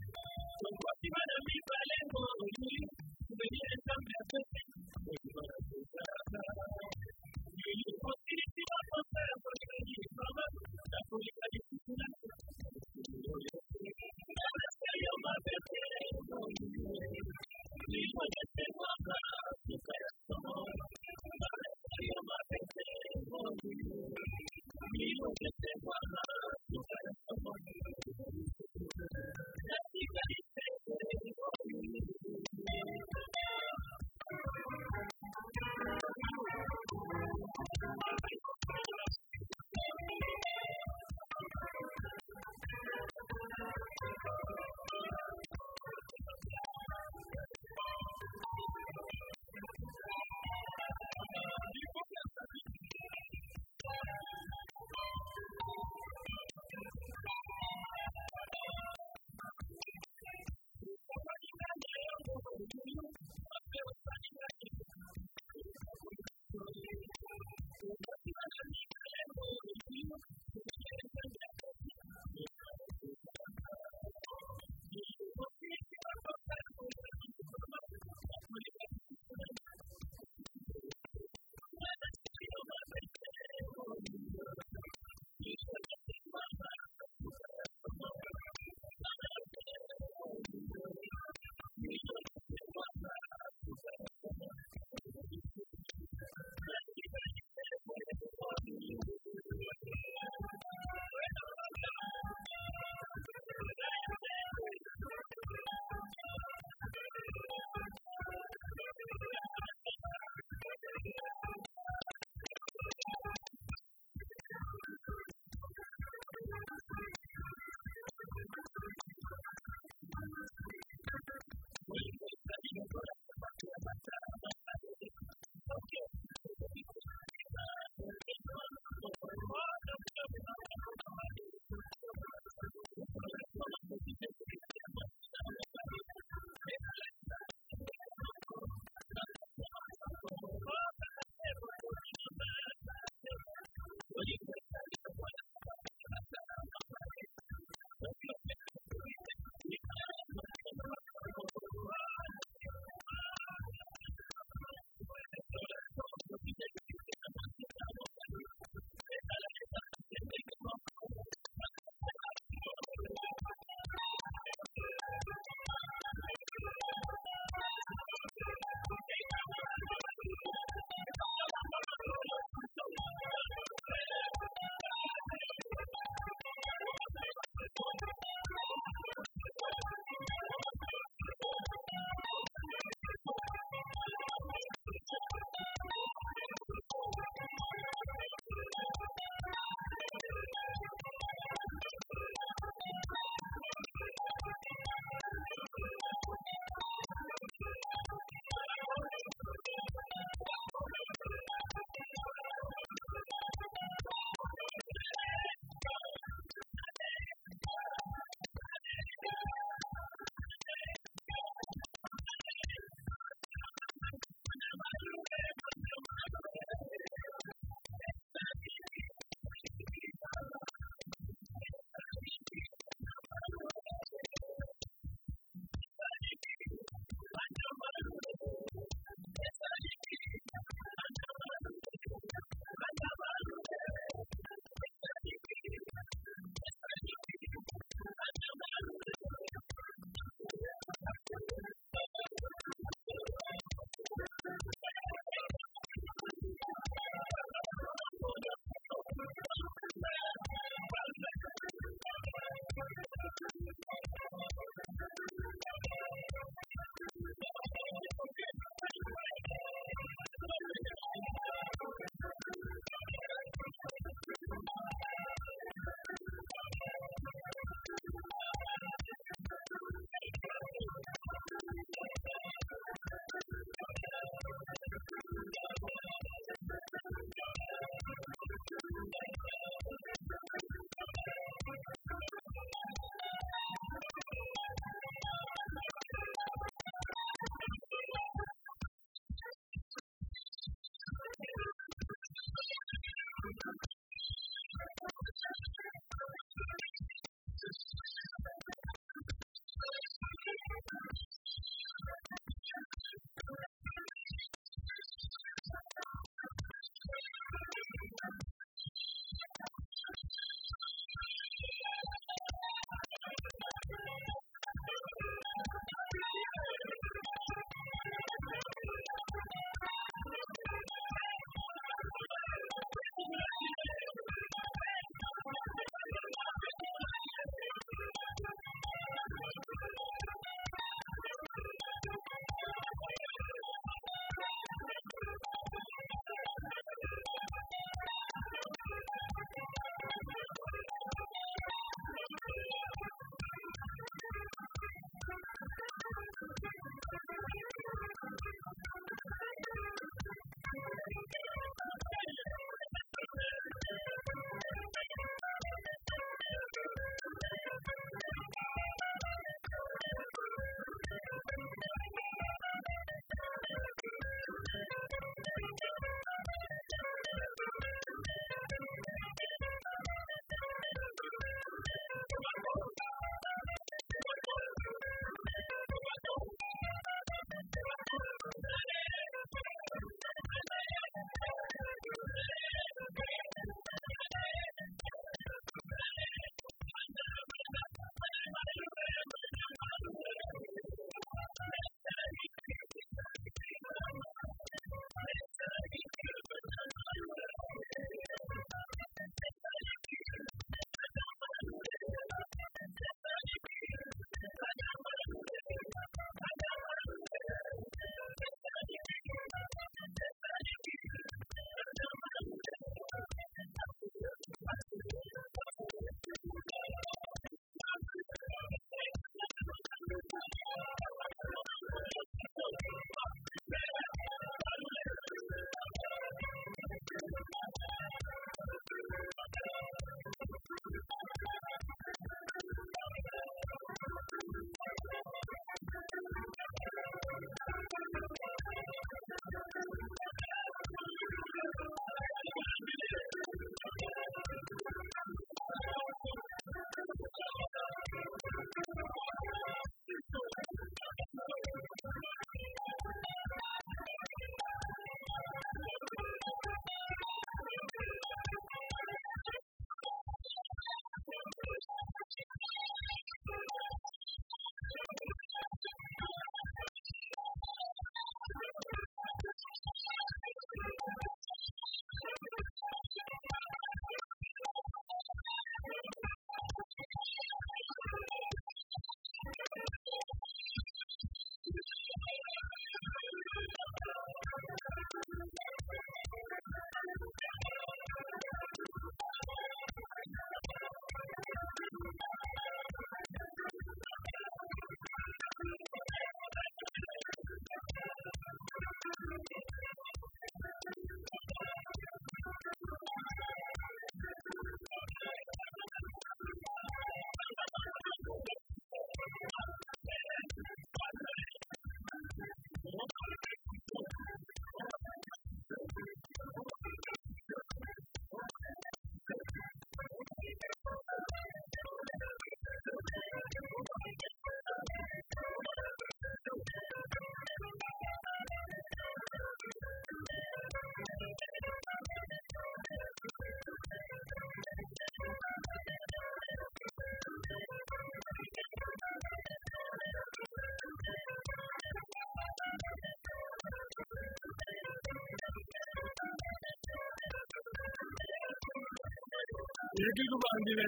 ndikikubambile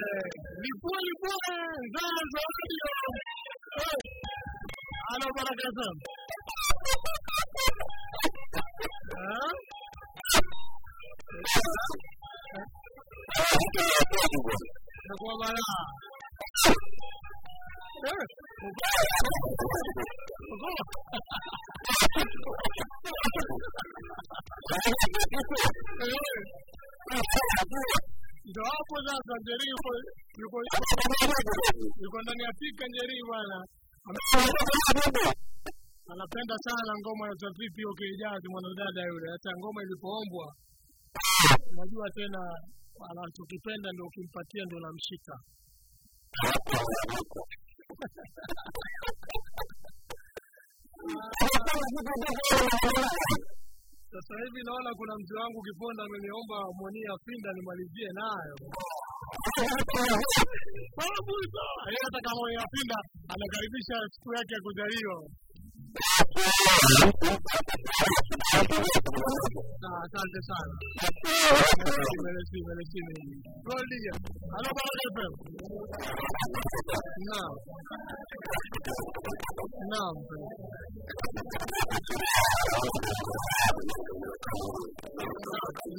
liphuli phuli zanza radio alo barakazana vipi okay jazz mwanadada yule hata ngoma ilipoombwa unajua tena anachokipenda ndio ukimpatia ndio namshika sasa hivi naona kuna mzee wangu Kiponda ameniomba mwania Afinda nimalizie nayo. Hata kama afinda anakaribisha siku yake ya kuzaliwa.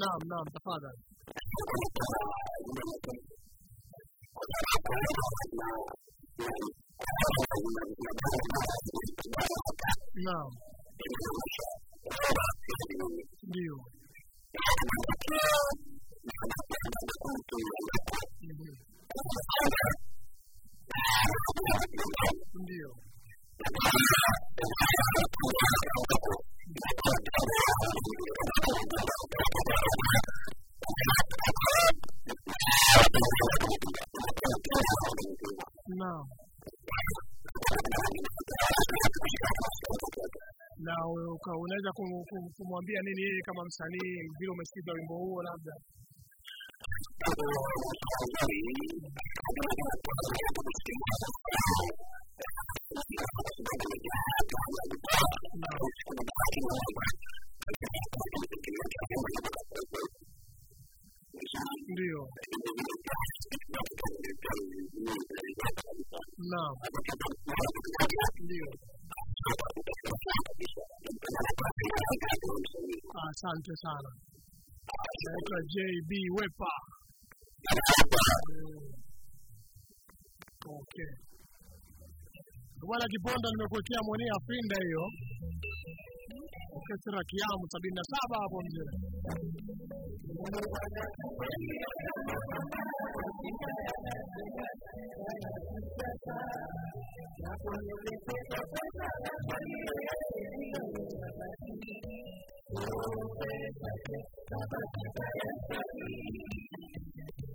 نعم نعم تفضل Não. Mil. Mil. Não. Na unaweza kum- kum- kumwambia nini yeye kama msanii vile umesikiza wimbo huo labda ndio naam ndio asante sana naitwa jb wepa. Mm. okay bwana kiponda nimekuwekea mwenea afinda hiyo. Kesera kiamu sabini na saba hapo mzee